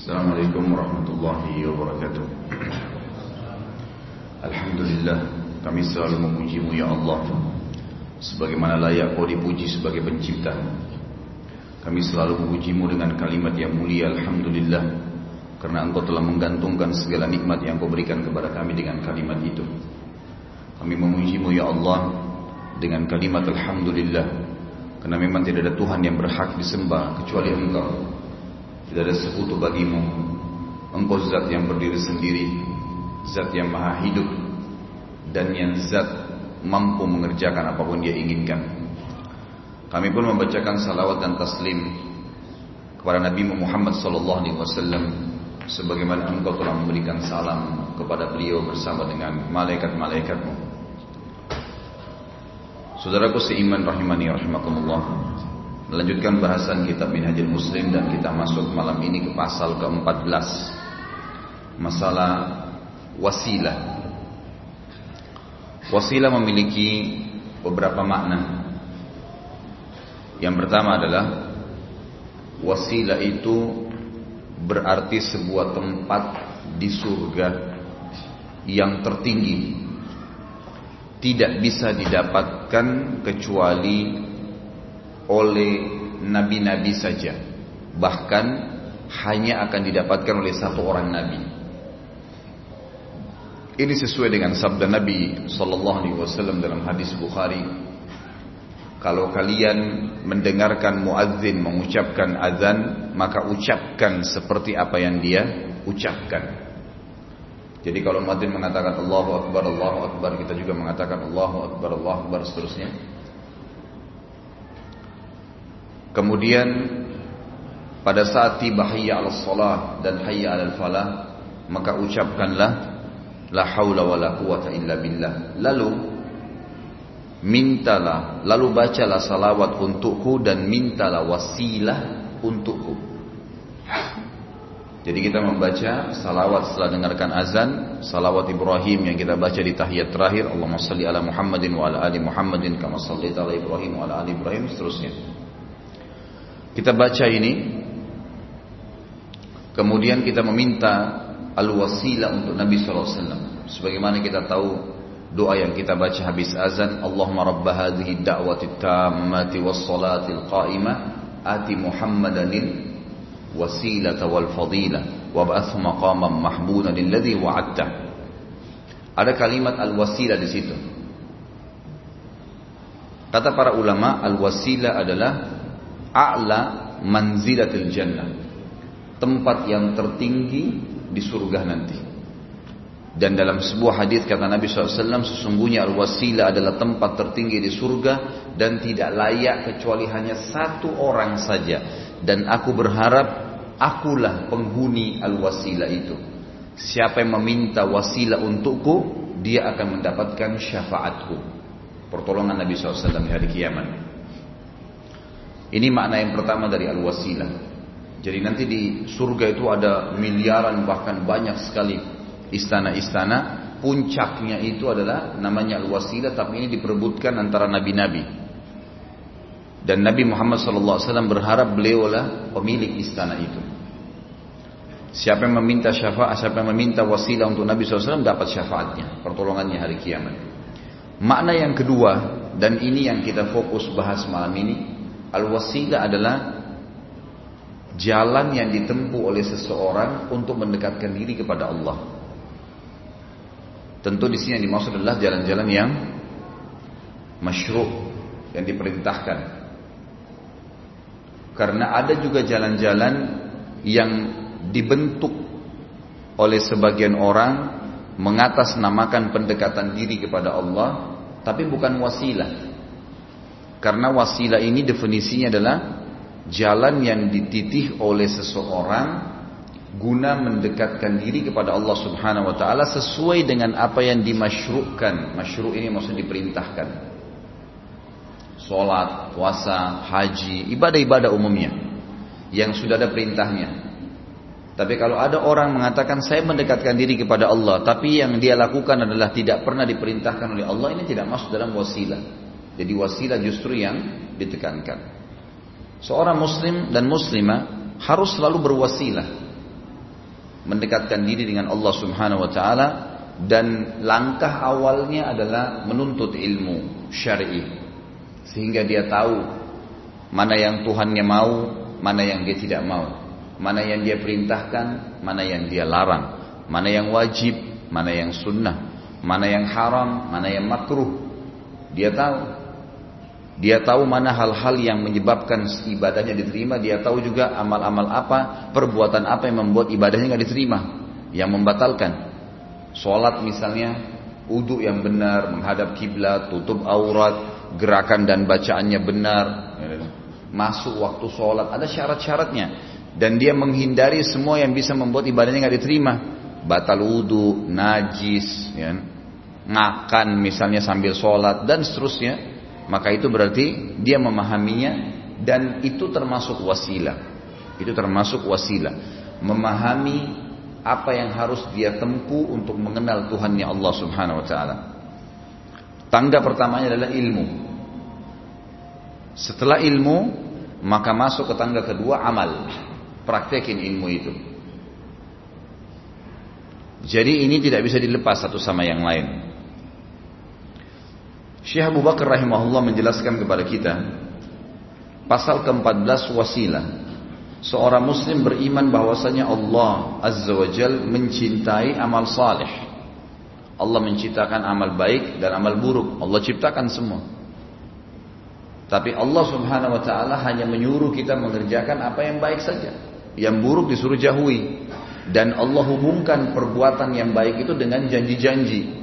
Assalamualaikum warahmatullahi wabarakatuh. Alhamdulillah Kami selalu memujimu ya Allah. Sebagaimana layak kau dipuji sebagai pencipta. Kami selalu memujimu dengan kalimat yang mulia Alhamdulillah Karena engkau telah menggantungkan segala nikmat yang kau berikan kepada kami dengan kalimat itu. Kami memujimu ya Allah Dengan kalimat Alhamdulillah Karena memang tidak ada Tuhan yang berhak disembah Kecuali engkau tidak ada sekutu bagimu. Engkau zat yang berdiri sendiri Zat yang maha hidup Dan yang zat mampu mengerjakan apa pun dia inginkan. Kami pun membacakan salawat dan taslim Kepada Nabi Muhammad SAW Sebagaimana engkau telah memberikan salam kepada beliau bersama dengan malaikat-malaikatmu. Saudaraku seiman rahimani rahimakumullah Melanjutkan bahasan kitab Minhajul Muslim dan kita masuk malam ini ke pasal ke-14. Masalah wasilah. Wasilah memiliki beberapa makna. Yang pertama adalah Wasilah itu berarti sebuah tempat di surga yang tertinggi. Tidak bisa didapatkan kecuali oleh nabi-nabi saja. Bahkan hanya akan didapatkan oleh satu orang nabi. Ini sesuai dengan sabda Nabi sallallahu alaihi wasallam dalam hadis Bukhari. Kalau kalian mendengarkan muadzin mengucapkan azan, maka ucapkan seperti apa yang dia ucapkan. Jadi kalau muadzin mengatakan Allahu akbar Allahu akbar, kita juga mengatakan Allahu akbar Allahu akbar seterusnya. Kemudian pada saat tiba hayya ala salah dan hayya ala falah maka ucapkanlah la haula wala quwata illa billah. Lalu mintalah, lalu bacalah salawat untukku dan mintalah wasilah untukku. Jadi kita membaca salawat setelah dengarkan azan, salawat Ibrahim yang kita baca di tahiyat terakhir, Allahumma salli ala Muhammadin wa ala ali Muhammadin kama sallaita ala Ibrahim wa ala ali Ibrahim seterusnya. Kita baca ini. Kemudian kita meminta Al-wasilah untuk Nabi SAW Sebagaimana kita tahu Doa yang kita baca habis azan Allahumma rabba hadhihi da'wati tammati Wassalatil qa'imah Ati Muhammadanil Wasilata wal fadilah Wab'athu maqaman mahbudan Lilladhi wa'adta. Ada kalimat al-wasilah di situ. Kata para ulama Al-wasilah adalah a'la manzilatil jannah. Tempat yang tertinggi di surga nanti. Dan dalam sebuah hadis kata Nabi SAW sesungguhnya al-wasilah adalah tempat tertinggi di surga dan tidak layak kecuali hanya satu orang saja. Dan aku berharap akulah penghuni al-wasilah itu. Siapa yang meminta wasilah untukku dia akan mendapatkan syafaatku. Pertolongan Nabi SAW di hari kiamat ini makna yang pertama dari al-wasilah. Jadi nanti di surga itu ada miliaran bahkan banyak sekali istana-istana. Puncaknya itu adalah namanya al-wasilah tapi ini diperebutkan antara nabi-nabi. Dan Nabi Muhammad SAW berharap beliaulah pemilik istana itu. Siapa yang meminta syafaat, siapa yang meminta wasilah untuk Nabi SAW dapat syafaatnya, pertolongannya hari kiamat. Makna yang kedua dan ini yang kita fokus bahas malam ini Al-wasilah adalah jalan yang ditempuh oleh seseorang untuk mendekatkan diri kepada Allah. Tentu di sini yang dimaksud adalah jalan-jalan yang masyru' yang diperintahkan. Karena ada juga jalan-jalan yang dibentuk oleh sebagian orang mengatasnamakan pendekatan diri kepada Allah, tapi bukan wasilah. Karena wasilah ini definisinya adalah jalan yang dititih oleh seseorang guna mendekatkan diri kepada Allah Subhanahu wa taala sesuai dengan apa yang dimasyru'kan. Masyru' ini maksudnya diperintahkan. Salat, puasa, haji, ibadah-ibadah umumnya yang sudah ada perintahnya. Tapi kalau ada orang mengatakan saya mendekatkan diri kepada Allah, tapi yang dia lakukan adalah tidak pernah diperintahkan oleh Allah, ini tidak masuk dalam wasilah. Jadi wasilah justru yang ditekankan. Seorang muslim dan muslimah harus selalu berwasilah. mendekatkan diri dengan Allah Subhanahu wa taala dan langkah awalnya adalah menuntut ilmu syar'i sehingga dia tahu mana yang Tuhannya mau, mana yang dia tidak mau, mana yang dia perintahkan, mana yang dia larang, mana yang wajib, mana yang sunnah, mana yang haram, mana yang makruh. Dia tahu. Dia tahu mana hal-hal yang menyebabkan ibadahnya diterima. Dia tahu juga amal-amal apa, perbuatan apa yang membuat ibadahnya nggak diterima, yang membatalkan. Sholat misalnya, uduk yang benar, menghadap kiblat, tutup aurat, gerakan dan bacaannya benar, masuk waktu sholat, ada syarat-syaratnya. Dan dia menghindari semua yang bisa membuat ibadahnya nggak diterima. Batal wudhu, najis, ya. ngakan misalnya sambil sholat dan seterusnya maka itu berarti dia memahaminya dan itu termasuk wasilah. Itu termasuk wasilah. Memahami apa yang harus dia tempuh untuk mengenal Tuhannya Allah Subhanahu wa taala. Tangga pertamanya adalah ilmu. Setelah ilmu, maka masuk ke tangga kedua amal. Praktekin ilmu itu. Jadi ini tidak bisa dilepas satu sama yang lain. Syekh Abu Bakar rahimahullah menjelaskan kepada kita pasal ke-14 wasilah. Seorang muslim beriman bahwasanya Allah Azza wa Jal mencintai amal saleh. Allah menciptakan amal baik dan amal buruk. Allah ciptakan semua. Tapi Allah Subhanahu wa taala hanya menyuruh kita mengerjakan apa yang baik saja. Yang buruk disuruh jauhi. Dan Allah hubungkan perbuatan yang baik itu dengan janji-janji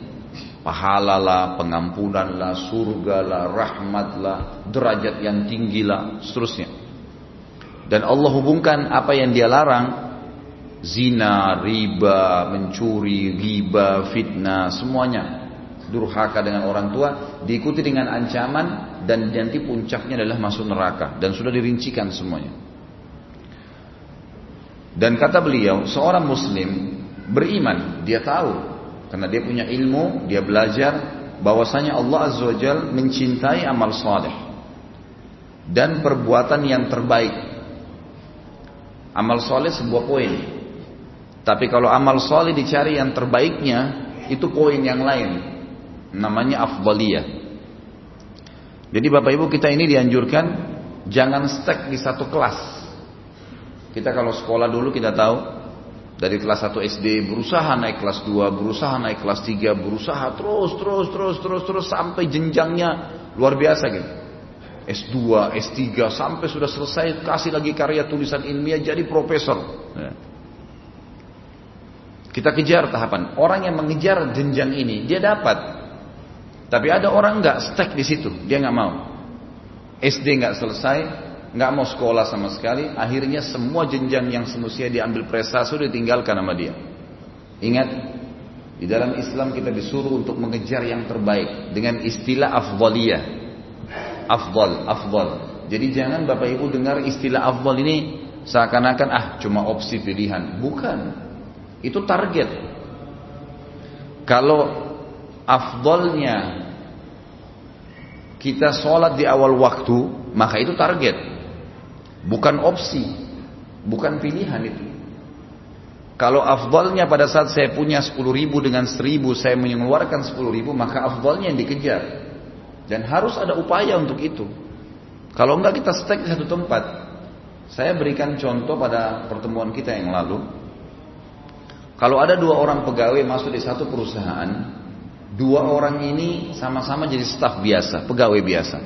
pahala lah, pengampunan lah, surga lah, rahmat lah, derajat yang tinggi lah, seterusnya. Dan Allah hubungkan apa yang dia larang, zina, riba, mencuri, riba, fitnah, semuanya. Durhaka dengan orang tua, diikuti dengan ancaman, dan nanti puncaknya adalah masuk neraka. Dan sudah dirincikan semuanya. Dan kata beliau, seorang muslim beriman, dia tahu karena dia punya ilmu, dia belajar bahwasanya Allah Azza wa Jal mencintai amal saleh dan perbuatan yang terbaik. Amal soleh sebuah poin. Tapi kalau amal soleh dicari yang terbaiknya, itu poin yang lain. Namanya afdaliyah. Jadi Bapak Ibu kita ini dianjurkan jangan stuck di satu kelas. Kita kalau sekolah dulu kita tahu dari kelas 1 SD berusaha naik kelas 2, berusaha naik kelas 3, berusaha terus terus terus terus terus sampai jenjangnya luar biasa gitu. S2, S3 sampai sudah selesai kasih lagi karya tulisan ilmiah jadi profesor. Ya. Kita kejar tahapan. Orang yang mengejar jenjang ini dia dapat. Tapi ada orang nggak stuck di situ, dia nggak mau. SD nggak selesai, nggak mau sekolah sama sekali, akhirnya semua jenjang yang semestinya diambil prestasi sudah ditinggalkan sama dia. Ingat, di dalam Islam kita disuruh untuk mengejar yang terbaik dengan istilah afdaliyah. Afdal, afdal. Jadi jangan Bapak Ibu dengar istilah afdal ini seakan-akan ah cuma opsi pilihan. Bukan. Itu target. Kalau afdalnya kita sholat di awal waktu, maka itu target. Bukan opsi, bukan pilihan itu. Kalau afdalnya pada saat saya punya 10 ribu dengan 1000 saya mengeluarkan 10 ribu maka afdalnya yang dikejar. Dan harus ada upaya untuk itu. Kalau enggak kita stuck di satu tempat. Saya berikan contoh pada pertemuan kita yang lalu. Kalau ada dua orang pegawai masuk di satu perusahaan, dua orang ini sama-sama jadi staf biasa, pegawai biasa.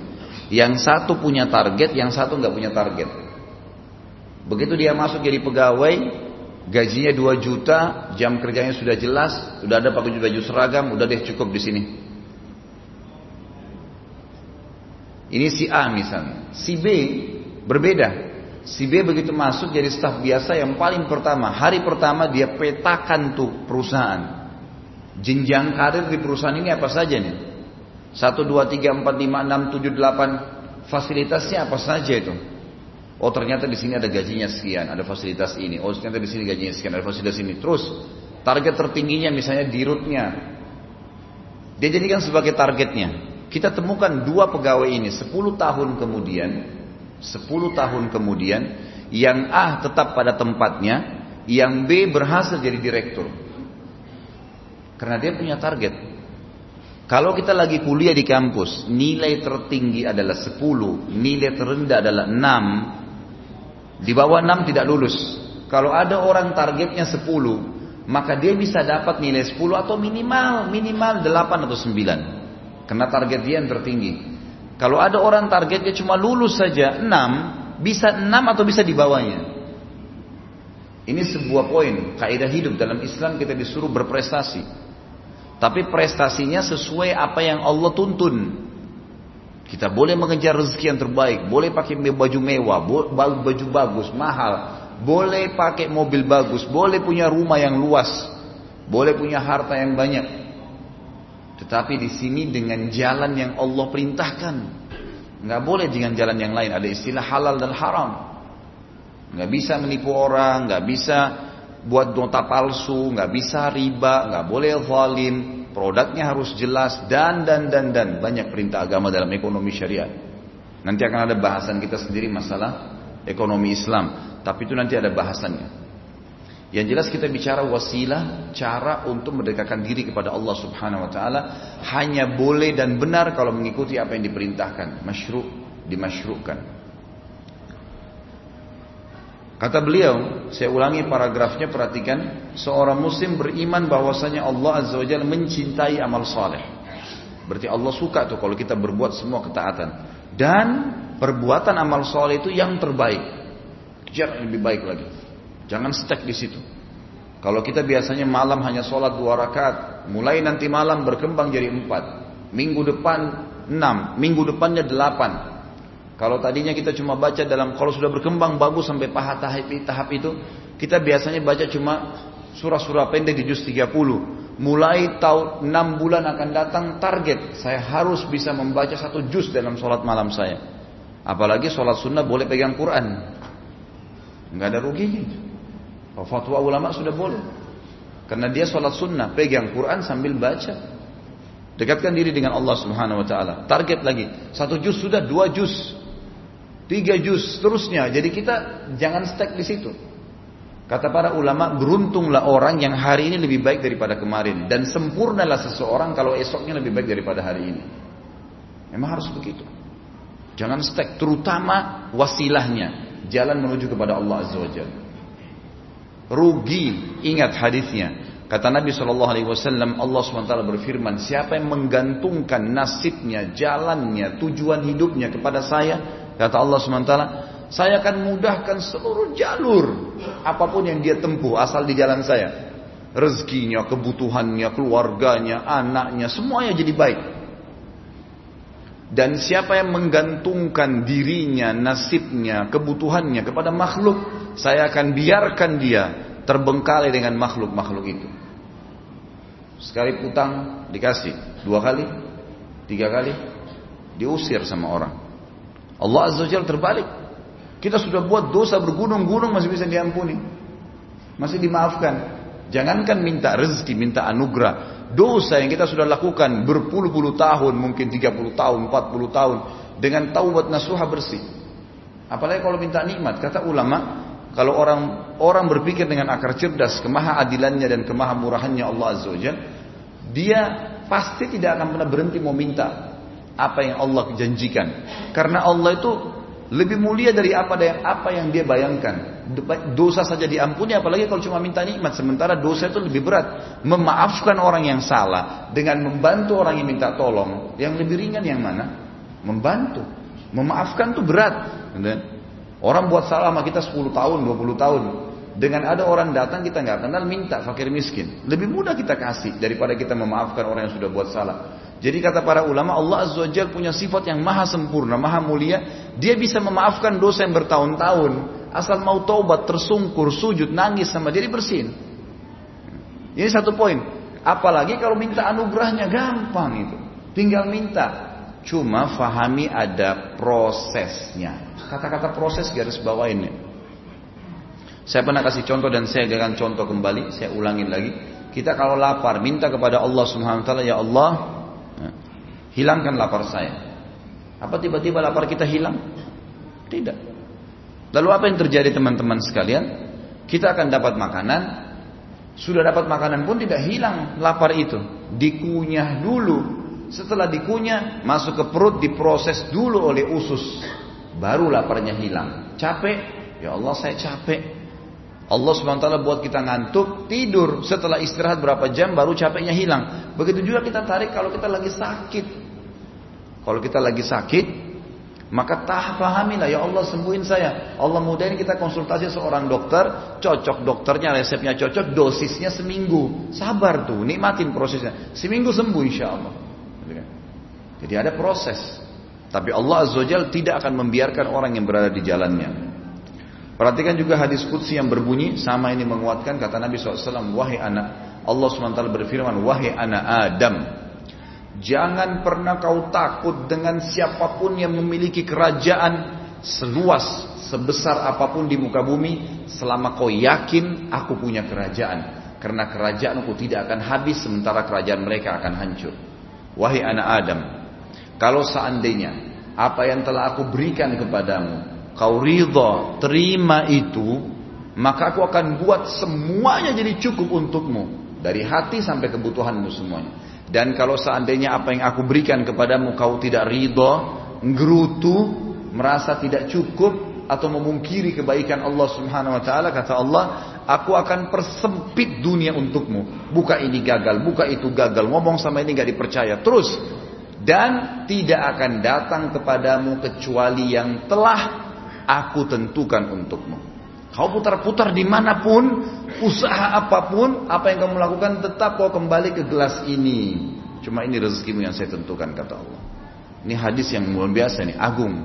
Yang satu punya target, yang satu nggak punya target. Begitu dia masuk jadi pegawai, gajinya 2 juta, jam kerjanya sudah jelas, sudah ada pakai baju seragam, udah deh cukup di sini. Ini si A misalnya. Si B berbeda. Si B begitu masuk jadi staf biasa yang paling pertama, hari pertama dia petakan tuh perusahaan. Jenjang karir di perusahaan ini apa saja nih? 1, 2, 3, 4, 5, 6, 7, 8 Fasilitasnya apa saja itu? Oh ternyata di sini ada gajinya sekian, ada fasilitas ini. Oh ternyata di sini gajinya sekian, ada fasilitas ini. Terus target tertingginya misalnya di rootnya. Dia jadikan sebagai targetnya. Kita temukan dua pegawai ini 10 tahun kemudian, 10 tahun kemudian, yang A tetap pada tempatnya, yang B berhasil jadi direktur. Karena dia punya target. Kalau kita lagi kuliah di kampus, nilai tertinggi adalah 10, nilai terendah adalah 6, di bawah 6 tidak lulus. Kalau ada orang targetnya 10, maka dia bisa dapat nilai 10 atau minimal minimal 8 atau 9. Karena target dia yang tertinggi. Kalau ada orang targetnya cuma lulus saja 6, bisa 6 atau bisa di bawahnya. Ini sebuah poin, kaidah hidup dalam Islam kita disuruh berprestasi. Tapi prestasinya sesuai apa yang Allah tuntun. Kita boleh mengejar rezeki yang terbaik, boleh pakai baju mewah, baju bagus, mahal, boleh pakai mobil bagus, boleh punya rumah yang luas, boleh punya harta yang banyak. Tetapi di sini dengan jalan yang Allah perintahkan. Nggak boleh dengan jalan yang lain. Ada istilah halal dan haram. Nggak bisa menipu orang, nggak bisa buat nota palsu, nggak bisa riba, nggak boleh zalim, produknya harus jelas dan dan dan dan banyak perintah agama dalam ekonomi syariat. Nanti akan ada bahasan kita sendiri masalah ekonomi Islam, tapi itu nanti ada bahasannya. Yang jelas kita bicara wasilah cara untuk mendekatkan diri kepada Allah Subhanahu wa taala hanya boleh dan benar kalau mengikuti apa yang diperintahkan, masyru' dimasyru'kan. Kata beliau, saya ulangi paragrafnya perhatikan, seorang muslim beriman bahwasanya Allah Azza wa Jalla mencintai amal saleh. Berarti Allah suka tuh kalau kita berbuat semua ketaatan. Dan perbuatan amal saleh itu yang terbaik. Kejar lebih baik lagi. Jangan stuck di situ. Kalau kita biasanya malam hanya sholat dua rakaat, mulai nanti malam berkembang jadi empat. Minggu depan enam, minggu depannya delapan, kalau tadinya kita cuma baca dalam kalau sudah berkembang bagus sampai paha tahap, tahap itu, kita biasanya baca cuma surah-surah pendek di juz 30. Mulai tahun 6 bulan akan datang target, saya harus bisa membaca satu juz dalam sholat malam saya. Apalagi sholat sunnah boleh pegang Quran. Nggak ada ruginya. Fatwa ulama sudah boleh. Karena dia sholat sunnah, pegang Quran sambil baca. Dekatkan diri dengan Allah Subhanahu Wa Taala. Target lagi, satu juz sudah, dua juz, tiga juz, seterusnya. Jadi kita jangan stuck di situ. Kata para ulama, beruntunglah orang yang hari ini lebih baik daripada kemarin. Dan sempurnalah seseorang kalau esoknya lebih baik daripada hari ini. Memang harus begitu. Jangan stuck, terutama wasilahnya. Jalan menuju kepada Allah Azza wa Jalla. Rugi, ingat hadisnya. Kata Nabi Shallallahu Alaihi Wasallam, Allah swt berfirman, siapa yang menggantungkan nasibnya, jalannya, tujuan hidupnya kepada saya, Kata Allah SWT, saya akan mudahkan seluruh jalur. Apa pun yang dia tempuh, asal di jalan saya. Rezekinya, kebutuhannya, keluarganya, anaknya, semuanya jadi baik. Dan siapa yang menggantungkan dirinya, nasibnya, kebutuhannya kepada makhluk, saya akan biarkan dia terbengkalai dengan makhluk-makhluk itu. Sekali putang dikasih, dua kali, tiga kali, diusir sama orang. Allah Azza wa terbalik. Kita sudah buat dosa bergunung-gunung masih bisa diampuni. Masih dimaafkan. Jangankan minta rezeki, minta anugerah. Dosa yang kita sudah lakukan berpuluh-puluh tahun, mungkin 30 tahun, 40 tahun. Dengan taubat nasuha bersih. Apalagi kalau minta nikmat. Kata ulama, kalau orang orang berpikir dengan akar cerdas, kemaha adilannya dan kemaha murahannya Allah Azza wa dia pasti tidak akan pernah berhenti mau minta apa yang Allah janjikan. Karena Allah itu lebih mulia dari apa yang apa yang dia bayangkan. Dosa saja diampuni apalagi kalau cuma minta nikmat. Sementara dosa itu lebih berat. Memaafkan orang yang salah dengan membantu orang yang minta tolong. Yang lebih ringan yang mana? Membantu. Memaafkan itu berat. Orang buat salah sama kita 10 tahun, 20 tahun. Dengan ada orang datang kita nggak kenal minta fakir miskin. Lebih mudah kita kasih daripada kita memaafkan orang yang sudah buat salah. Jadi kata para ulama Allah Azza wa punya sifat yang maha sempurna, maha mulia. Dia bisa memaafkan dosa yang bertahun-tahun. Asal mau taubat, tersungkur, sujud, nangis sama dia bersin. Ini satu poin. Apalagi kalau minta anugerahnya gampang itu. Tinggal minta. Cuma fahami ada prosesnya. Kata-kata proses garis bawah ini. Saya pernah kasih contoh dan saya akan contoh kembali. Saya ulangin lagi. Kita kalau lapar minta kepada Allah Subhanahu wa taala, ya Allah, Hilangkan lapar saya. Apa tiba-tiba lapar kita hilang? Tidak. Lalu apa yang terjadi teman-teman sekalian? Kita akan dapat makanan, sudah dapat makanan pun tidak hilang lapar itu. Dikunyah dulu. Setelah dikunyah, masuk ke perut, diproses dulu oleh usus. Baru laparnya hilang. Capek? Ya Allah saya capek. Allah SWT buat kita ngantuk, tidur. Setelah istirahat berapa jam baru capeknya hilang. Begitu juga kita tarik kalau kita lagi sakit. Kalau kita lagi sakit, maka tah pahamilah ya Allah sembuhin saya. Allah mudahin kita konsultasi seorang dokter, cocok dokternya resepnya cocok, dosisnya seminggu. Sabar tuh, nikmatin prosesnya. Seminggu sembuh insya Allah. Jadi ada proses. Tapi Allah Azza tidak akan membiarkan orang yang berada di jalannya. Perhatikan juga hadis Qudsi yang berbunyi sama ini menguatkan kata Nabi SAW wahai anak Allah SWT berfirman wahai anak Adam jangan pernah kau takut dengan siapa pun yang memiliki kerajaan seluas sebesar apa pun di muka bumi selama kau yakin aku punya kerajaan. Karena kerajaanku tidak akan habis sementara kerajaan mereka akan hancur. Wahai anak Adam kalau seandainya apa yang telah aku berikan kepadamu kau ridha, terima itu, maka aku akan buat semuanya jadi cukup untukmu. Dari hati sampai kebutuhanmu semuanya. Dan kalau seandainya apa yang aku berikan kepadamu kau tidak ridha, ngerutu, merasa tidak cukup atau memungkiri kebaikan Allah Subhanahu wa taala kata Allah, aku akan persempit dunia untukmu. Buka ini gagal, buka itu gagal, ngomong sama ini gak dipercaya. Terus dan tidak akan datang kepadamu kecuali yang telah aku tentukan untukmu. Kau putar-putar di mana pun, usaha apa pun, apa yang kamu lakukan tetap kau kembali ke gelas ini. Cuma ini rezekimu yang saya tentukan kata Allah. Ini hadis yang luar biasa nih, agung.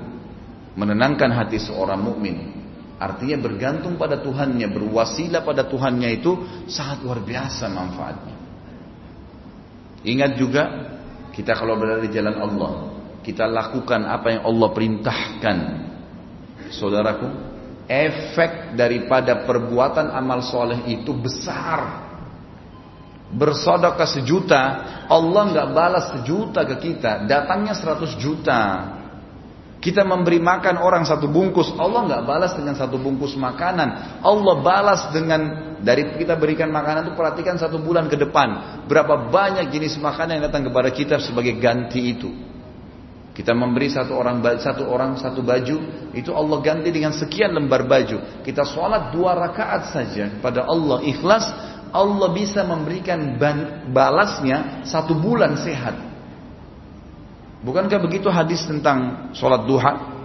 Menenangkan hati seorang mukmin. Artinya bergantung pada Tuhannya, berwasilah pada Tuhannya itu sangat luar biasa manfaatnya. Ingat juga, kita kalau berada di jalan Allah, kita lakukan apa yang Allah perintahkan saudaraku, efek daripada perbuatan amal soleh itu besar. Bersodokah sejuta, Allah nggak balas sejuta ke kita, datangnya seratus juta. Kita memberi makan orang satu bungkus, Allah nggak balas dengan satu bungkus makanan. Allah balas dengan dari kita berikan makanan itu perhatikan satu bulan ke depan berapa banyak jenis makanan yang datang kepada kita sebagai ganti itu. Kita memberi satu orang satu orang satu baju, itu Allah ganti dengan sekian lembar baju. Kita sholat dua rakaat saja kepada Allah ikhlas, Allah bisa memberikan balasnya satu bulan sehat. Bukankah begitu hadis tentang sholat duha?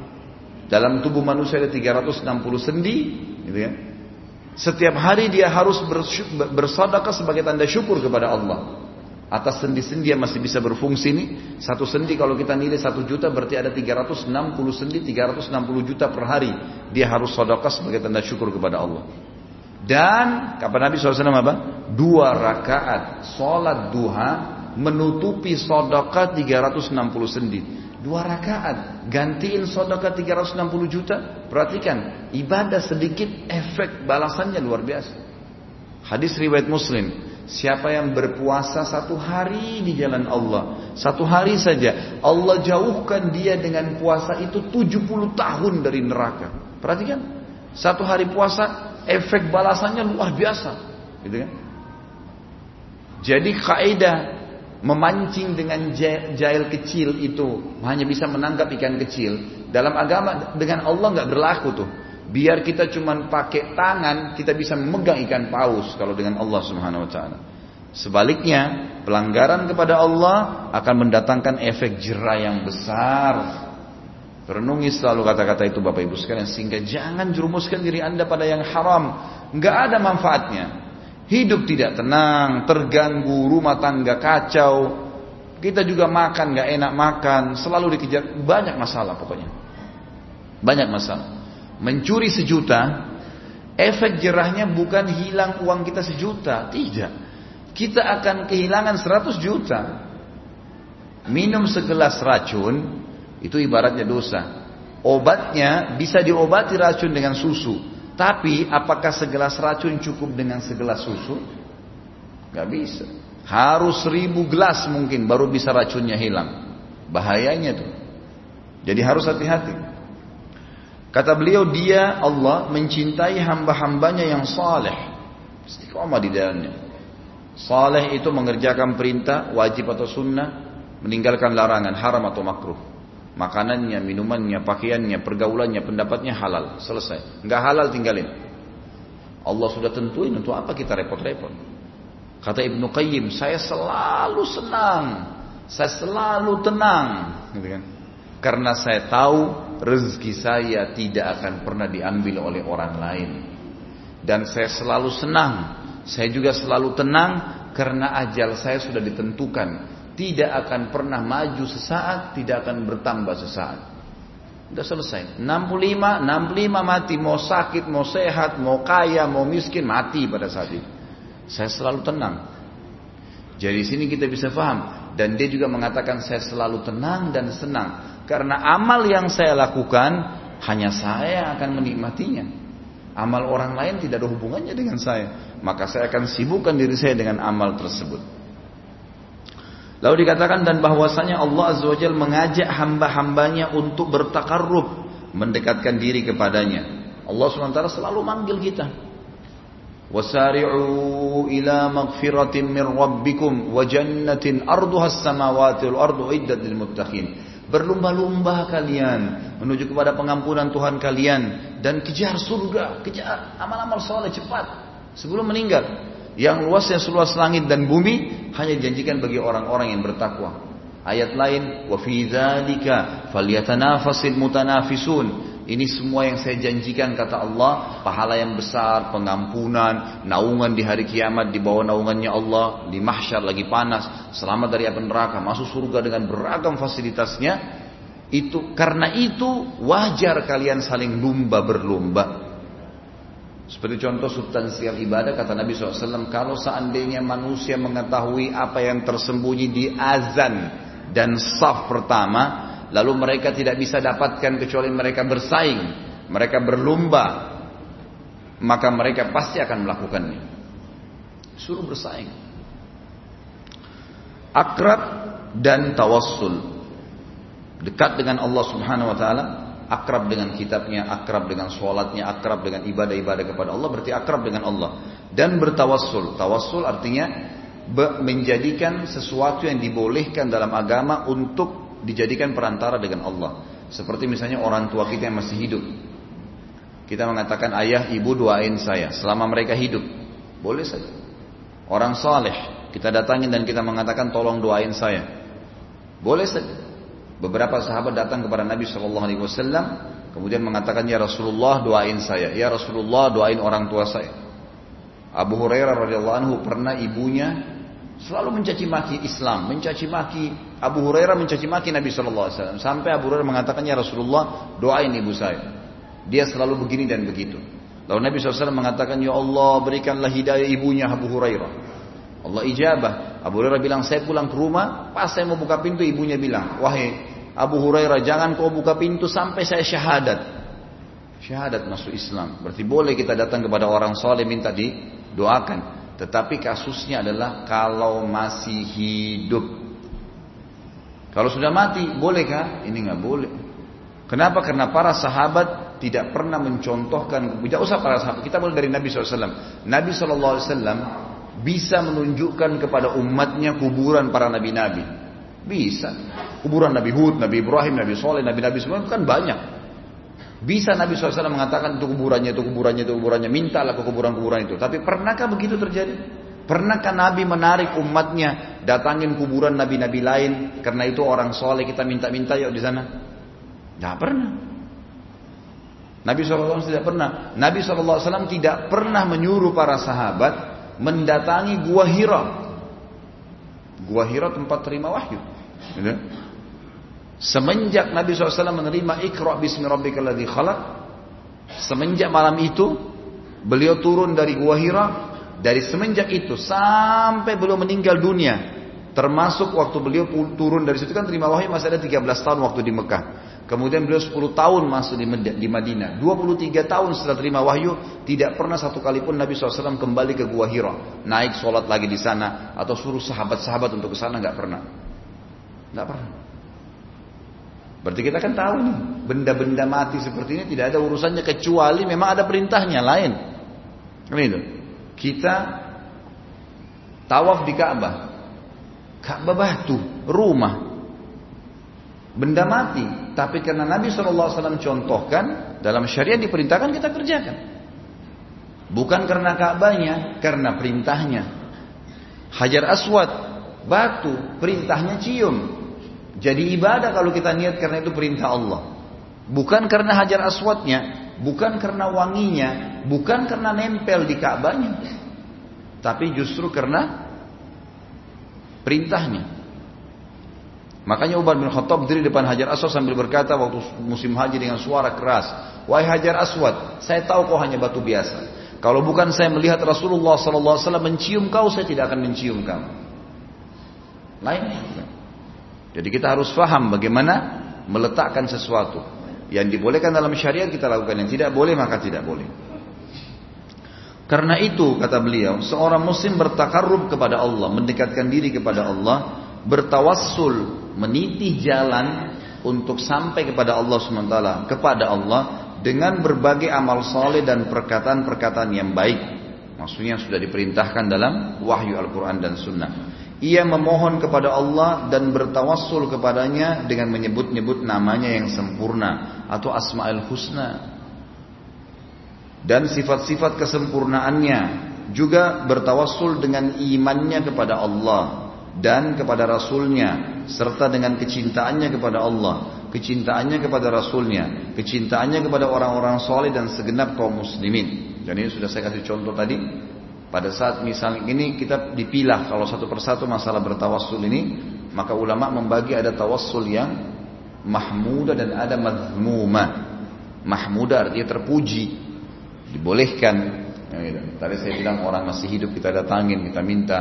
Dalam tubuh manusia ada 360 sendi, gitu ya. Setiap hari dia harus bersodakah sebagai tanda syukur kepada Allah. Atas sendi-sendi yang masih bisa berfungsi ini, satu sendi kalau kita nilai satu juta berarti ada 360 sendi, 360 juta per hari. Dia harus sedekah sebagai tanda syukur kepada Allah. Dan kata Nabi SAW apa? Dua rakaat sholat duha menutupi sedekah 360 sendi. Dua rakaat gantiin sedekah 360 juta. Perhatikan ibadah sedikit efek balasannya luar biasa. Hadis riwayat Muslim. Siapa yang berpuasa satu hari di jalan Allah Satu hari saja Allah jauhkan dia dengan puasa itu 70 tahun dari neraka Perhatikan Satu hari puasa Efek balasannya luar biasa gitu kan? Jadi kaidah Memancing dengan jail kecil itu Hanya bisa menangkap ikan kecil Dalam agama dengan Allah nggak berlaku tuh Biar kita cuma pakai tangan, kita bisa memegang ikan paus kalau dengan Allah Subhanahu wa taala. Sebaliknya, pelanggaran kepada Allah akan mendatangkan efek jerah yang besar. Renungi selalu kata-kata itu Bapak Ibu sekalian sehingga jangan jerumuskan diri Anda pada yang haram. Nggak ada manfaatnya. Hidup tidak tenang, terganggu, rumah tangga kacau. Kita juga makan nggak enak makan, selalu dikejar banyak masalah pokoknya. Banyak masalah. Mencuri sejuta, efek jerahnya bukan hilang uang kita sejuta, tidak. Kita akan kehilangan 100 juta. Minum segelas racun, itu ibaratnya dosa. Obatnya bisa diobati racun dengan susu. Tapi apakah segelas racun cukup dengan segelas susu? Gak bisa. Harus seribu gelas mungkin baru bisa racunnya hilang. Bahayanya tuh. Jadi harus hati-hati. Kata beliau dia Allah mencintai hamba-hambanya yang saleh. Istiqomah di dalamnya. Saleh itu mengerjakan perintah wajib atau sunnah, meninggalkan larangan haram atau makruh. Makanannya, minumannya, pakaiannya, pergaulannya, pendapatnya halal. Selesai. Enggak halal tinggalin. Allah sudah tentuin untuk apa kita repot-repot. Kata Ibnu Qayyim, saya selalu senang, saya selalu tenang, gitu kan? Karena saya tahu rezeki saya tidak akan pernah diambil oleh orang lain. Dan saya selalu senang, saya juga selalu tenang karena ajal saya sudah ditentukan. Tidak akan pernah maju sesaat, tidak akan bertambah sesaat. Sudah selesai. 65, 65 mati. Mau sakit, mau sehat, mau kaya, mau miskin, mati pada saat itu. Saya selalu tenang. Jadi sini kita bisa paham. Dan dia juga mengatakan saya selalu tenang dan senang. Karena amal yang saya lakukan hanya saya akan menikmatinya. Amal orang lain tidak ada hubungannya dengan saya. Maka saya akan sibukkan diri saya dengan amal tersebut. Lalu dikatakan dan bahwasanya Allah Azza wa Jalla mengajak hamba-hambanya untuk bertakarrub, mendekatkan diri kepadanya. Allah SWT selalu manggil kita. Min rabbikum wa jannatin arduha as-samawati wal ardu iddat lil muttaqin. Berlumba-lumba kalian menuju kepada pengampunan Tuhan kalian dan kejar surga, kejar amal-amal soleh cepat sebelum meninggal. Yang luasnya seluas langit dan bumi hanya dijanjikan bagi orang-orang yang bertakwa. Ayat lain, wa fi dzalika falyatanafasil mutanafisun. Ini semua yang saya janjikan kata Allah, pahala yang besar, pengampunan, naungan di hari kiamat di bawah naungannya Allah, di mahsyar lagi panas, selamat dari api neraka, masuk surga dengan beragam fasilitasnya. Itu karena itu wajar kalian saling lumba berlomba. Seperti contoh substansial ibadah kata Nabi SAW, kalau seandainya manusia mengetahui apa yang tersembunyi di azan dan saf pertama, lalu mereka tidak bisa dapatkan kecuali mereka bersaing, mereka berlomba, maka mereka pasti akan melakukannya. Suruh bersaing. Akrab dan tawassul. Dekat dengan Allah Subhanahu wa taala, akrab dengan kitabnya, akrab dengan sholatnya, akrab dengan ibadah-ibadah kepada Allah, berarti akrab dengan Allah. Dan bertawassul. Tawassul artinya menjadikan sesuatu yang dibolehkan dalam agama untuk dijadikan perantara dengan Allah. Seperti misalnya orang tua kita yang masih hidup. Kita mengatakan ayah ibu doain saya selama mereka hidup. Boleh saja. Orang saleh kita datangin dan kita mengatakan tolong doain saya. Boleh saja. Beberapa sahabat datang kepada Nabi Shallallahu Alaihi Wasallam kemudian mengatakan ya Rasulullah doain saya. Ya Rasulullah doain orang tua saya. Abu Hurairah radhiyallahu anhu pernah ibunya selalu mencaci maki Islam, mencaci maki Abu Hurairah mencaci maki Nabi Shallallahu Alaihi Wasallam sampai Abu Hurairah mengatakan ya Rasulullah doain ibu saya. Dia selalu begini dan begitu. Lalu Nabi SAW mengatakan ya Allah berikanlah hidayah ibunya Abu Hurairah. Allah ijabah. Abu Hurairah bilang saya pulang ke rumah pas saya mau buka pintu ibunya bilang wahai Abu Hurairah jangan kau buka pintu sampai saya syahadat. Syahadat masuk Islam. Berarti boleh kita datang kepada orang soleh minta didoakan. Tetapi kasusnya adalah kalau masih hidup. Kalau sudah mati, bolehkah? Ini nggak boleh. Kenapa? Karena para sahabat tidak pernah mencontohkan. Tidak usah para sahabat. Kita mulai dari Nabi SAW. Nabi SAW bisa menunjukkan kepada umatnya kuburan para nabi-nabi. Bisa. Kuburan Nabi Hud, Nabi Ibrahim, Nabi Soleh, Nabi-Nabi semua kan banyak. Bisa Nabi SAW mengatakan itu kuburannya, itu kuburannya, itu kuburannya. Mintalah ke kuburan-kuburan itu. Tapi pernahkah begitu terjadi? Pernahkah Nabi menarik umatnya datangin kuburan Nabi-Nabi lain karena itu orang soleh kita minta-minta yuk di sana? Tidak pernah. Nabi SAW tidak pernah. Nabi SAW tidak pernah menyuruh para sahabat mendatangi gua Hira. Gua Hira tempat terima wahyu. Semenjak Nabi SAW menerima Iqra bismi rabbikal ladzi khalaq, semenjak malam itu beliau turun dari Gua Hira, dari semenjak itu sampai belum meninggal dunia, termasuk waktu beliau turun dari situ kan terima wahyu masih ada 13 tahun waktu di Mekah. Kemudian beliau 10 tahun masuk di Madinah. 23 tahun setelah terima wahyu, tidak pernah satu kali pun Nabi SAW kembali ke Gua Hira. Naik sholat lagi di sana, atau suruh sahabat-sahabat untuk ke sana, nggak pernah. Nggak pernah. Berarti kita kan tahu nih, benda-benda mati seperti ini tidak ada urusannya kecuali memang ada perintahnya lain. Kan itu. Kita tawaf di Ka'bah. Ka'bah batu, rumah. Benda mati, tapi karena Nabi SAW contohkan dalam syariat diperintahkan kita kerjakan. Bukan karena Ka'bahnya, karena perintahnya. Hajar Aswad, batu, perintahnya cium. Jadi ibadah kalau kita niat karena itu perintah Allah. Bukan karena hajar aswadnya, bukan karena wanginya, bukan karena nempel di Ka'bahnya. Tapi justru karena perintahnya. Makanya Umar bin Khattab berdiri depan Hajar Aswad sambil berkata waktu musim haji dengan suara keras, "Wahai Hajar Aswad, saya tahu kau hanya batu biasa. Kalau bukan saya melihat Rasulullah wasallam mencium kau, saya tidak akan mencium kamu." Lain. Jadi kita harus faham bagaimana meletakkan sesuatu. Yang dibolehkan dalam syariat kita lakukan, yang tidak boleh maka tidak boleh. Karena itu kata beliau, seorang muslim bertakarrub kepada Allah, mendekatkan diri kepada Allah, bertawassul, meniti jalan untuk sampai kepada Allah SWT, kepada Allah dengan berbagai amal soleh dan perkataan-perkataan yang baik. Maksudnya sudah diperintahkan dalam wahyu Al-Quran dan Sunnah. Ia memohon kepada Allah dan bertawassul kepadanya dengan menyebut-nyebut namanya yang sempurna atau asma'ul husna. Dan sifat-sifat kesempurnaannya juga bertawassul dengan imannya kepada Allah dan kepada Rasulnya serta dengan kecintaannya kepada Allah, kecintaannya kepada Rasulnya, kecintaannya kepada orang-orang soleh dan segenap kaum muslimin. Dan ini sudah saya kasih contoh tadi pada saat misalnya ini kita dipilah kalau satu persatu masalah bertawassul ini, maka ulama membagi ada tawassul yang mahmuda dan ada madhmuma. Mahmuda artinya terpuji, dibolehkan. Ya, gitu. Tadi saya bilang orang masih hidup kita datangin, kita minta.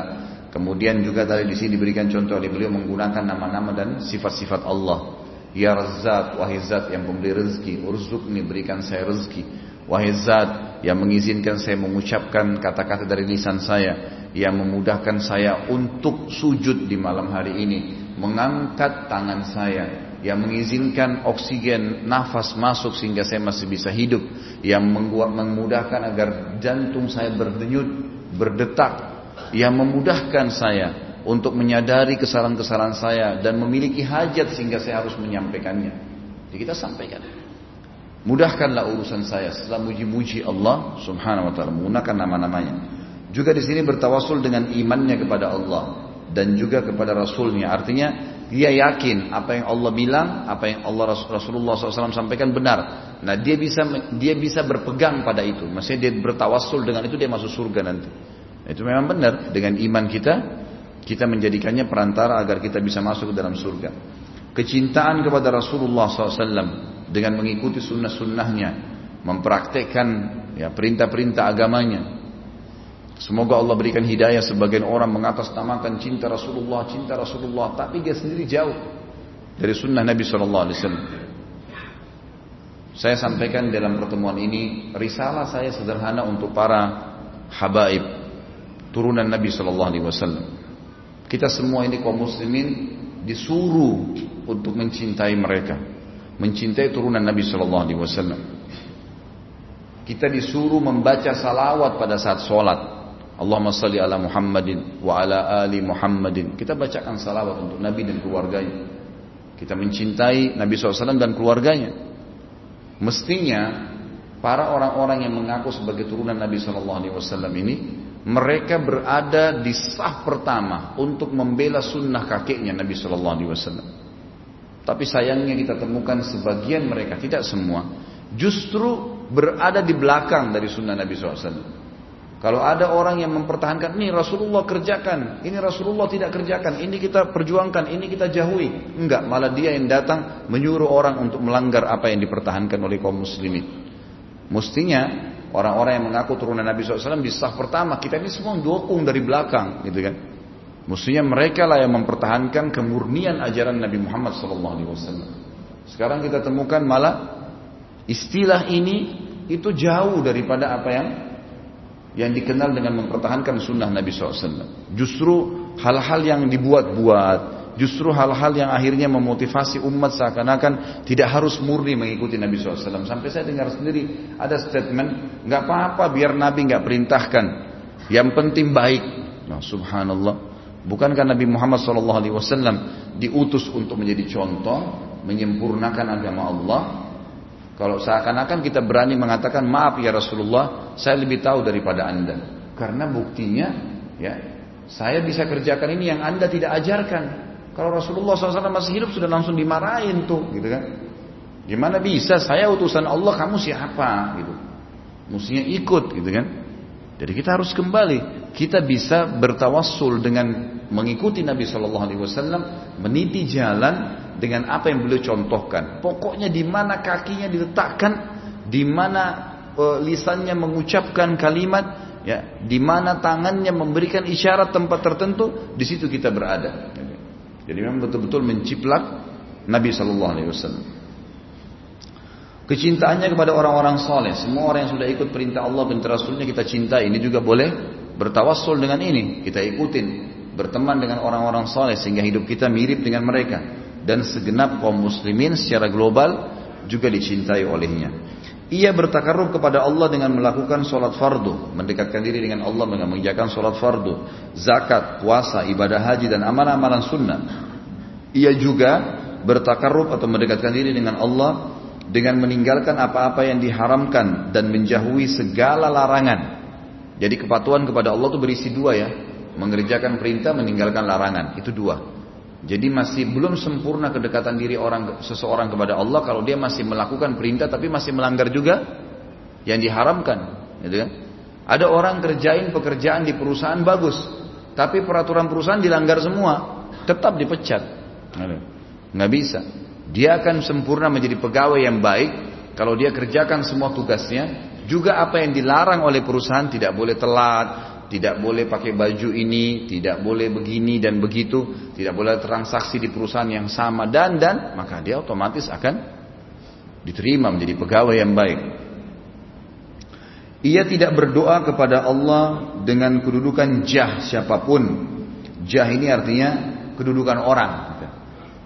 Kemudian juga tadi di sini diberikan contoh oleh beliau menggunakan nama-nama dan sifat-sifat Allah. Ya Razzaq, wahai zat yang pemberi rezeki, urzukni berikan saya rezeki. Wahai zat yang mengizinkan saya mengucapkan kata-kata dari lisan saya. Yang memudahkan saya untuk sujud di malam hari ini. Mengangkat tangan saya. Yang mengizinkan oksigen nafas masuk sehingga saya masih bisa hidup. Yang memudahkan agar jantung saya berdenyut, berdetak. Yang memudahkan saya untuk menyadari kesalahan-kesalahan saya dan memiliki hajat sehingga saya harus menyampaikannya. Jadi kita sampaikan. Mudahkanlah urusan saya setelah muji-muji Allah Subhanahu wa taala menggunakan nama-namanya. Juga di sini bertawasul dengan imannya kepada Allah dan juga kepada Rasulnya. Artinya dia yakin apa yang Allah bilang, apa yang Allah Rasulullah SAW sampaikan benar. Nah dia bisa dia bisa berpegang pada itu. Maksudnya dia bertawasul dengan itu dia masuk surga nanti. Itu memang benar dengan iman kita kita menjadikannya perantara agar kita bisa masuk ke dalam surga. Kecintaan kepada Rasulullah SAW dengan mengikuti sunnah-sunnahnya, mempraktekkan ya perintah-perintah agamanya. Semoga Allah berikan hidayah sebagian orang mengatasnamakan cinta Rasulullah, cinta Rasulullah, tapi dia sendiri jauh dari sunnah Nabi Shallallahu Alaihi Wasallam. Saya sampaikan dalam pertemuan ini risalah saya sederhana untuk para habaib turunan Nabi Shallallahu Alaihi Wasallam. Kita semua ini kaum muslimin disuruh untuk mencintai mereka mencintai turunan Nabi Shallallahu Alaihi Wasallam. Kita disuruh membaca salawat pada saat sholat. Allahumma salli ala Muhammadin wa ala ali Muhammadin. Kita bacakan salawat untuk Nabi dan keluarganya. Kita mencintai Nabi SAW dan keluarganya. Mestinya para orang-orang yang mengaku sebagai turunan Nabi SAW ini mereka berada di sah pertama untuk membela sunnah kakeknya Nabi SAW. Tapi sayangnya kita temukan sebagian mereka, tidak semua, justru berada di belakang dari sunnah Nabi SAW. Kalau ada orang yang mempertahankan, ini Rasulullah kerjakan, ini Rasulullah tidak kerjakan, ini kita perjuangkan, ini kita jauhi. Enggak, malah dia yang datang menyuruh orang untuk melanggar apa yang dipertahankan oleh kaum muslimin. Mestinya orang-orang yang mengaku turunan Nabi SAW di sah pertama, kita ini semua dukung dari belakang, gitu kan. Mestinya mereka lah yang mempertahankan kemurnian ajaran Nabi Muhammad SAW. Sekarang kita temukan malah istilah ini itu jauh daripada apa yang yang dikenal dengan mempertahankan sunnah Nabi SAW. Justru hal-hal yang dibuat-buat, justru hal-hal yang akhirnya memotivasi umat seakan-akan tidak harus murni mengikuti Nabi SAW. Sampai saya dengar sendiri ada statement, nggak apa-apa biar Nabi nggak perintahkan, yang penting baik. Nah, subhanallah. Bukankah Nabi Muhammad SAW diutus untuk menjadi contoh, menyempurnakan agama Allah? Kalau seakan-akan kita berani mengatakan maaf ya Rasulullah, saya lebih tahu daripada anda. Karena buktinya, ya, saya bisa kerjakan ini yang anda tidak ajarkan. Kalau Rasulullah SAW masih hidup sudah langsung dimarahin tuh, gitu kan? Gimana bisa? Saya utusan Allah, kamu siapa? Gitu. Mestinya ikut, gitu kan? Jadi kita harus kembali. Kita bisa bertawassul dengan mengikuti Nabi Shallallahu Alaihi Wasallam, meniti jalan dengan apa yang beliau contohkan. Pokoknya di mana kakinya diletakkan, di mana e, lisannya mengucapkan kalimat, ya, di mana tangannya memberikan isyarat tempat tertentu, di situ kita berada. Jadi memang betul-betul menciplak Nabi Shallallahu Alaihi Wasallam. Kecintaannya kepada orang-orang soleh, semua orang yang sudah ikut perintah Allah dan Rasulnya kita cintai. Ini juga boleh bertawassul dengan ini, kita ikutin, berteman dengan orang-orang soleh sehingga hidup kita mirip dengan mereka dan segenap kaum muslimin secara global juga dicintai olehnya. Ia bertakarrub kepada Allah dengan melakukan sholat fardu, mendekatkan diri dengan Allah dengan mengerjakan sholat fardu, zakat, puasa, ibadah haji dan amalan-amalan sunnah. Ia juga bertakarrub atau mendekatkan diri dengan Allah dengan meninggalkan apa-apa yang diharamkan dan menjauhi segala larangan. Jadi kepatuhan kepada Allah itu berisi dua ya, mengerjakan perintah, meninggalkan larangan. Itu dua. Jadi masih belum sempurna kedekatan diri orang seseorang kepada Allah kalau dia masih melakukan perintah tapi masih melanggar juga yang diharamkan, gitu kan? Ada orang kerjain pekerjaan di perusahaan bagus, tapi peraturan perusahaan dilanggar semua, tetap dipecat. Nggak bisa. Dia akan sempurna menjadi pegawai yang baik kalau dia kerjakan semua tugasnya, juga apa yang dilarang oleh perusahaan tidak boleh telat, tidak boleh pakai baju ini, tidak boleh begini dan begitu, tidak boleh transaksi di perusahaan yang sama dan dan maka dia otomatis akan diterima menjadi pegawai yang baik. Ia tidak berdoa kepada Allah dengan kedudukan jah siapa pun. Jah ini artinya kedudukan orang.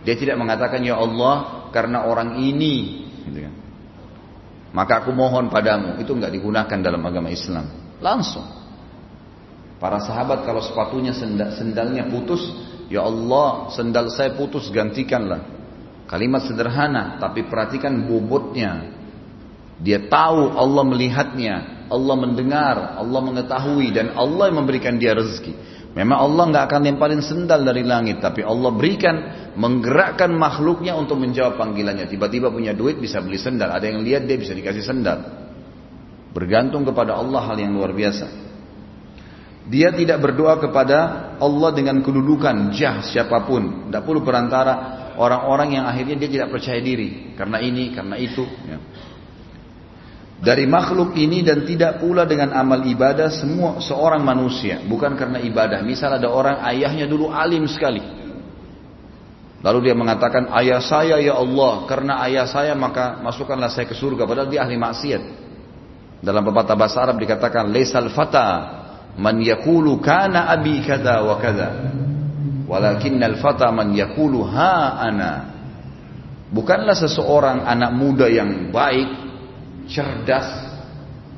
Dia tidak mengatakan ya Allah karena orang ini. Gitu kan. Maka aku mohon padamu. Itu nggak digunakan dalam agama Islam. Langsung. Para sahabat kalau sepatunya sendal, sendalnya putus, ya Allah sendal saya putus gantikanlah. Kalimat sederhana, tapi perhatikan bobotnya. Dia tahu Allah melihatnya, Allah mendengar, Allah mengetahui dan Allah memberikan dia rezeki. Memang Allah nggak akan lemparin sendal dari langit, tapi Allah berikan menggerakkan makhluknya untuk menjawab panggilannya. Tiba-tiba punya duit bisa beli sendal, ada yang lihat dia bisa dikasih sendal. Bergantung kepada Allah hal yang luar biasa. Dia tidak berdoa kepada Allah dengan kedudukan jah siapa pun. Tidak perlu perantara orang-orang yang akhirnya dia tidak percaya diri karena ini, karena itu. Ya. Dari makhluk ini dan tidak pula dengan amal ibadah semua seorang manusia, bukan karena ibadah. Misal ada orang ayahnya dulu alim sekali. Lalu dia mengatakan, ayah saya ya Allah, karena ayah saya maka masukkanlah saya ke surga. Padahal dia ahli maksiat. Dalam pepatah bahasa Arab dikatakan, Laisal fata man yakulu kana abi kada wa kada walakinnal fata man yakulu ha ana bukanlah seseorang anak muda yang baik cerdas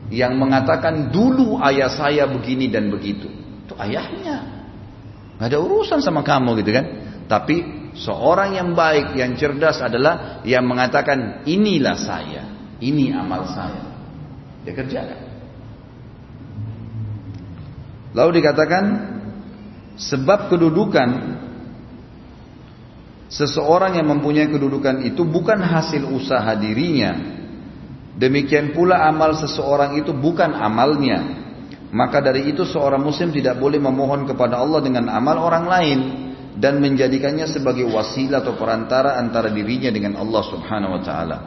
yang mengatakan dulu ayah saya begini dan begitu. Itu ayahnya. Nggak ada urusan sama kamu gitu kan? Tapi seorang yang baik yang cerdas adalah yang mengatakan inilah saya ini amal saya. Dia kerjakan. Lalu dikatakan sebab kedudukan seseorang yang mempunyai kedudukan itu bukan hasil usaha dirinya. Demikian pula amal seseorang itu bukan amalnya. Maka dari itu seorang muslim tidak boleh memohon kepada Allah dengan amal orang lain dan menjadikannya sebagai wasilah atau perantara antara dirinya dengan Allah Subhanahu wa taala.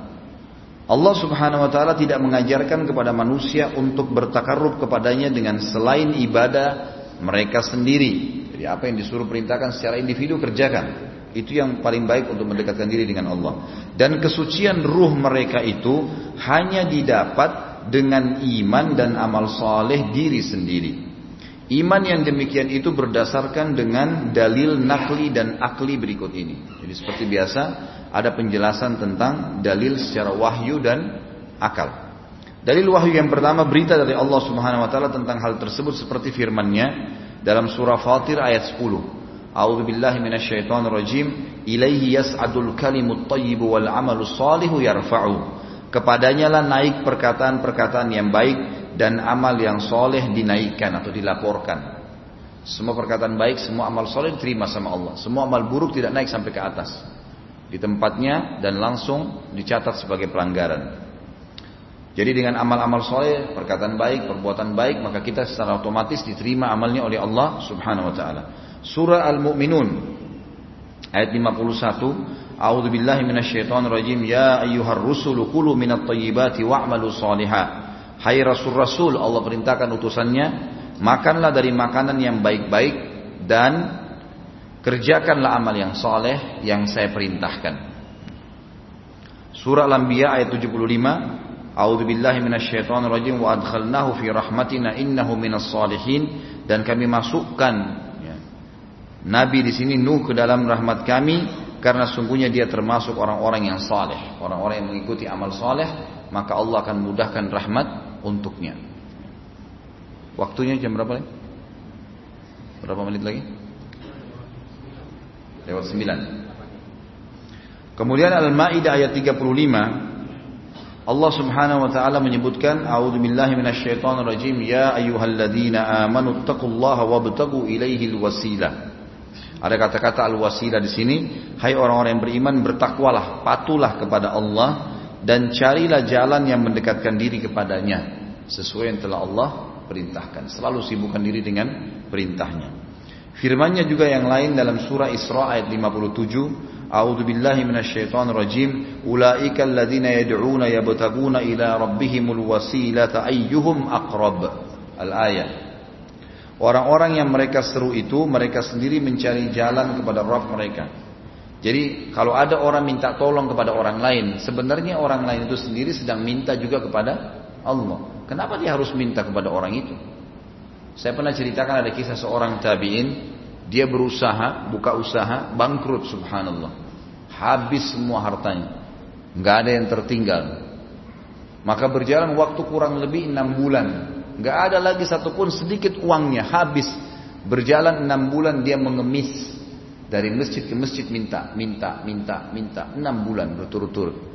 Allah subhanahu wa ta'ala tidak mengajarkan kepada manusia untuk bertakarrub kepadanya dengan selain ibadah mereka sendiri. Jadi apa yang disuruh perintahkan secara individu kerjakan. Itu yang paling baik untuk mendekatkan diri dengan Allah. Dan kesucian ruh mereka itu hanya didapat dengan iman dan amal soleh diri sendiri. Iman yang demikian itu berdasarkan dengan dalil nakli dan akli berikut ini. Jadi seperti biasa ada penjelasan tentang dalil secara wahyu dan akal. Dalil wahyu yang pertama berita dari Allah Subhanahu wa taala tentang hal tersebut seperti firman-Nya dalam surah Fatir ayat 10. A'udzu billahi minasyaitonir rajim. Ilaihi yas'adul kalimut thayyibu wal 'amalus shalihu yarfa'u. Kepadanya lah naik perkataan-perkataan yang baik dan amal yang soleh dinaikkan atau dilaporkan. Semua perkataan baik, semua amal soleh diterima sama Allah. Semua amal buruk tidak naik sampai ke atas. Di tempatnya dan langsung dicatat sebagai pelanggaran. Jadi dengan amal-amal soleh, perkataan baik, perbuatan baik, maka kita secara otomatis diterima amalnya oleh Allah subhanahu wa ta'ala. Surah Al-Mu'minun ayat 51 A'udzu billahi minasyaitonir rajim ya ayyuhar rusulu kulu minat thayyibati wa'malu shalihan Hai Rasul-Rasul Allah perintahkan utusannya Makanlah dari makanan yang baik-baik Dan Kerjakanlah amal yang soleh Yang saya perintahkan. Surah Al-Anbiya ayat 75 A'udzu billahi minasyaitonir rajim wa adkhalnahu fi rahmatina innahu minas salihin. Dan kami masukkan Nabi di sini Nuh ke dalam rahmat kami karena sungguhnya dia termasuk orang-orang yang saleh, orang-orang yang mengikuti amal saleh, maka Allah akan mudahkan rahmat untuknya. Waktunya jam berapa lagi? Berapa menit lagi? Lewat 9. Kemudian Al-Maidah ayat 35 Allah Subhanahu wa taala menyebutkan A'udzu billahi minasyaitonir rajim ya ayyuhalladzina amanu taqullaha wabtagu ilaihil wasilah. Ada kata-kata al-wasilah di sini, hai orang-orang yang beriman bertakwalah, patulah kepada Allah dan carilah jalan yang mendekatkan diri kepadanya sesuai yang telah Allah perintahkan. Selalu sibukkan diri dengan perintahnya. Firmannya juga yang lain dalam surah Isra ayat 57, A'udzu billahi minasyaitonir rajim, ulaika alladziina yad'uuna yabtaguna ila rabbihimul wasilata ayyuhum aqrab. Al-ayat. Orang-orang yang mereka seru itu mereka sendiri mencari jalan kepada Rabb mereka. Jadi kalau ada orang minta tolong kepada orang lain, sebenarnya orang lain itu sendiri sedang minta juga kepada Allah. Kenapa dia harus minta kepada orang itu? Saya pernah ceritakan ada kisah seorang tabi'in, dia berusaha, buka usaha, bangkrut subhanallah. Habis semua hartanya. Nggak ada yang tertinggal. Maka berjalan waktu kurang lebih enam bulan. Nggak ada lagi satupun sedikit uangnya, habis. Berjalan enam bulan dia mengemis dari masjid ke masjid minta, minta, minta, minta. Enam bulan berturut-turut.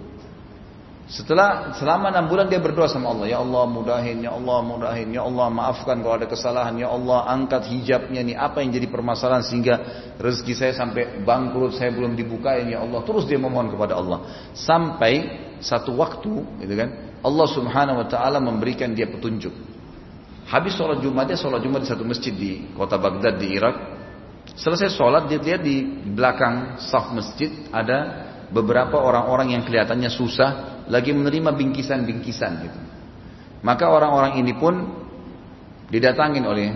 Setelah selama enam bulan dia berdoa sama Allah, ya Allah mudahin, ya Allah mudahin, ya Allah maafkan kalau ada kesalahan, ya Allah angkat hijabnya nih apa yang jadi permasalahan sehingga rezeki saya sampai bangkrut, saya belum dibukain ya Allah. Terus dia memohon kepada Allah sampai satu waktu, gitu kan? Allah Subhanahu Wa Taala memberikan dia petunjuk. Habis sholat Jumat dia sholat Jumat di satu masjid di kota Baghdad di Irak. Selesai sholat dia lihat di belakang saf masjid ada beberapa orang-orang yang kelihatannya susah lagi menerima bingkisan-bingkisan gitu. Maka orang-orang ini pun didatangin oleh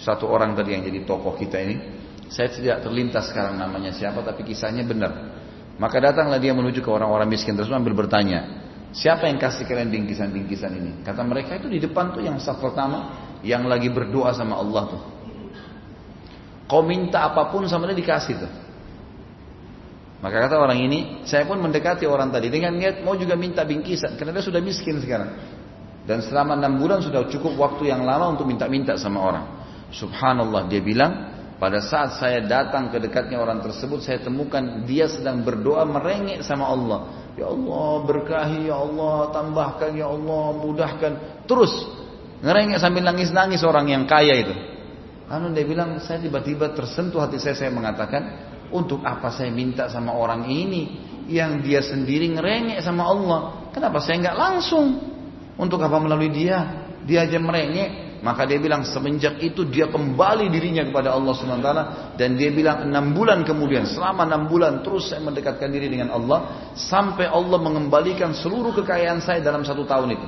satu orang tadi yang jadi tokoh kita ini. Saya tidak terlintas sekarang namanya siapa tapi kisahnya benar. Maka datanglah dia menuju ke orang-orang miskin terus ambil bertanya, siapa yang kasih kalian bingkisan-bingkisan ini? Kata mereka itu di depan tuh yang saf pertama yang lagi berdoa sama Allah tuh. Kau minta apa pun sama dia dikasih tuh. Maka kata orang ini, saya pun mendekati orang tadi dengan niat mau juga minta bingkisan karena dia sudah miskin sekarang. Dan selama enam bulan sudah cukup waktu yang lama untuk minta-minta sama orang. Subhanallah dia bilang, pada saat saya datang ke dekatnya orang tersebut, saya temukan dia sedang berdoa merengek sama Allah. Ya Allah berkahi, ya Allah tambahkan, ya Allah mudahkan. Terus ngerengek sambil nangis-nangis orang yang kaya itu. Anu dia bilang, saya tiba-tiba tersentuh hati saya, saya mengatakan, untuk apa saya minta sama orang ini yang dia sendiri ngerengek sama Allah? Kenapa saya nggak langsung? Untuk apa melalui dia? Dia aja merengek. Maka dia bilang semenjak itu dia kembali dirinya kepada Allah SWT dan dia bilang enam bulan kemudian selama enam bulan terus saya mendekatkan diri dengan Allah sampai Allah mengembalikan seluruh kekayaan saya dalam satu tahun itu.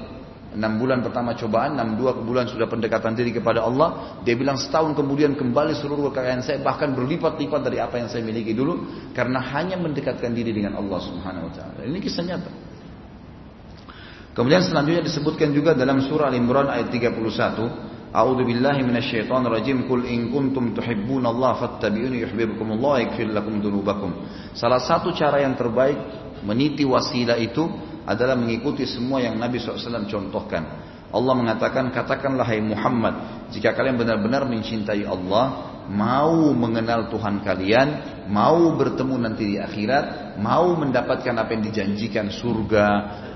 Enam bulan pertama cobaan, enam dua bulan sudah pendekatan diri kepada Allah. Dia bilang setahun kemudian kembali seluruh kekayaan saya bahkan berlipat-lipat dari apa yang saya miliki dulu karena hanya mendekatkan diri dengan Allah Subhanahu wa taala. Ini kisah nyata. Kemudian selanjutnya disebutkan juga dalam surah Al-Imran ayat 31, A'udzu billahi minasyaitonir rajim. Qul in kuntum tuhibbunallaha fattabi'uni yuhibbukumullah yaghfir lakum dzunubakum. Salah satu cara yang terbaik meniti wasilah itu adalah mengikuti semua yang Nabi SAW contohkan. Allah mengatakan, katakanlah hai Muhammad, jika kalian benar-benar mencintai Allah, mau mengenal Tuhan kalian, mau bertemu nanti di akhirat, mau mendapatkan apa yang dijanjikan surga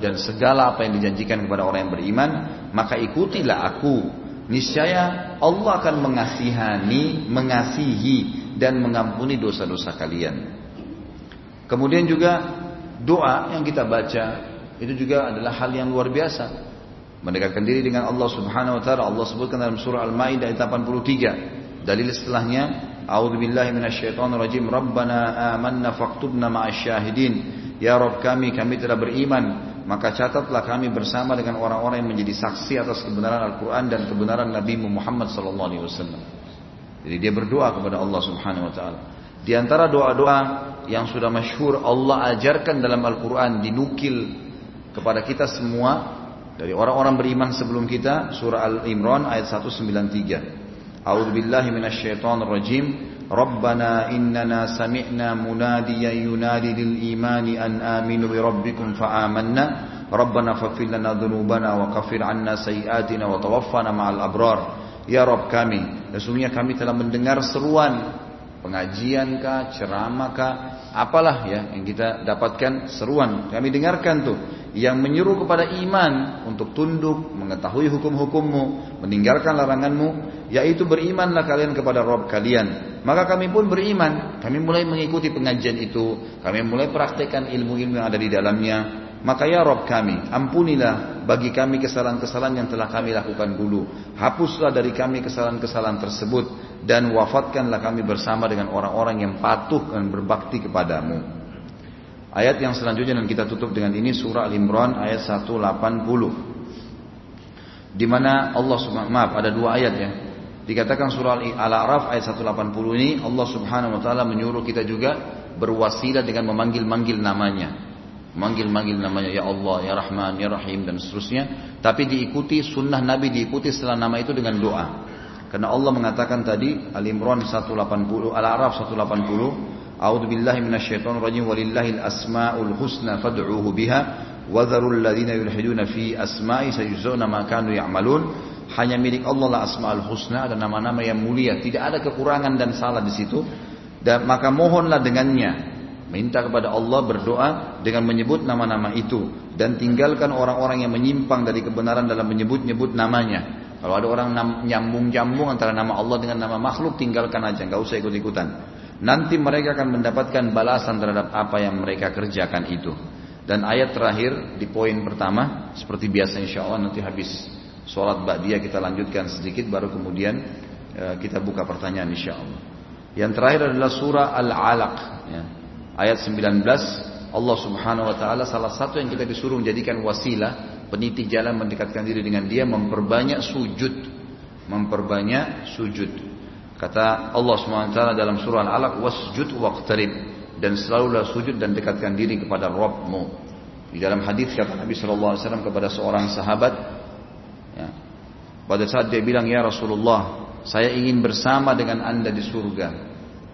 dan segala apa yang dijanjikan kepada orang yang beriman, maka ikutilah aku niscaya Allah akan mengasihani, mengasihi dan mengampuni dosa-dosa kalian. Kemudian juga doa yang kita baca itu juga adalah hal yang luar biasa. Mendekatkan diri dengan Allah Subhanahu wa taala. Allah sebutkan dalam surah Al-Maidah ayat 83. Dalil setelahnya, A'udzubillahi minasyaitonirrajim. Rabbana amanna faktubna ma'asyahidin. Ya Rabb kami, kami telah beriman maka catatlah kami bersama dengan orang-orang yang menjadi saksi atas kebenaran Al-Quran dan kebenaran Nabi Muhammad SAW. Jadi dia berdoa kepada Allah Subhanahu Wa Taala. Di antara doa-doa yang sudah masyhur Allah ajarkan dalam Al-Quran dinukil kepada kita semua dari orang-orang beriman sebelum kita surah Al-Imran ayat 193. A'udzu billahi minasyaitonir rajim. ربنا إننا سمعنا مناديا ينادي للإيمان أن آمنوا بربكم فآمنا ربنا فاغفر لنا ذنوبنا وكفر عنا سيئاتنا وتوفنا مع الأبرار Ya Rob kami, sesungguhnya kami telah mendengar seruan pengajian kah, ceramah kah, apalah ya yang kita dapatkan seruan. Kami dengarkan tuh yang menyuruh kepada iman untuk tunduk, mengetahui hukum-hukummu, meninggalkan laranganmu, yaitu berimanlah kalian kepada Rob kalian maka kami pun beriman. Kami mulai mengikuti pengajian itu. Kami mulai praktekkan ilmu-ilmu yang ada di dalamnya. Maka ya Rob kami, ampunilah bagi kami kesalahan-kesalahan yang telah kami lakukan dulu. Hapuslah dari kami kesalahan-kesalahan tersebut. Dan wafatkanlah kami bersama dengan orang-orang yang patuh dan berbakti kepadamu. Ayat yang selanjutnya dan kita tutup dengan ini surah Al-Imran ayat 180. Di mana Allah subhanahu maaf ada dua ayat ya. Dikatakan surah Al-A'raf ayat 180 ini Allah Subhanahu wa taala menyuruh kita juga berwasilah dengan memanggil-manggil namanya. Manggil-manggil namanya ya Allah, ya Rahman, ya Rahim dan seterusnya. Tapi diikuti sunnah Nabi diikuti setelah nama itu dengan doa. Karena Allah mengatakan tadi Al-Imran 180, Al-A'raf 180, A'udzu billahi minasyaitonir rajim walillahil asmaul husna fad'uuhu biha wa dzarul ladzina yulhiduna fi asma'i sayujzauna ma kanu ya'malun hanya milik Allah lah asmaul husna dan nama-nama yang mulia tidak ada kekurangan dan salah di situ dan maka mohonlah dengannya minta kepada Allah berdoa dengan menyebut nama-nama itu dan tinggalkan orang-orang yang menyimpang dari kebenaran dalam menyebut-nyebut namanya kalau ada orang nyambung-nyambung antara nama Allah dengan nama makhluk tinggalkan aja nggak usah ikut-ikutan nanti mereka akan mendapatkan balasan terhadap apa yang mereka kerjakan itu dan ayat terakhir di poin pertama seperti biasa insya Allah nanti habis Sholat ba'diyah kita lanjutkan sedikit baru kemudian e, kita buka pertanyaan insya Allah. Yang terakhir adalah surah Al-Alaq. Ya. Ayat 19 Allah subhanahu wa ta'ala salah satu yang kita disuruh menjadikan wasilah peniti jalan mendekatkan diri dengan dia memperbanyak sujud memperbanyak sujud kata Allah subhanahu wa ta'ala dalam surah Al-Alaq wasjud waqtarib dan selalulah sujud dan dekatkan diri kepada Rabbmu di dalam hadis kata Nabi SAW kepada seorang sahabat Ya. Pada saat dia bilang, Ya Rasulullah, saya ingin bersama dengan anda di surga.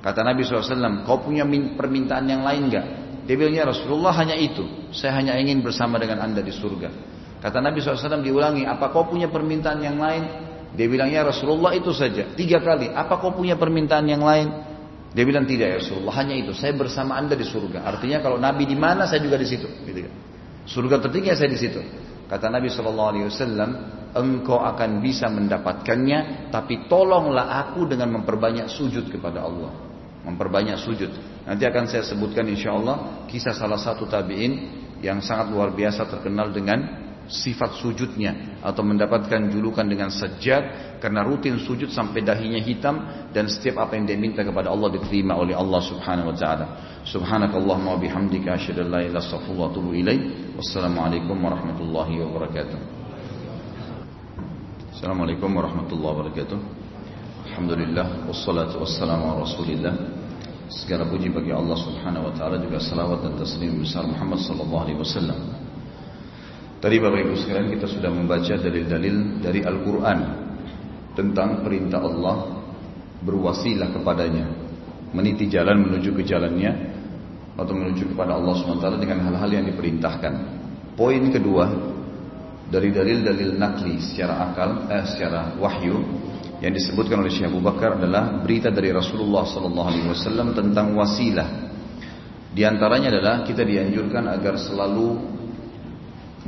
Kata Nabi SAW, kau punya permintaan yang lain gak? Dia bilang, Ya Rasulullah hanya itu. Saya hanya ingin bersama dengan anda di surga. Kata Nabi SAW diulangi, apa kau punya permintaan yang lain? Dia bilang, Ya Rasulullah itu saja. Tiga kali, apa kau punya permintaan yang lain? Dia bilang tidak ya Rasulullah, hanya itu. Saya bersama anda di surga. Artinya kalau Nabi di mana, saya juga di situ. Gitu kan. Surga tertinggi saya di situ. Kata Nabi Shallallahu Alaihi Wasallam, engkau akan bisa mendapatkannya, tapi tolonglah aku dengan memperbanyak sujud kepada Allah. Memperbanyak sujud. Nanti akan saya sebutkan insya Allah kisah salah satu tabiin yang sangat luar biasa terkenal dengan sifat sujudnya atau mendapatkan julukan dengan sajjad karena rutin sujud sampai dahinya hitam dan setiap apa yang dia minta kepada Allah diterima oleh Allah Subhanahu wa taala. Subhanakallahumma wa bihamdika asyhadu an la ilaha illa anta ilaik. Wassalamualaikum warahmatullahi wabarakatuh. Assalamualaikum warahmatullahi wabarakatuh Alhamdulillah Wassalatu wassalamu ala rasulillah Segala puji bagi Allah subhanahu wa ta'ala Juga salawat dan taslim besar Muhammad sallallahu alaihi wasallam Tadi Bapak Ibu sekalian kita sudah membaca dalil-dalil dari Al-Quran tentang perintah Allah berwasilah kepadanya, meniti jalan menuju ke jalannya atau menuju kepada Allah SWT dengan hal-hal yang diperintahkan. Poin kedua dari dalil-dalil nakli secara akal, eh, secara wahyu yang disebutkan oleh Syekh Abu Bakar adalah berita dari Rasulullah SAW tentang wasilah. Di antaranya adalah kita dianjurkan agar selalu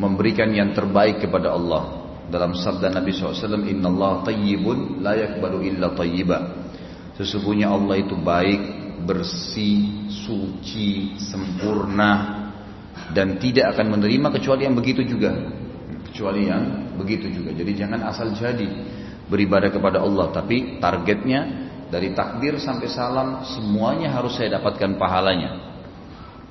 memberikan yang terbaik kepada Allah. Dalam sabda Nabi SAW, Inna Allah tayyibun la yakbalu illa tayyiba. Sesungguhnya Allah itu baik, bersih, suci, sempurna dan tidak akan menerima kecuali yang begitu juga. Kecuali yang begitu juga. Jadi jangan asal jadi beribadah kepada Allah, tapi targetnya dari takbir sampai salam semuanya harus saya dapatkan pahalanya.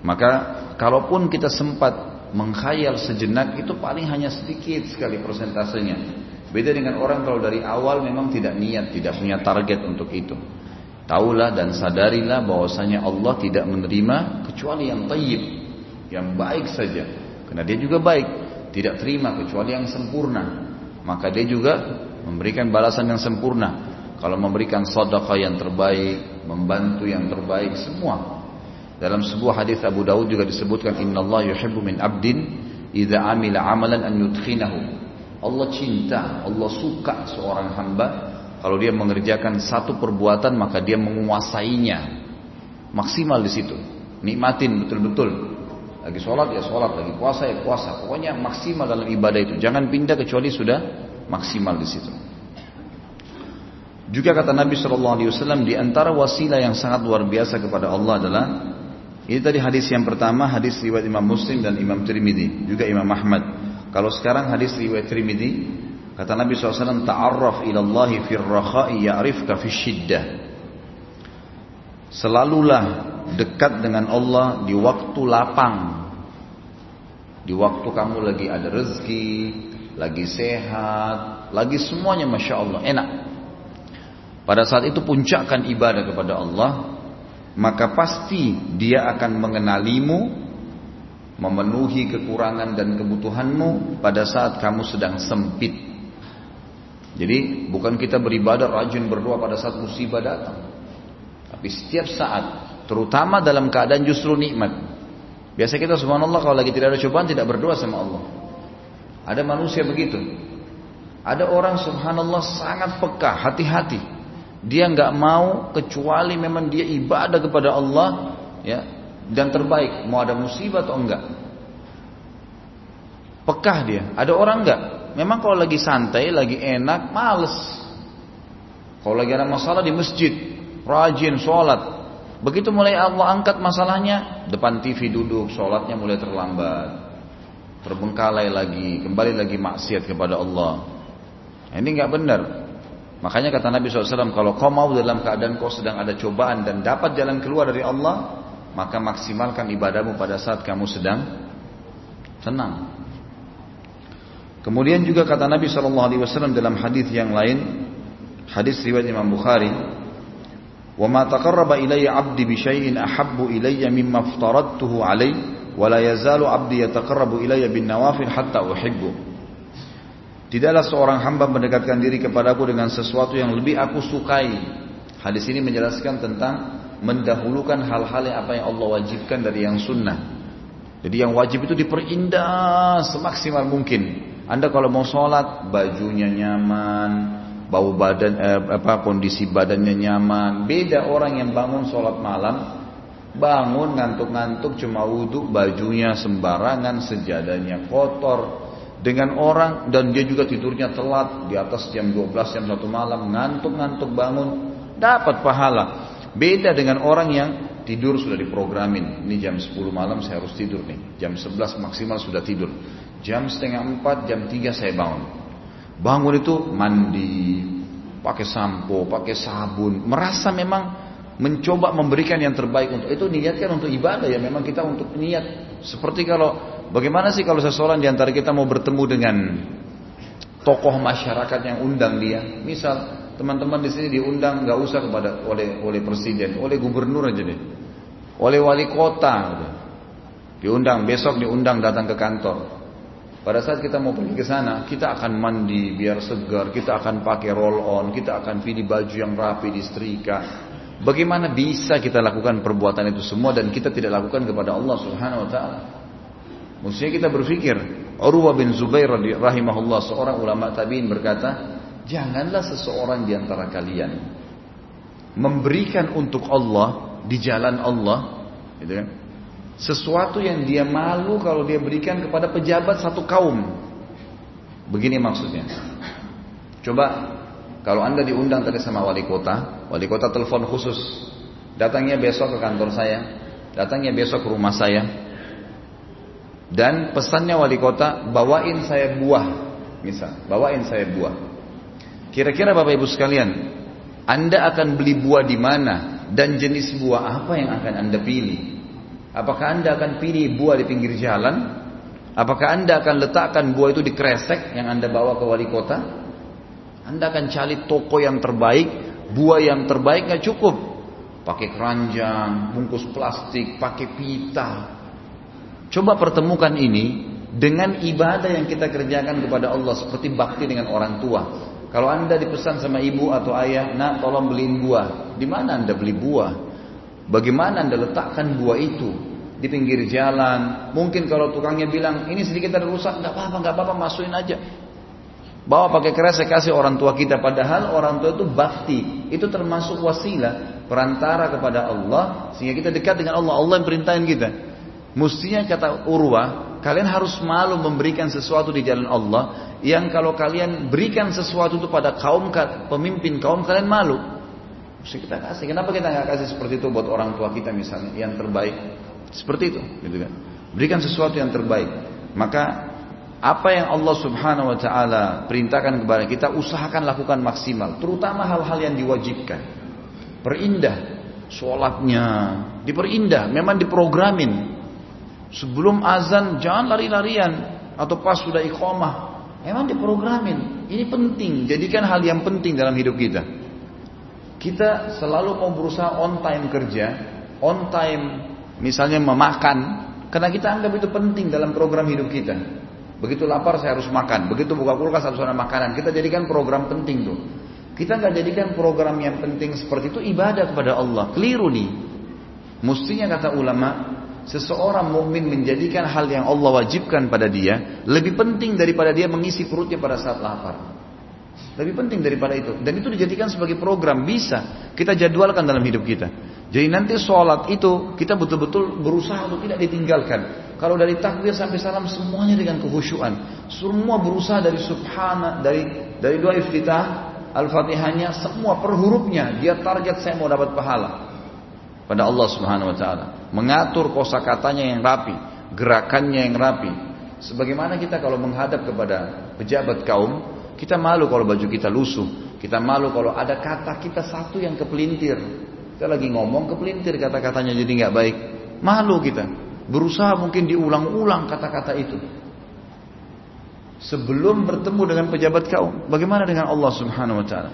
Maka kalaupun kita sempat mengkhayal sejenak itu paling hanya sedikit sekali persentasenya. Beda dengan orang kalau dari awal memang tidak niat, tidak punya target untuk itu. Taulah dan sadarilah bahwasanya Allah tidak menerima kecuali yang tayyib, yang baik saja. Karena dia juga baik, tidak terima kecuali yang sempurna. Maka dia juga memberikan balasan yang sempurna. Kalau memberikan sedekah yang terbaik, membantu yang terbaik, semua. Dalam sebuah hadis Abu Daud juga disebutkan Inna Allah yuhibbu min abdin idza amila amalan an yudkhinahu Allah cinta, Allah suka seorang hamba kalau dia mengerjakan satu perbuatan maka dia menguasainya. Maksimal di situ. Nikmatin betul-betul. Lagi sholat ya sholat, lagi puasa ya puasa. Pokoknya maksimal dalam ibadah itu. Jangan pindah kecuali sudah maksimal di situ. Juga kata Nabi Shallallahu Alaihi Wasallam di antara wasilah yang sangat luar biasa kepada Allah adalah ini tadi hadis yang pertama hadis riwayat Imam Muslim dan Imam Tirmidzi juga Imam Ahmad kalau sekarang hadis riwayat Trimidi, kata Nabi SAW, Ta'arraf ilallahi fir rakha'i ya'rifka fi syiddah. Selalulah dekat dengan Allah di waktu lapang. Di waktu kamu lagi ada rezeki, lagi sehat, lagi semuanya Masya Allah, enak. Pada saat itu puncakkan ibadah kepada Allah, maka pasti dia akan mengenalimu memenuhi kekurangan dan kebutuhanmu pada saat kamu sedang sempit. Jadi bukan kita beribadah rajin berdoa pada saat musibah datang. Tapi setiap saat, terutama dalam keadaan justru nikmat. Biasa kita subhanallah kalau lagi tidak ada cobaan tidak berdoa sama Allah. Ada manusia begitu. Ada orang subhanallah sangat peka, hati-hati. Dia nggak mau kecuali memang dia ibadah kepada Allah, ya dan terbaik. Mau ada musibah atau enggak. Pekah dia. Ada orang enggak memang kalau lagi santai lagi enak males. Kalau lagi ada masalah di masjid rajin sholat. Begitu mulai Allah angkat masalahnya depan TV duduk sholatnya mulai terlambat terbengkalai lagi kembali lagi maksiat kepada Allah ini enggak benar makanya kata Nabi SAW kalau kau mau dalam keadaan kau sedang ada cobaan dan dapat jalan keluar dari Allah maka maksimalkan ibadahmu pada saat kamu sedang tenang. Kemudian juga kata Nabi Wasallam dalam hadis yang lain, hadis riwayat Imam Bukhari, "Wa ma taqarraba ilayya 'abdi bi syai'in ahabbu ilayya mimma aftaradtuhu alayhi, wa la yazalu 'abdi yataqarrabu ilayya bin nawafil hatta uhibbu." Tidaklah seorang hamba mendekatkan diri kepadaku dengan sesuatu yang lebih aku sukai. Hadis ini menjelaskan tentang mendahulukan hal-hal yang apa yang Allah wajibkan dari yang sunnah. Jadi yang wajib itu diperindah semaksimal mungkin. Anda kalau mau sholat bajunya nyaman, bau badan eh, apa kondisi badannya nyaman. Beda orang yang bangun sholat malam, bangun ngantuk-ngantuk cuma wudhu, bajunya sembarangan, sejadahnya kotor. Dengan orang dan dia juga tidurnya telat di atas jam 12 jam 1 malam ngantuk-ngantuk bangun dapat pahala. Beda dengan orang yang tidur sudah diprogramin. Ini jam 10 malam saya harus tidur nih. Jam 11 maksimal sudah tidur. Jam setengah 4, jam 3 saya bangun. Bangun itu mandi, pakai sampo, pakai sabun. Merasa memang mencoba memberikan yang terbaik untuk itu niatkan untuk ibadah ya memang kita untuk niat seperti kalau bagaimana sih kalau seseorang di antara kita mau bertemu dengan tokoh masyarakat yang undang dia misal teman-teman di sini diundang nggak usah kepada oleh oleh presiden, oleh gubernur aja deh, oleh wali kota, diundang besok diundang datang ke kantor. Pada saat kita mau pergi ke sana, kita akan mandi biar segar, kita akan pakai roll on, kita akan pilih baju yang rapi, disetrika. Bagaimana bisa kita lakukan perbuatan itu semua dan kita tidak lakukan kepada Allah Subhanahu wa taala? Maksudnya kita berpikir, Urwah bin Zubair rahimahullah seorang ulama tabi'in berkata, janganlah seseorang di antara kalian memberikan untuk Allah di jalan Allah, gitu kan? Sesuatu yang dia malu kalau dia berikan kepada pejabat satu kaum. Begini maksudnya. Coba kalau anda diundang tadi sama wali kota, wali kota telepon khusus, datangnya besok ke kantor saya, datangnya besok ke rumah saya, dan pesannya wali kota bawain saya buah, misal, bawain saya buah. Kira-kira bapak ibu sekalian, anda akan beli buah di mana dan jenis buah apa yang akan anda pilih? Apakah anda akan pilih buah di pinggir jalan? Apakah anda akan letakkan buah itu di kresek yang anda bawa ke wali kota? Anda akan cari toko yang terbaik, buah yang terbaik nggak cukup. Pakai keranjang, bungkus plastik, pakai pita. Coba pertemukan ini dengan ibadah yang kita kerjakan kepada Allah seperti bakti dengan orang tua. Kalau anda dipesan sama ibu atau ayah, nak tolong beliin buah. Di mana anda beli buah? Bagaimana anda letakkan buah itu di pinggir jalan? Mungkin kalau tukangnya bilang ini sedikit ada rusak, nggak apa-apa, nggak apa-apa, masukin aja. Bawa pakai keras saya kasih orang tua kita. Padahal orang tua itu bakti. Itu termasuk wasilah perantara kepada Allah sehingga kita dekat dengan Allah. Allah yang perintahin kita. Mestinya kata Urwa, kalian harus malu memberikan sesuatu di jalan Allah yang kalau kalian berikan sesuatu itu pada kaum pemimpin kaum kalian malu. Mesti kita kasih. Kenapa kita nggak kasih seperti itu buat orang tua kita misalnya yang terbaik? Seperti itu, gitu kan? Berikan sesuatu yang terbaik. Maka apa yang Allah Subhanahu wa taala perintahkan kepada kita usahakan lakukan maksimal, terutama hal-hal yang diwajibkan. Perindah sholatnya, diperindah, memang diprogramin. Sebelum azan jangan lari-larian atau pas sudah iqamah, memang diprogramin. Ini penting, jadikan hal yang penting dalam hidup kita. Kita selalu mau berusaha on time kerja, on time misalnya memakan, karena kita anggap itu penting dalam program hidup kita. Begitu lapar saya harus makan, begitu buka kulkas harus ada makanan. Kita jadikan program penting tuh. Kita nggak jadikan program yang penting seperti itu ibadah kepada Allah. Keliru nih. Mestinya kata ulama, seseorang mukmin menjadikan hal yang Allah wajibkan pada dia lebih penting daripada dia mengisi perutnya pada saat lapar. Lebih penting daripada itu. Dan itu dijadikan sebagai program. Bisa. Kita jadwalkan dalam hidup kita. Jadi nanti sholat itu kita betul-betul berusaha untuk tidak ditinggalkan. Kalau dari takbir sampai salam semuanya dengan kehusyuan. Semua berusaha dari subhana, dari dari doa iftitah, al-fatihahnya, semua per hurufnya. Dia target saya mau dapat pahala. Pada Allah subhanahu wa ta'ala. Mengatur kosa katanya yang rapi. Gerakannya yang rapi. Sebagaimana kita kalau menghadap kepada pejabat kaum, kita malu kalau baju kita lusuh. Kita malu kalau ada kata kita satu yang kepelintir. Kita lagi ngomong kepelintir kata-katanya jadi nggak baik. Malu kita. Berusaha mungkin diulang-ulang kata-kata itu. Sebelum bertemu dengan pejabat kaum. Bagaimana dengan Allah subhanahu wa ta'ala?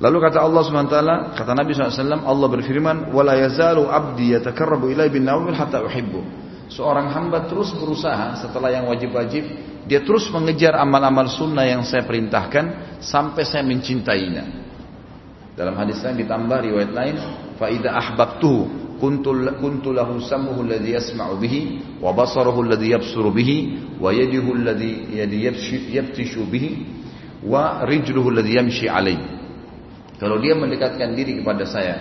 Lalu kata Allah subhanahu wa ta'ala, kata Nabi SAW, Allah berfirman, وَلَا يَزَالُ عَبْدِي يَتَكَرَّبُ إِلَيْ بِالنَّوْمِ حَتَّى أُحِبُّ Seorang hamba terus berusaha setelah yang wajib-wajib dia terus mengejar amal-amal sunnah yang saya perintahkan sampai saya mencintainya. Dalam hadis lain ditambah riwayat lain, fa idza ahbabtuhu kuntu kuntu lahu sam'uhu alladhi yasma'u bihi wa basaruhu alladhi yabsuru bihi wa yaduhu alladhi yabtishu. Kalau dia mendekatkan diri kepada saya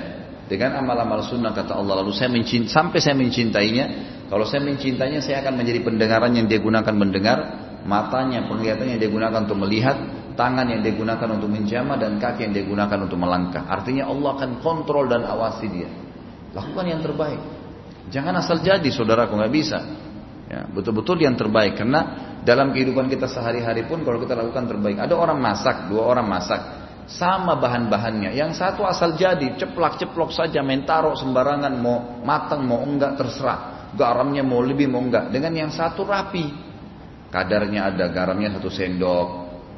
dengan amal-amal sunnah kata Allah lalu saya mencintai, sampai saya mencintainya kalau saya mencintainya saya akan menjadi pendengaran yang dia gunakan mendengar matanya, penglihatan yang dia gunakan untuk melihat, tangan yang dia gunakan untuk menjama dan kaki yang dia gunakan untuk melangkah. Artinya Allah akan kontrol dan awasi dia. Lakukan yang terbaik. Jangan asal jadi saudaraku nggak bisa. Ya, betul-betul yang terbaik karena dalam kehidupan kita sehari-hari pun kalau kita lakukan terbaik. Ada orang masak, dua orang masak, sama bahan-bahannya. Yang satu asal jadi, ceplak-ceplok saja, main taruh sembarangan, mau matang mau enggak terserah. Garamnya mau lebih mau enggak. Dengan yang satu rapi, kadarnya ada garamnya satu sendok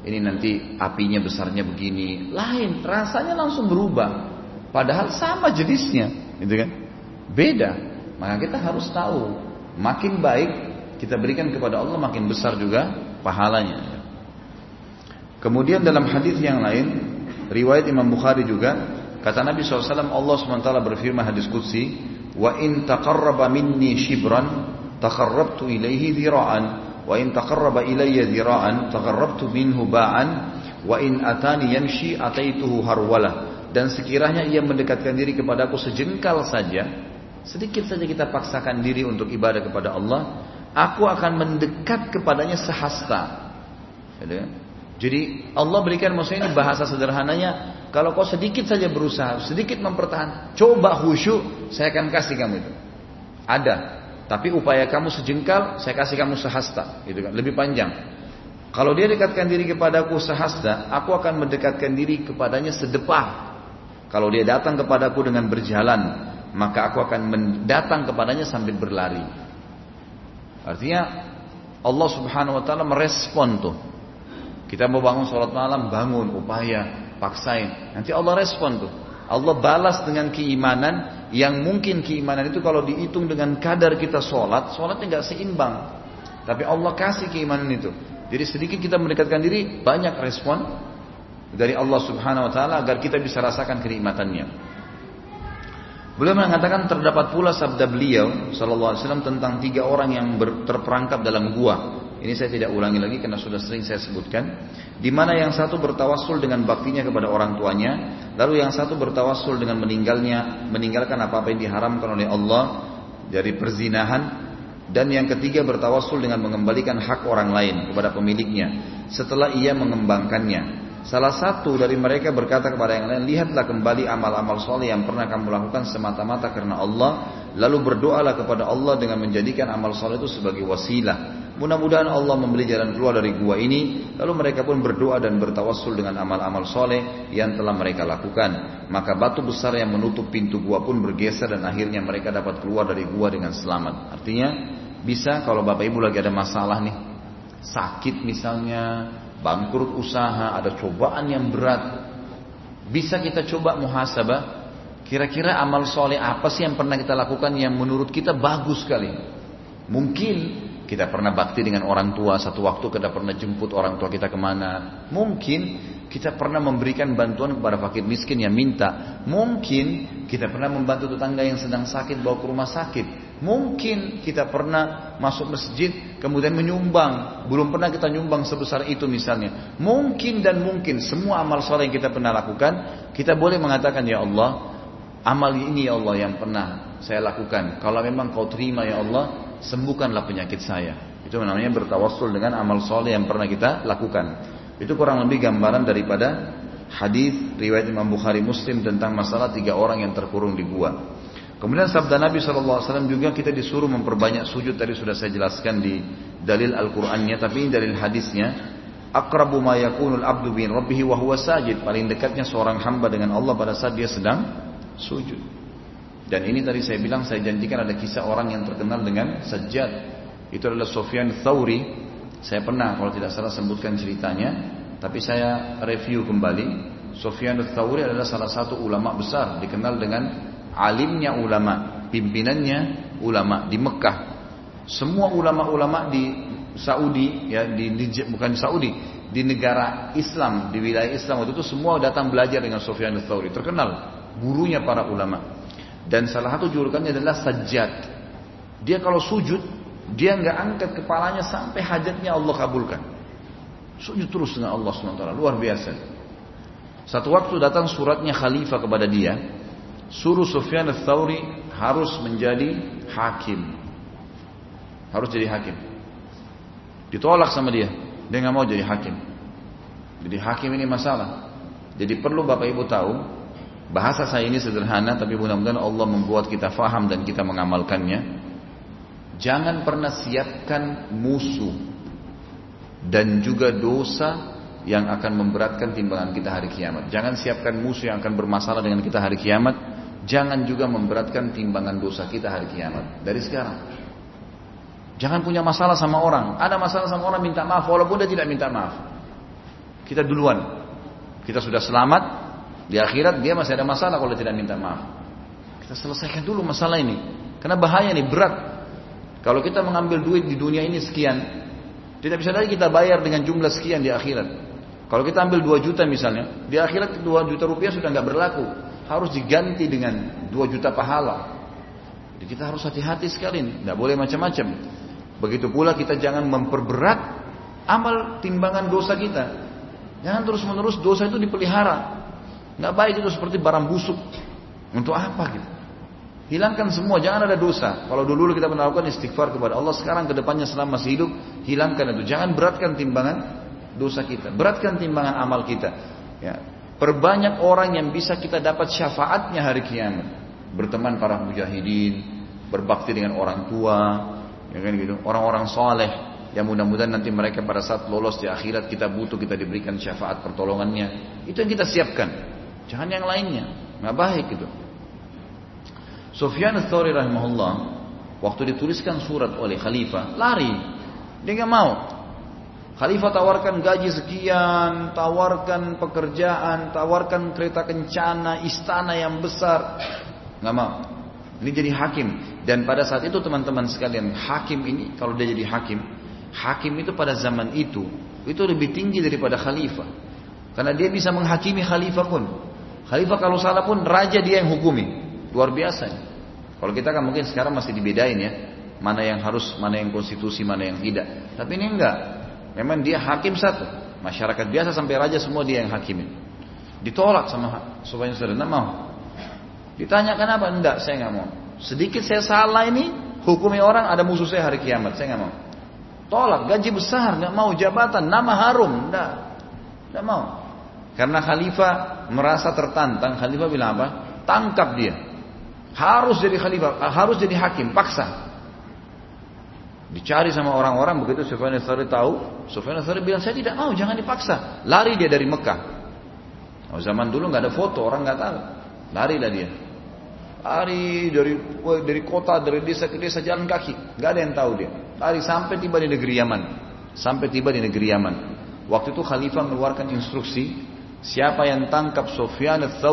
ini nanti apinya besarnya begini lain rasanya langsung berubah padahal sama jenisnya gitu kan beda maka kita harus tahu makin baik kita berikan kepada Allah makin besar juga pahalanya. Kemudian dalam hadis yang lain, riwayat Imam Bukhari juga, kata Nabi SAW, Allah SWT berfirman hadis Qudsi, Wa in taqarraba minni shibran, taqarrabtu ilaihi dhira'an, wa in taqarraba ilayya dhira'an, taqarrabtu minhu ba'an, wa in atani yamshi ataituhu harwala. Dan sekiranya ia mendekatkan diri kepadaku sejengkal saja, sedikit saja kita paksakan diri untuk ibadah kepada Allah, aku akan mendekat kepadanya sehasta. Jadi Allah berikan maksudnya ini bahasa sederhananya, kalau kau sedikit saja berusaha, sedikit mempertahankan, coba khusyuk, saya akan kasih kamu itu. Ada, tapi upaya kamu sejengkal, saya kasih kamu sehasta, gitu kan, lebih panjang. Kalau dia dekatkan diri kepadaku sehasta, aku akan mendekatkan diri kepadanya sedepah. Kalau dia datang kepadaku dengan berjalan, maka aku akan datang kepadanya sambil berlari. Artinya Allah Subhanahu wa taala merespon tuh. Kita mau bangun sholat malam, bangun, upaya, paksain. Nanti Allah respon tuh. Allah balas dengan keimanan yang mungkin keimanan itu kalau dihitung dengan kadar kita sholat, sholatnya nggak seimbang. Tapi Allah kasih keimanan itu. Jadi sedikit kita mendekatkan diri, banyak respon dari Allah Subhanahu wa taala agar kita bisa rasakan kenikmatannya. Beliau mengatakan terdapat pula sabda beliau sallallahu alaihi wasallam tentang tiga orang yang terperangkap dalam gua. Ini saya tidak ulangi lagi karena sudah sering saya sebutkan. Di mana yang satu bertawassul dengan baktinya kepada orang tuanya, lalu yang satu bertawassul dengan meninggalnya, meninggalkan apa-apa yang diharamkan oleh Allah dari perzinahan, dan yang ketiga bertawassul dengan mengembalikan hak orang lain kepada pemiliknya setelah ia mengembangkannya. Salah satu dari mereka berkata kepada yang lain, lihatlah kembali amal-amal soleh yang pernah kamu lakukan semata-mata karena Allah, lalu berdoalah kepada Allah dengan menjadikan amal soleh itu sebagai wasilah. Mudah-mudahan Allah memberi jalan keluar dari gua ini, lalu mereka pun berdoa dan bertawassul dengan amal-amal soleh yang telah mereka lakukan. Maka batu besar yang menutup pintu gua pun bergeser dan akhirnya mereka dapat keluar dari gua dengan selamat. Artinya, bisa kalau bapak ibu lagi ada masalah nih, sakit misalnya, bangkrut usaha, ada cobaan yang berat. Bisa kita coba muhasabah, kira-kira amal soleh apa sih yang pernah kita lakukan yang menurut kita bagus sekali. Mungkin kita pernah bakti dengan orang tua satu waktu kita pernah jemput orang tua kita ke mana. Mungkin kita pernah memberikan bantuan kepada fakir miskin yang minta. Mungkin kita pernah membantu tetangga yang sedang sakit bawa ke rumah sakit. Mungkin kita pernah masuk masjid kemudian menyumbang. Belum pernah kita nyumbang sebesar itu misalnya. Mungkin dan mungkin semua amal soleh yang kita pernah lakukan. Kita boleh mengatakan ya Allah. Amal ini ya Allah yang pernah saya lakukan. Kalau memang kau terima ya Allah. Sembuhkanlah penyakit saya. Itu namanya bertawassul dengan amal soleh yang pernah kita lakukan. Itu kurang lebih gambaran daripada hadis riwayat Imam Bukhari Muslim tentang masalah tiga orang yang terkurung di gua. Kemudian sabda Nabi SAW juga kita disuruh memperbanyak sujud tadi sudah saya jelaskan di dalil Al-Qur'annya tapi ini dalil hadisnya akrabu ma yakunul abdu bin rabbihi wa huwa sajid paling dekatnya seorang hamba dengan Allah pada saat dia sedang sujud. Dan ini tadi saya bilang saya janjikan ada kisah orang yang terkenal dengan sajjad. Itu adalah Sofyan Thawri. Saya pernah kalau tidak salah sebutkan ceritanya, tapi saya review kembali. Sofyan Thawri adalah salah satu ulama besar dikenal dengan alimnya ulama, pimpinannya ulama di Mekah. Semua ulama-ulama di Saudi ya di, di bukan di Saudi, di negara Islam, di wilayah Islam waktu itu semua datang belajar dengan Sufyan ats-Tsauri, terkenal gurunya para ulama. Dan salah satu julukannya adalah sajjad. Dia kalau sujud, dia nggak angkat kepalanya sampai hajatnya Allah kabulkan. Sujud terus dengan Allah SWT, luar biasa. Satu waktu datang suratnya khalifah kepada dia, suruh Sufyan al-Thawri harus menjadi hakim. Harus jadi hakim. Ditolak sama dia. Dia nggak mau jadi hakim. Jadi hakim ini masalah. Jadi perlu Bapak Ibu tahu, bahasa saya ini sederhana tapi mudah-mudahan Allah membuat kita faham dan kita mengamalkannya. Jangan pernah siapkan musuh dan juga dosa yang akan memberatkan timbangan kita hari kiamat. Jangan siapkan musuh yang akan bermasalah dengan kita hari kiamat Jangan juga memberatkan timbangan dosa kita hari kiamat. Dari sekarang. Jangan punya masalah sama orang. Ada masalah sama orang minta maaf walaupun dia tidak minta maaf. Kita duluan. Kita sudah selamat. Di akhirat dia masih ada masalah kalau tidak minta maaf. Kita selesaikan dulu masalah ini. Karena bahaya nih berat. Kalau kita mengambil duit di dunia ini sekian, tidak bisa lagi kita bayar dengan jumlah sekian di akhirat. Kalau kita ambil 2 juta misalnya, di akhirat 2 juta rupiah sudah nggak berlaku. Harus diganti dengan 2 juta pahala. Jadi kita harus hati-hati sekali nih, nggak boleh macam-macam. Begitu pula kita jangan memperberat amal timbangan dosa kita. Jangan terus-menerus dosa itu dipelihara. Nggak baik itu seperti barang busuk. Untuk apa gitu? Hilangkan semua, jangan ada dosa. Kalau dulu kita melakukan istighfar kepada Allah, sekarang ke depannya selama masih hidup, hilangkan itu. Jangan beratkan timbangan dosa kita, beratkan timbangan amal kita. Ya. Perbanyak orang yang bisa kita dapat syafaatnya hari kiamat. Berteman para mujahidin, berbakti dengan orang tua, ya kan gitu. Orang-orang soleh yang mudah-mudahan nanti mereka pada saat lolos di akhirat kita butuh kita diberikan syafaat pertolongannya. Itu yang kita siapkan. Jangan yang lainnya, nggak baik gitu. Sufyan ats-Tsauri rahimahullah waktu dituliskan surat oleh khalifah lari. Dia nggak mau. Khalifah tawarkan gaji sekian, tawarkan pekerjaan, tawarkan kereta kencana, istana yang besar. Nggak mau. Ini jadi hakim. Dan pada saat itu teman-teman sekalian, hakim ini kalau dia jadi hakim, hakim itu pada zaman itu itu lebih tinggi daripada khalifah. Karena dia bisa menghakimi khalifah pun. Khalifah kalau salah pun raja dia yang hukumi. Luar biasa. Kalau kita kan mungkin sekarang masih dibedain ya. Mana yang harus, mana yang konstitusi, mana yang tidak. Tapi ini enggak. Memang dia hakim satu. Masyarakat biasa sampai raja semua dia yang hakimin. Ditolak sama supaya saudara enggak mau. Ditanya kenapa? Enggak, saya enggak mau. Sedikit saya salah ini, hukumi orang ada musuh saya hari kiamat. Saya enggak mau. Tolak, gaji besar, enggak mau jabatan, nama harum, enggak. Enggak mau. Karena khalifah merasa tertantang, khalifah bilang apa? Tangkap dia. Harus jadi khalifah, harus jadi hakim, paksa. Dicari sama orang-orang begitu Sufyan ats tahu, Sufyan ats bilang saya tidak mau, jangan dipaksa. Lari dia dari Mekah. Oh, zaman dulu nggak ada foto, orang nggak tahu. Larilah dia. Lari dari dari kota, dari desa ke desa jalan kaki, nggak ada yang tahu dia. Lari sampai tiba di negeri Yaman. Sampai tiba di negeri Yaman. Waktu itu khalifah mengeluarkan instruksi, siapa yang tangkap Sufyan ats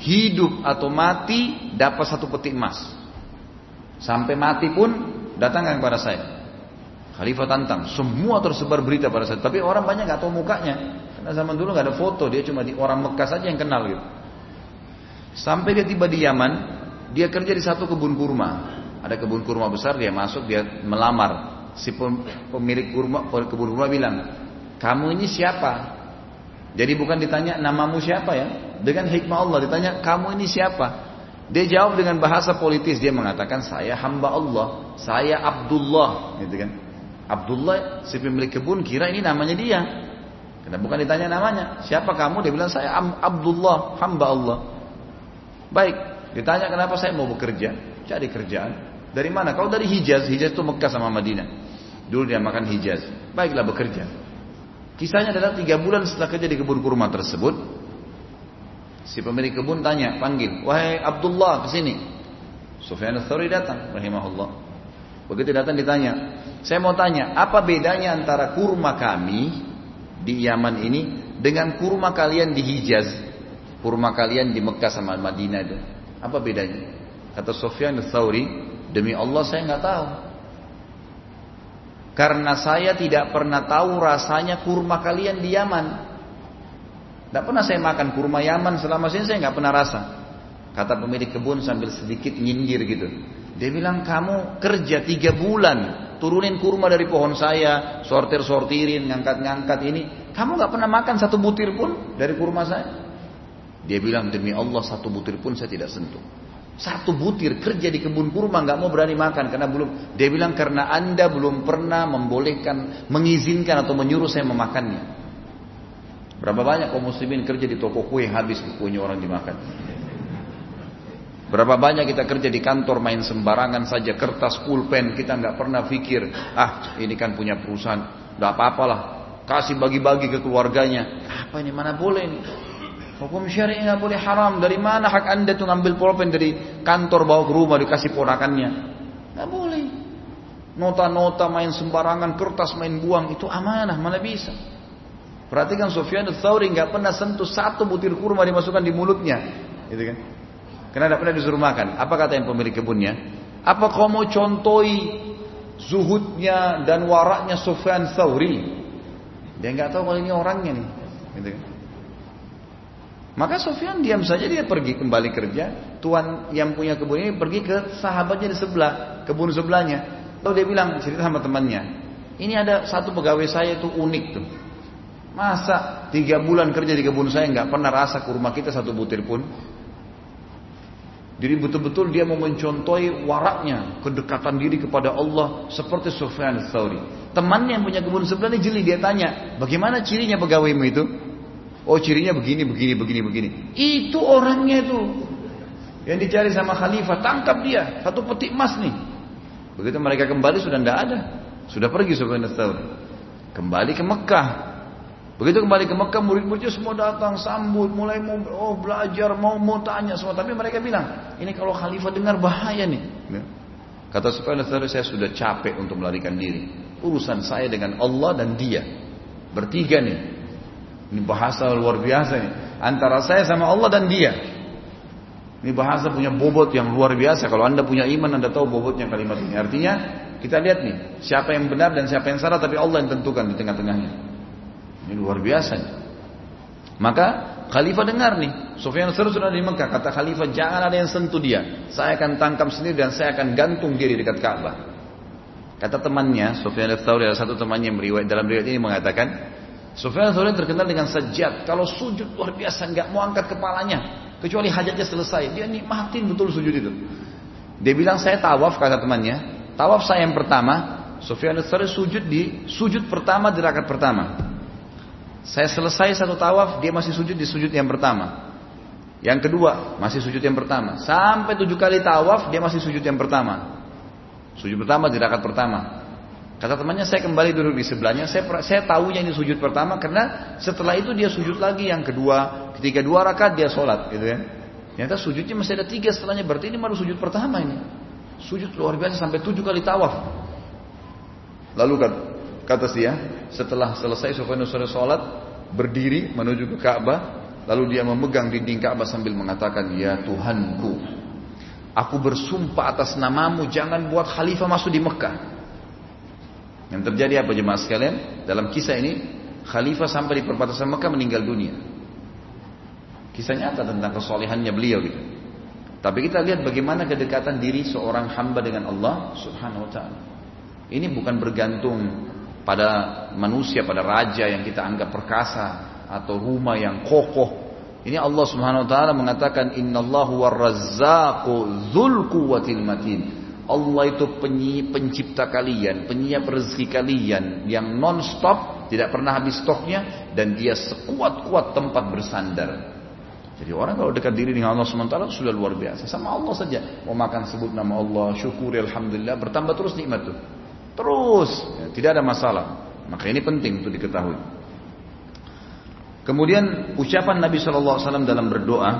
hidup atau mati dapat satu peti emas. Sampai mati pun datangkan kepada saya. Khalifah tantang, semua tersebar berita pada saya. Tapi orang banyak nggak tahu mukanya. Karena zaman dulu nggak ada foto, dia cuma di orang Mekah saja yang kenal gitu. Sampai dia tiba di Yaman, dia kerja di satu kebun kurma. Ada kebun kurma besar, dia masuk, dia melamar. Si pemilik kurma, kebun kurma bilang, kamu ini siapa? Jadi bukan ditanya namamu siapa ya, dengan hikmah Allah ditanya, kamu ini siapa? Dia jawab dengan bahasa politis. Dia mengatakan, saya hamba Allah. Saya Abdullah. Gitu kan. Abdullah, si pemilik kebun, kira ini namanya dia. Karena bukan ditanya namanya. Siapa kamu? Dia bilang, saya Abdullah, hamba Allah. Baik. Ditanya kenapa saya mau bekerja. Cari kerjaan. Dari mana? Kalau dari Hijaz. Hijaz itu Mekah sama Madinah. Dulu dia makan Hijaz. Baiklah bekerja. Kisahnya adalah tiga bulan setelah kerja di kebun kurma tersebut, Si pemilik kebun tanya, panggil, wahai Abdullah ke sini. Sufyan ats datang, rahimahullah. Begitu datang ditanya, saya mau tanya, apa bedanya antara kurma kami di Yaman ini dengan kurma kalian di Hijaz? Kurma kalian di Mekah sama Madinah itu. Apa bedanya? Kata Sufyan ats demi Allah saya nggak tahu. Karena saya tidak pernah tahu rasanya kurma kalian di Yaman. Tidak pernah saya makan kurma Yaman selama sini saya nggak pernah rasa. Kata pemilik kebun sambil sedikit nyindir gitu. Dia bilang kamu kerja tiga bulan turunin kurma dari pohon saya, sortir-sortirin, ngangkat-ngangkat ini. Kamu nggak pernah makan satu butir pun dari kurma saya? Dia bilang demi Allah satu butir pun saya tidak sentuh. Satu butir kerja di kebun kurma nggak mau berani makan karena belum. Dia bilang karena anda belum pernah membolehkan, mengizinkan atau menyuruh saya memakannya. Berapa banyak kaum muslimin kerja di toko kue habis kuenya orang dimakan. Berapa banyak kita kerja di kantor main sembarangan saja kertas pulpen kita nggak pernah pikir ah ini kan punya perusahaan. Nggak apa-apalah. Kasih bagi-bagi ke keluarganya. Apa ini? Mana boleh ini? Hukum syariah nggak boleh haram. Dari mana hak anda tuh ngambil pulpen dari kantor bawa ke rumah dikasih ponakannya nggak boleh. Nota-nota main sembarangan kertas main buang itu amanah mana bisa Perhatikan Sufyan Tsauri nggak pernah sentuh satu butir kurma dimasukkan di mulutnya, gitu kan? Karena tidak pernah disuruh makan. Apa kata yang pemilik kebunnya? Apa kau mau contoi zuhudnya dan waraknya Sufyan Thawri. Dia nggak tahu kalau ini orangnya nih. Gitu. Maka Sufyan diam saja dia pergi kembali kerja. Tuan yang punya kebun ini pergi ke sahabatnya di sebelah, kebun sebelahnya. Lalu dia bilang cerita sama temannya. Ini ada satu pegawai saya itu unik tuh. Masa tiga bulan kerja di kebun saya nggak pernah rasa ke rumah kita satu butir pun. Jadi betul-betul dia mau mencontohi waraknya, kedekatan diri kepada Allah seperti Sufyan Tsauri. Temannya yang punya kebun sebelah ini jeli dia tanya, bagaimana cirinya pegawaimu itu? Oh cirinya begini, begini, begini, begini. Itu orangnya itu. Yang dicari sama khalifah, tangkap dia. Satu peti emas nih. Begitu mereka kembali sudah tidak ada. Sudah pergi Sufyan Tsauri. Kembali ke Mekah. Begitu kembali ke Mekah, murid-muridnya semua datang, sambut, mulai mau oh, belajar, mau mau tanya semua. Tapi mereka bilang, ini kalau khalifah dengar bahaya nih. Ya. Kata Sufyan saya sudah capek untuk melarikan diri. Urusan saya dengan Allah dan dia. Bertiga nih. Ini bahasa luar biasa nih. Antara saya sama Allah dan dia. Ini bahasa punya bobot yang luar biasa. Kalau anda punya iman, anda tahu bobotnya kalimat ini. Artinya, kita lihat nih, siapa yang benar dan siapa yang salah, tapi Allah yang tentukan di tengah-tengahnya. Ini luar biasa. Maka Khalifah dengar nih, Sufyan Thawri sudah di Mekah. Kata Khalifah, jangan ada yang sentuh dia. Saya akan tangkap sendiri dan saya akan gantung diri dekat Ka'bah. Kata temannya, Sufyan Thawri ada satu temannya yang meriwayat dalam riwayat ini mengatakan, Sufyan Thawri terkenal dengan sajat. Kalau sujud luar biasa, nggak mau angkat kepalanya. Kecuali hajatnya selesai. Dia nikmatin betul sujud itu. Dia bilang, saya tawaf, kata temannya. Tawaf saya yang pertama, Sufyan Thawri sujud di sujud pertama di rakaat pertama. Saya selesai satu tawaf, dia masih sujud di sujud yang pertama. Yang kedua, masih sujud yang pertama. Sampai tujuh kali tawaf, dia masih sujud yang pertama. Sujud pertama di rakaat pertama. Kata temannya, saya kembali duduk di sebelahnya. Saya, saya tahunya ini sujud pertama karena setelah itu dia sujud lagi yang kedua. Ketika dua rakaat dia sholat, gitu ya. Ternyata sujudnya masih ada tiga setelahnya. Berarti ini baru sujud pertama ini. Sujud luar biasa sampai tujuh kali tawaf. Lalu kan Kata dia, setelah selesai Sufyan Nusra sholat, berdiri menuju ke Ka'bah, lalu dia memegang dinding Ka'bah sambil mengatakan, Ya Tuhanku, aku bersumpah atas namamu, jangan buat khalifah masuk di Mekah. Yang terjadi apa jemaah sekalian? Dalam kisah ini, khalifah sampai di perbatasan Mekah meninggal dunia. Kisah nyata tentang kesolehannya beliau gitu. Tapi kita lihat bagaimana kedekatan diri seorang hamba dengan Allah subhanahu wa ta'ala. Ini bukan bergantung pada manusia, pada raja yang kita anggap perkasa atau rumah yang kokoh. Ini Allah Subhanahu wa taala mengatakan innallahu warrazzaqu dzul quwwatil matin. Allah itu pencipta kalian, penyiap rezeki kalian yang non stop, tidak pernah habis stoknya dan dia sekuat-kuat tempat bersandar. Jadi orang kalau dekat diri dengan Allah SWT sudah luar biasa. Sama Allah saja. Mau makan sebut nama Allah, syukuri Alhamdulillah, bertambah terus nikmat tuh. Terus, ya, tidak ada masalah. Maka ini penting untuk diketahui. Kemudian ucapan Nabi SAW dalam berdoa,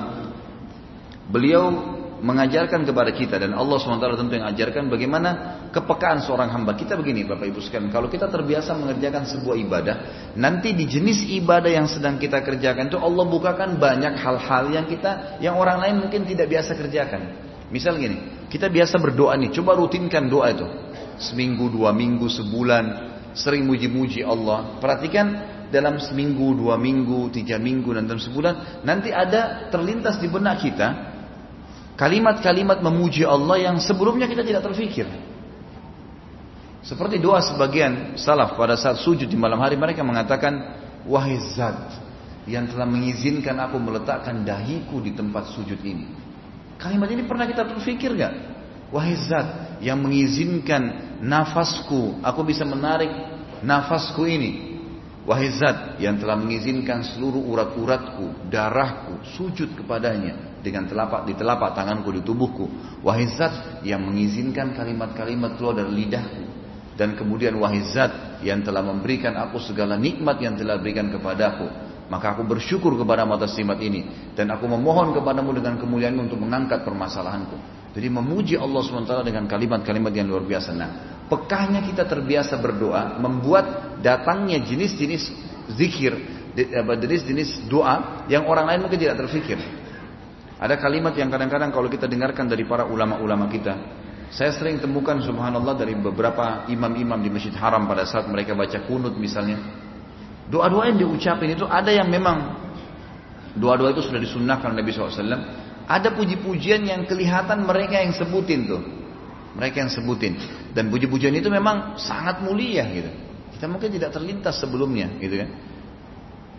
beliau mengajarkan kepada kita dan Allah SWT tentu yang ajarkan bagaimana kepekaan seorang hamba kita begini Bapak Ibu sekalian kalau kita terbiasa mengerjakan sebuah ibadah nanti di jenis ibadah yang sedang kita kerjakan itu Allah bukakan banyak hal-hal yang kita yang orang lain mungkin tidak biasa kerjakan misal gini kita biasa berdoa nih coba rutinkan doa itu seminggu, dua minggu, sebulan, sering muji-muji Allah. Perhatikan dalam seminggu, dua minggu, tiga minggu, dan dalam sebulan, nanti ada terlintas di benak kita kalimat-kalimat memuji Allah yang sebelumnya kita tidak terfikir. Seperti doa sebagian salaf pada saat sujud di malam hari mereka mengatakan, Wahai zat yang telah mengizinkan aku meletakkan dahiku di tempat sujud ini. Kalimat ini pernah kita terfikir gak? Wahai zat yang mengizinkan nafasku, aku bisa menarik nafasku ini. Wahai zat yang telah mengizinkan seluruh urat-uratku, darahku, sujud kepadanya dengan telapak di telapak tanganku di tubuhku. Wahai zat yang mengizinkan kalimat-kalimat keluar dari lidahku. Dan kemudian wahai zat yang telah memberikan aku segala nikmat yang telah berikan kepadaku. Maka aku bersyukur kepada atas nikmat ini. Dan aku memohon kepadamu dengan kemuliaan untuk mengangkat permasalahanku. Jadi memuji Allah SWT dengan kalimat-kalimat yang luar biasa. Nah, pekahnya kita terbiasa berdoa membuat datangnya jenis-jenis zikir, jenis-jenis doa yang orang lain mungkin tidak terfikir. Ada kalimat yang kadang-kadang kalau kita dengarkan dari para ulama-ulama kita, Saya sering temukan subhanallah dari beberapa imam-imam di Masjid Haram pada saat mereka baca kunut misalnya. Doa-doa yang diucapin itu ada yang memang doa-doa itu sudah disunnahkan Nabi SAW. Ada puji-pujian yang kelihatan mereka yang sebutin tuh. Mereka yang sebutin. Dan puji-pujian itu memang sangat mulia gitu. Kita mungkin tidak terlintas sebelumnya gitu kan.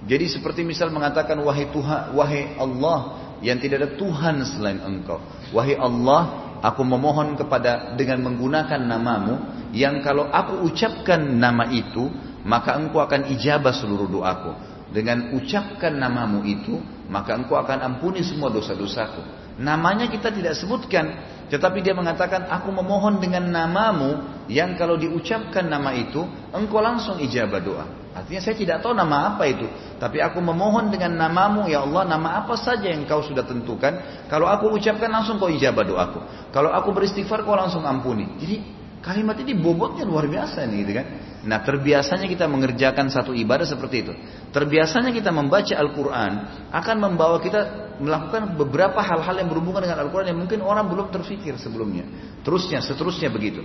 Jadi seperti misal mengatakan wahai Tuhan, wahai Allah yang tidak ada Tuhan selain Engkau. Wahai Allah, Aku memohon kepada dengan menggunakan namamu yang kalau aku ucapkan nama itu maka engkau akan ijabah seluruh doaku. Dengan ucapkan namamu itu maka engkau akan ampuni semua dosa-dosaku. Namanya kita tidak sebutkan, tetapi dia mengatakan aku memohon dengan namamu yang kalau diucapkan nama itu engkau langsung ijabah doa. Artinya saya tidak tahu nama apa itu. Tapi aku memohon dengan namamu ya Allah nama apa saja yang kau sudah tentukan. Kalau aku ucapkan langsung kau ijabah doaku. Kalau aku beristighfar kau langsung ampuni. Jadi kalimat ini bobotnya luar biasa nih gitu kan. Nah terbiasanya kita mengerjakan satu ibadah seperti itu. Terbiasanya kita membaca Al-Quran akan membawa kita melakukan beberapa hal-hal yang berhubungan dengan Al-Quran yang mungkin orang belum terfikir sebelumnya. Terusnya, seterusnya begitu.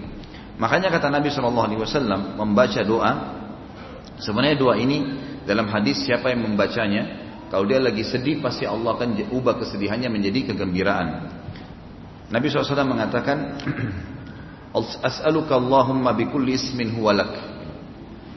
Makanya kata Nabi SAW membaca doa Sebenarnya doa ini dalam hadis siapa yang membacanya, kalau dia lagi sedih pasti Allah akan ubah kesedihannya menjadi kegembiraan. Nabi SAW mengatakan, As'aluka Allahumma bikulli ismin huwalak.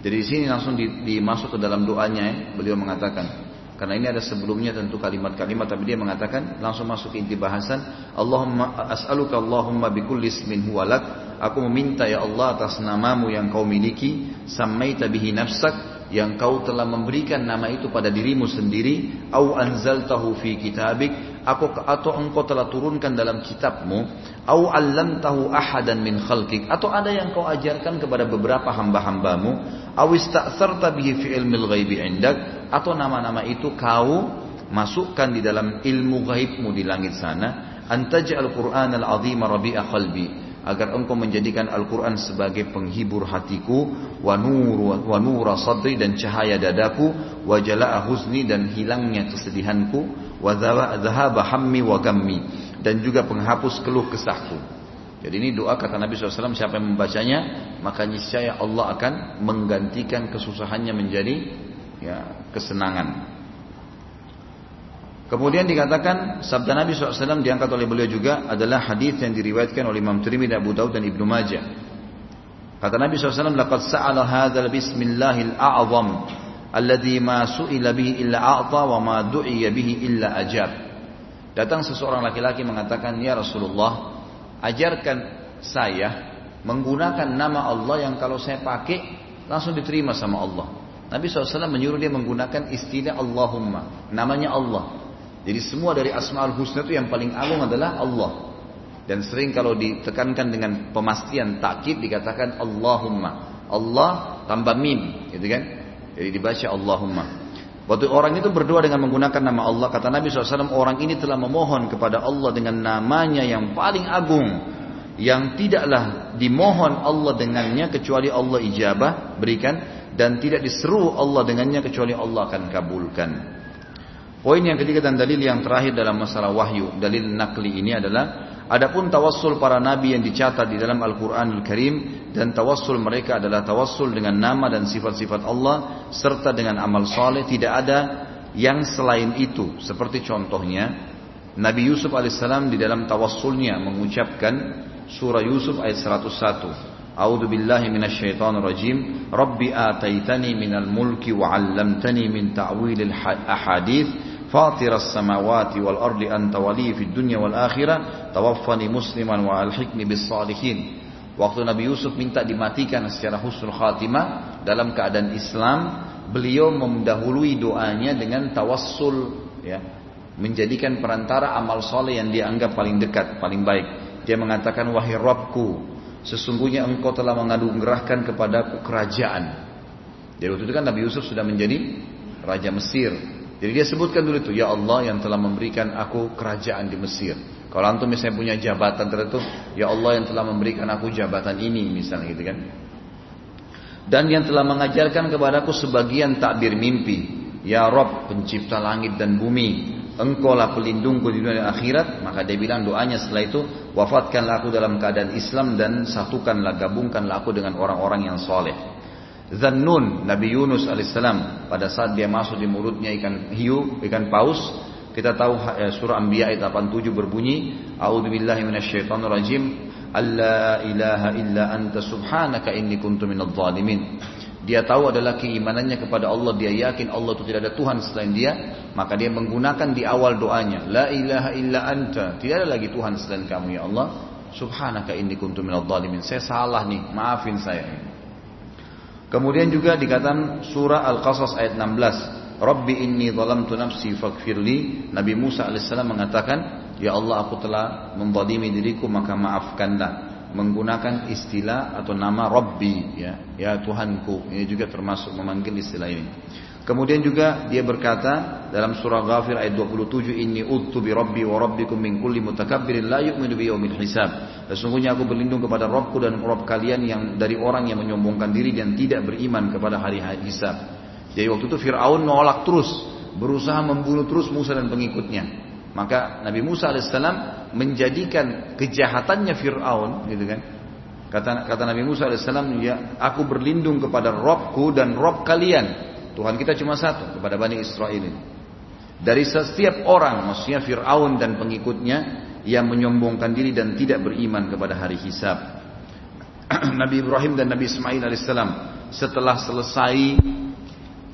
Jadi di sini langsung dimasuk ke dalam doanya, ya. beliau mengatakan, karena ini ada sebelumnya tentu kalimat-kalimat tapi dia mengatakan langsung masuk ke inti bahasan Allahumma as'aluka Allahumma bikulli ismin huwalak aku meminta ya Allah atas namamu yang kau miliki samaita bihi nafsak yang kau telah memberikan nama itu pada dirimu sendiri au anzaltahu fi kitabik aku atau engkau telah turunkan dalam kitabmu au allamtahu ahadan min khalqik. Atau ada yang kau ajarkan kepada beberapa hamba-hambamu au ista'sarta bihi fi ilmil ghaibi indak. Atau nama-nama itu kau masukkan di dalam ilmu gaibmu di langit sana. Antaj'al Qur'an al-azim rabi'a qalbi agar engkau menjadikan Al-Quran sebagai penghibur hatiku wa nur wa nura sadri dan cahaya dadaku wa jala'a huzni dan hilangnya kesedihanku wa dhahaba hammi wa gammi dan juga penghapus keluh kesahku jadi ini doa kata Nabi SAW siapa yang membacanya maka niscaya Allah akan menggantikan kesusahannya menjadi ya, kesenangan. Kemudian dikatakan sabda Nabi SAW diangkat oleh beliau juga adalah hadis yang diriwayatkan oleh Imam Tirmidzi, Abu Daud dan Ibnu Majah. Kata Nabi SAW, "Laqad sa'ala hadzal bismillahil a'zam alladhi ma su'ila bihi illa a'ta wa ma du'iya bihi illa ajab." Datang seseorang laki-laki mengatakan, "Ya Rasulullah, ajarkan saya menggunakan nama Allah yang kalau saya pakai langsung diterima sama Allah." Nabi SAW menyuruh dia menggunakan istilah Allahumma. Namanya Allah. Jadi semua dari Asma'ul Husna itu yang paling agung adalah Allah. Dan sering kalau ditekankan dengan pemastian takkid dikatakan Allahumma. Allah tambah mim, gitu kan? Jadi dibaca Allahumma. Waktu orang itu berdoa dengan menggunakan nama Allah, kata Nabi SAW, orang ini telah memohon kepada Allah dengan namanya yang paling agung, yang tidaklah dimohon Allah dengannya kecuali Allah ijabah berikan dan tidak diseru Allah dengannya kecuali Allah akan kabulkan. Poin yang ketiga dan dalil yang terakhir dalam masalah wahyu, dalil nakli ini adalah adapun tawassul para nabi yang dicatat di dalam Al-Qur'anul Karim dan tawassul mereka adalah tawassul dengan nama dan sifat-sifat Allah serta dengan amal soleh tidak ada yang selain itu. Seperti contohnya Nabi Yusuf alaihissalam di dalam tawassulnya mengucapkan surah Yusuf ayat 101. A'udzu billahi minasyaitonir rajim. Rabbi ataitani minal mulki wa 'allamtani min ta'wilil ahadits فاطر samawati wal ardi ولي في الدنيا dunya wal akhirah وألحقني musliman wa hikmi salihin waktu Nabi Yusuf minta dimatikan secara husnul khatimah dalam keadaan Islam beliau mendahului doanya dengan tawassul ya. Menjadikan perantara amal soleh yang dianggap paling dekat paling baik. Dia mengatakan wahai Robku sesungguhnya engkau telah mengadu gerahkan kepadaku kerajaan. Jadi waktu itu kan Nabi Yusuf sudah menjadi Raja Mesir. Jadi dia sebutkan dulu itu, ya Allah yang telah memberikan aku kerajaan di Mesir. Kalau antum misalnya punya jabatan tertentu, ya Allah yang telah memberikan aku jabatan ini misalnya gitu kan. Dan yang telah mengajarkan kepadaku sebagian takbir mimpi. Ya Rob pencipta langit dan bumi. engkaulah pelindungku di dunia dan akhirat maka dia bilang doanya setelah itu wafatkanlah aku dalam keadaan Islam dan satukanlah gabungkanlah aku dengan orang-orang yang soleh Zannun Nabi Yunus alaihissalam pada saat dia masuk di mulutnya ikan hiu ikan paus kita tahu eh, surah Anbiya ayat 87 berbunyi A'udzubillahi minasyaitonirrajim Alla ilaha illa anta subhanaka inni kuntu minadh dhalimin dia tahu adalah keimanannya kepada Allah, dia yakin Allah itu tidak ada Tuhan selain dia, maka dia menggunakan di awal doanya, la ilaha illa anta, tidak ada lagi Tuhan selain kamu ya Allah. Subhanaka inni kuntu minadh dhalimin. Saya salah nih, maafin saya. Kemudian juga dikatakan surah Al-Qasas ayat 16, Rabbi inni zalamtu nafsi faghfirli. Nabi Musa alaihissalam mengatakan, Ya Allah aku telah menzalimi diriku maka maafkanlah. Menggunakan istilah atau nama Rabbi ya ya Tuhanku. Ini juga termasuk memanggil istilah ini kemudian juga dia berkata dalam surah Ghafir ayat 27 inni uttu bi rabbi wa rabbikum min kulli mutakabbirin la bi yaumil hisab sesungguhnya aku berlindung kepada Rabbku dan Rabb kalian yang dari orang yang menyombongkan diri dan tidak beriman kepada hari hisab jadi waktu itu Fir'aun menolak terus berusaha membunuh terus Musa dan pengikutnya maka Nabi Musa alaihissalam menjadikan kejahatannya Fir'aun, gitu kan? Kata, kata Nabi Musa alaihissalam, ya, aku berlindung kepada Robku dan Rob kalian. Tuhan kita cuma satu kepada Bani Israel ini. Dari setiap orang, maksudnya Fir'aun dan pengikutnya yang menyombongkan diri dan tidak beriman kepada hari hisab. Nabi Ibrahim dan Nabi Ismail alaihissalam setelah selesai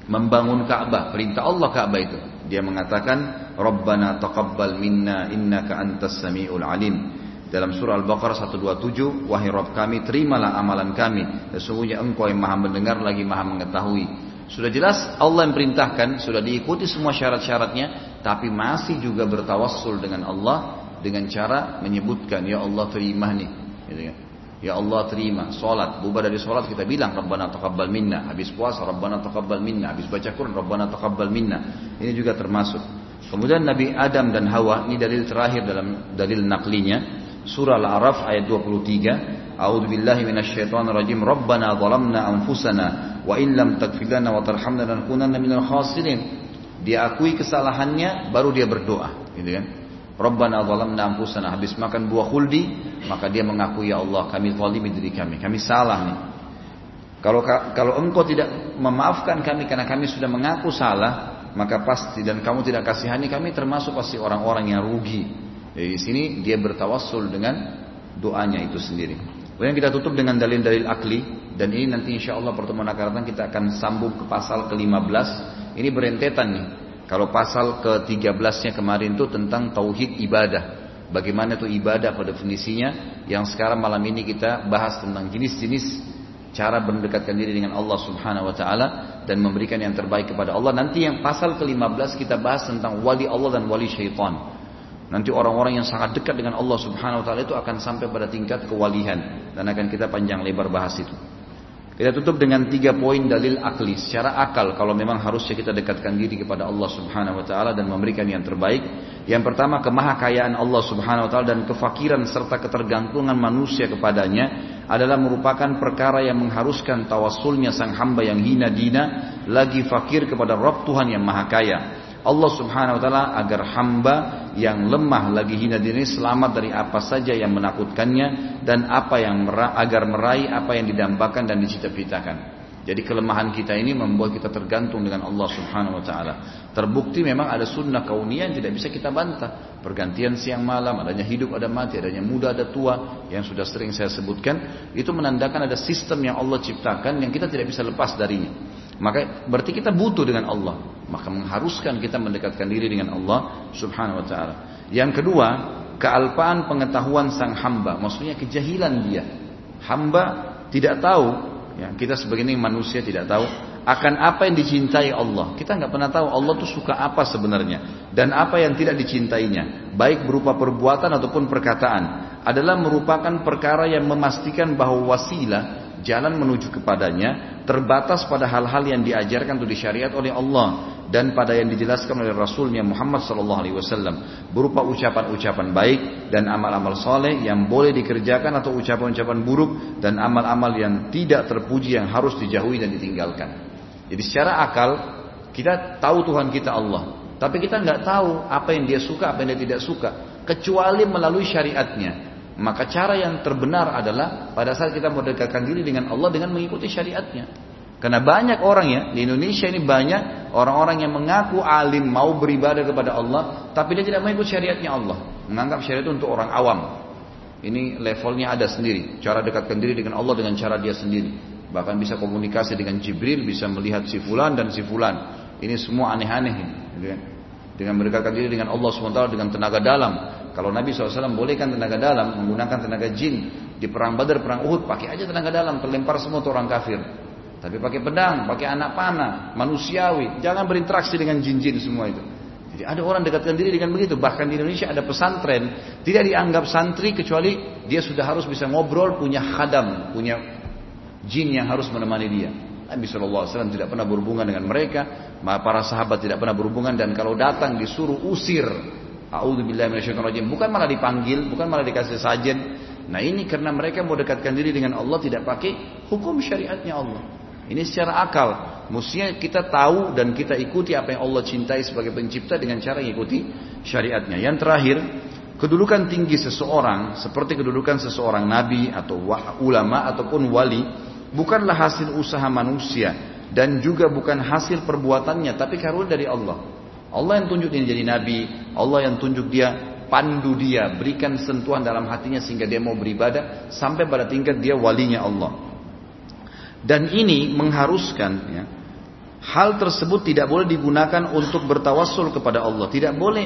membangun Ka'bah, perintah Allah Ka'bah itu. Dia mengatakan, Rabbana taqabbal minna innaka antas samiul alim. Dalam surah Al-Baqarah 127, wahai Rabb kami, terimalah amalan kami. Sesungguhnya engkau yang maha mendengar lagi maha mengetahui. Sudah jelas Allah yang perintahkan, sudah diikuti semua syarat-syaratnya, tapi masih juga bertawassul dengan Allah dengan cara menyebutkan, Ya Allah terima nih. Gitu kan? Ya Allah terima Salat, bubar dari salat kita bilang Rabbana taqabbal minna. Habis puasa Rabbana taqabbal minna. Habis baca Quran Rabbana taqabbal minna. Ini juga termasuk. Kemudian Nabi Adam dan Hawa Ini dalil terakhir dalam dalil naklinya Surah Al-Araf ayat 23 A'udhu billahi minasyaitan rajim Rabbana zalamna anfusana Wa in lam takfilana wa tarhamna Lanakunanna minal khasirin. Dia akui kesalahannya Baru dia berdoa gitu kan? Rabbana zalamna anfusana. Habis makan buah khuldi maka dia mengaku ya Allah kami zalimi diri kami. Kami salah nih. Kalau kalau engkau tidak memaafkan kami karena kami sudah mengaku salah maka pasti dan kamu tidak kasihani kami termasuk pasti orang-orang yang rugi Jadi di sini dia bertawassul dengan doanya itu sendiri kemudian kita tutup dengan dalil-dalil akli dan ini nanti insya Allah pertemuan akan datang kita akan sambung ke pasal ke-15 ini berentetan nih kalau pasal ke-13-nya kemarin itu tentang tauhid ibadah. Bagaimana itu ibadah pada definisinya yang sekarang malam ini kita bahas tentang jenis-jenis cara mendekatkan diri dengan Allah Subhanahu wa taala dan memberikan yang terbaik kepada Allah. Nanti yang pasal ke-15 kita bahas tentang wali Allah dan wali syaitan. Nanti orang-orang yang sangat dekat dengan Allah Subhanahu wa taala itu akan sampai pada tingkat kewalihan dan akan kita panjang lebar bahas itu. Kita tutup dengan tiga poin dalil akli. Secara akal, kalau memang harusnya kita dekatkan diri kepada Allah Subhanahu Wa Taala dan memberikan yang terbaik. Yang pertama kemahakayaan Allah Subhanahu Wa Taala dan kefakiran serta ketergantungan manusia kepadanya adalah merupakan perkara yang mengharuskan tawasulnya sang hamba yang hina dina lagi fakir kepada Rabb Tuhan yang Maha Kaya. Allah Subhanahu wa taala agar hamba yang lemah lagi hina diri selamat dari apa saja yang menakutkannya dan apa yang mera agar meraih apa yang didambakan dan dicita-citakan. Jadi kelemahan kita ini membuat kita tergantung dengan Allah Subhanahu wa taala. Terbukti memang ada sunnah kauniyah yang tidak bisa kita bantah. Pergantian siang malam, adanya hidup ada mati, adanya muda ada tua yang sudah sering saya sebutkan, itu menandakan ada sistem yang Allah ciptakan yang kita tidak bisa lepas darinya. Maka berarti kita butuh dengan Allah. Maka mengharuskan kita mendekatkan diri dengan Allah subhanahu wa ta'ala. Yang kedua, kealpaan pengetahuan sang hamba. Maksudnya kejahilan dia. Hamba tidak tahu. Ya, kita sebagai ini manusia tidak tahu akan apa yang dicintai Allah. Kita nggak pernah tahu Allah tuh suka apa sebenarnya dan apa yang tidak dicintainya, baik berupa perbuatan ataupun perkataan, adalah merupakan perkara yang memastikan bahwa wasilah jalan menuju kepadanya terbatas pada hal-hal yang diajarkan atau disyariat oleh Allah dan pada yang dijelaskan oleh Rasulnya Muhammad Sallallahu Alaihi Wasallam berupa ucapan-ucapan baik dan amal-amal soleh yang boleh dikerjakan atau ucapan-ucapan buruk dan amal-amal yang tidak terpuji yang harus dijauhi dan ditinggalkan. Jadi secara akal kita tahu Tuhan kita Allah, Tapi kita nggak tahu apa yang dia suka, apa yang dia tidak suka, kecuali melalui syariatnya. Maka cara yang terbenar adalah pada saat kita mendekatkan diri dengan Allah dengan mengikuti syariatnya. Karena banyak orang ya di Indonesia ini banyak orang-orang yang mengaku alim mau beribadah kepada Allah, tapi dia tidak mengikuti syariatnya Allah, menganggap syariat itu untuk orang awam. Ini levelnya ada sendiri, cara dekatkan diri dengan Allah dengan cara dia sendiri. Bahkan bisa komunikasi dengan Jibril, bisa melihat si fulan dan si fulan. Ini semua aneh-aneh. Gitu kan? Dengan mendekatkan diri dengan Allah SWT dengan tenaga dalam. Kalau Nabi SAW bolehkan tenaga dalam, menggunakan tenaga jin. Di perang Badar, perang Uhud, pakai aja tenaga dalam, terlempar semua orang kafir. Tapi pakai pedang, pakai anak panah, manusiawi. Jangan berinteraksi dengan jin-jin semua itu. Jadi ada orang dekatkan diri dengan begitu. Bahkan di Indonesia ada pesantren, tidak dianggap santri kecuali dia sudah harus bisa ngobrol, punya khadam, punya jin yang harus menemani dia. Nabi SAW tidak pernah berhubungan dengan mereka, para sahabat tidak pernah berhubungan dan kalau datang disuruh usir. A'udzubillahiminasyaitonirrajim. Bukan malah dipanggil, bukan malah dikasih sajen. Nah ini karena mereka mau dekatkan diri dengan Allah tidak pakai hukum syariatnya Allah. Ini secara akal. Mestinya kita tahu dan kita ikuti apa yang Allah cintai sebagai pencipta dengan cara mengikuti syariatnya. Yang terakhir, kedudukan tinggi seseorang seperti kedudukan seseorang nabi atau ulama ataupun wali bukanlah hasil usaha manusia dan juga bukan hasil perbuatannya tapi karunia dari Allah. Allah yang tunjuk dia jadi nabi, Allah yang tunjuk dia pandu dia, berikan sentuhan dalam hatinya sehingga dia mau beribadah sampai pada tingkat dia walinya Allah. Dan ini mengharuskan ya, hal tersebut tidak boleh digunakan untuk bertawassul kepada Allah. Tidak boleh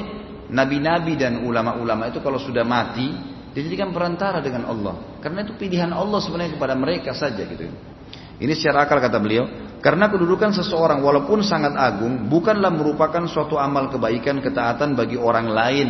nabi-nabi dan ulama-ulama itu kalau sudah mati dijadikan perantara dengan Allah. Karena itu pilihan Allah sebenarnya kepada mereka saja gitu. Ini secara akal kata beliau, karena kedudukan seseorang walaupun sangat agung bukanlah merupakan suatu amal kebaikan ketaatan bagi orang lain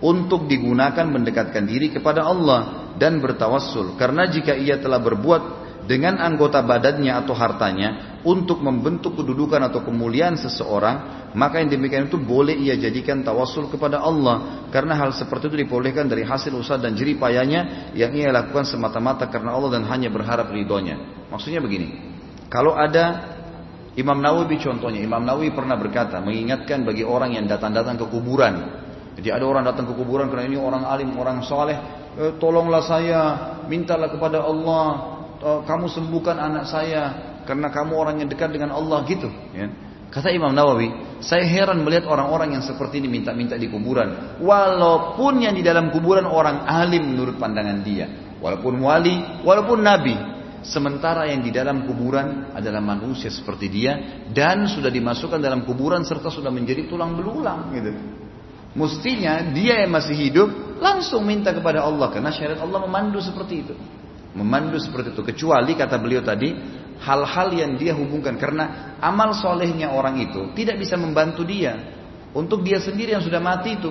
untuk digunakan mendekatkan diri kepada Allah dan bertawassul. Karena jika ia telah berbuat dengan anggota badannya atau hartanya untuk membentuk kedudukan atau kemuliaan seseorang, maka yang demikian itu boleh ia jadikan tawasul kepada Allah karena hal seperti itu dibolehkan dari hasil usaha dan jerih payahnya yang ia lakukan semata-mata karena Allah dan hanya berharap ridhonya. Maksudnya begini, kalau ada Imam Nawawi contohnya, Imam Nawawi pernah berkata mengingatkan bagi orang yang datang-datang ke kuburan. Jadi ada orang datang ke kuburan karena ini orang alim, orang soleh, eh, tolonglah saya, mintalah kepada Allah, oh, kamu sembuhkan anak saya karena kamu orang yang dekat dengan Allah gitu ya. Kata Imam Nawawi, saya heran melihat orang-orang yang seperti ini minta-minta di kuburan. Walaupun yang di dalam kuburan orang alim menurut pandangan dia. Walaupun wali, walaupun nabi. Sementara yang di dalam kuburan adalah manusia seperti dia. Dan sudah dimasukkan dalam kuburan serta sudah menjadi tulang belulang. Gitu. Mestinya dia yang masih hidup langsung minta kepada Allah. Karena syariat Allah memandu seperti itu. Memandu seperti itu. Kecuali kata beliau tadi, hal-hal yang dia hubungkan. Karena amal solehnya orang itu tidak bisa membantu dia. Untuk dia sendiri yang sudah mati itu.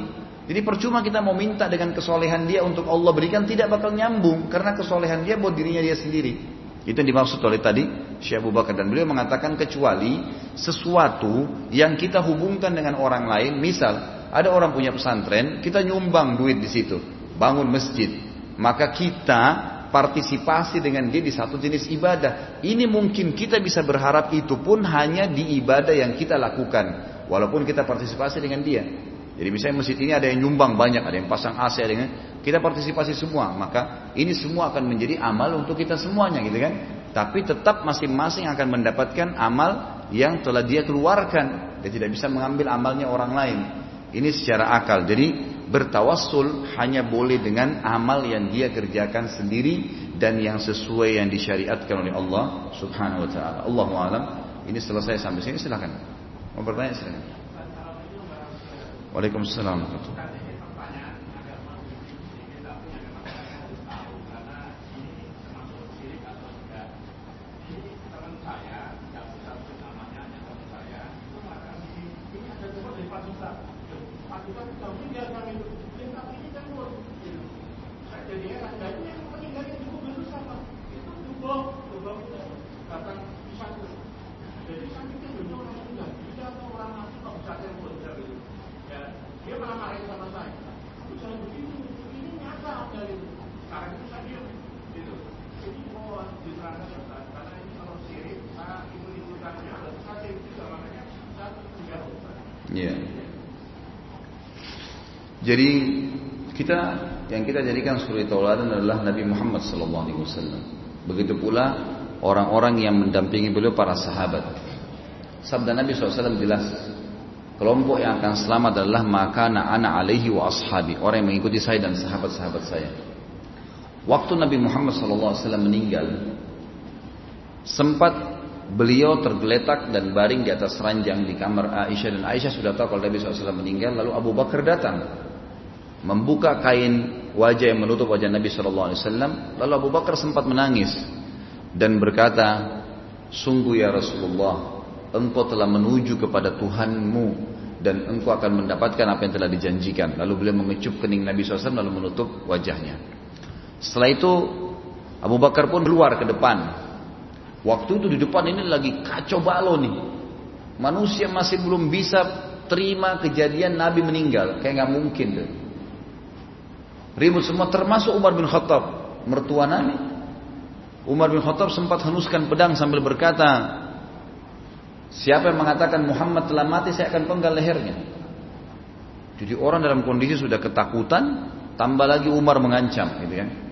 Jadi percuma kita mau minta dengan kesolehan dia untuk Allah berikan tidak bakal nyambung. Karena kesolehan dia buat dirinya dia sendiri. Itu yang dimaksud oleh tadi Syekh Abu Bakar. Dan beliau mengatakan kecuali sesuatu yang kita hubungkan dengan orang lain. Misal ada orang punya pesantren, kita nyumbang duit di situ. Bangun masjid. Maka kita partisipasi dengan dia di satu jenis ibadah. Ini mungkin kita bisa berharap itu pun hanya di ibadah yang kita lakukan. Walaupun kita partisipasi dengan dia. Jadi misalnya masjid ini ada yang nyumbang banyak, ada yang pasang AC, ada yang kita partisipasi semua. Maka ini semua akan menjadi amal untuk kita semuanya gitu kan. Tapi tetap masing-masing akan mendapatkan amal yang telah dia keluarkan. Dia tidak bisa mengambil amalnya orang lain. Ini secara akal. Jadi bertawassul hanya boleh dengan amal yang dia kerjakan sendiri dan yang sesuai yang disyariatkan oleh Allah Subhanahu wa taala. Allahu alam. Ini selesai sampai sini silakan. Mau bertanya silakan. Waalaikumsalam warahmatullahi Ya. Jadi kita yang kita jadikan suri tauladan adalah Nabi Muhammad sallallahu alaihi wasallam. Begitu pula orang-orang yang mendampingi beliau para sahabat. Sabda Nabi SAW jelas Kelompok yang akan selamat adalah maka anak alaihi wa ashabi. Orang yang mengikuti saya dan sahabat-sahabat saya. Waktu Nabi Muhammad SAW meninggal, sempat beliau tergeletak dan baring di atas ranjang di kamar Aisyah dan Aisyah sudah tahu kalau Nabi SAW meninggal. Lalu Abu Bakar datang membuka kain wajah yang menutup wajah Nabi SAW lalu Abu Bakar sempat menangis dan berkata sungguh ya Rasulullah engkau telah menuju kepada Tuhanmu dan engkau akan mendapatkan apa yang telah dijanjikan. Lalu beliau mengecup kening Nabi SAW lalu menutup wajahnya. Setelah itu Abu Bakar pun keluar ke depan Waktu itu di depan ini lagi kacau balau nih. Manusia masih belum bisa terima kejadian Nabi meninggal. Kayak nggak mungkin tuh. Ribut semua termasuk Umar bin Khattab. Mertua Nabi. Umar bin Khattab sempat henuskan pedang sambil berkata. Siapa yang mengatakan Muhammad telah mati saya akan penggal lehernya. Jadi orang dalam kondisi sudah ketakutan. Tambah lagi Umar mengancam gitu kan.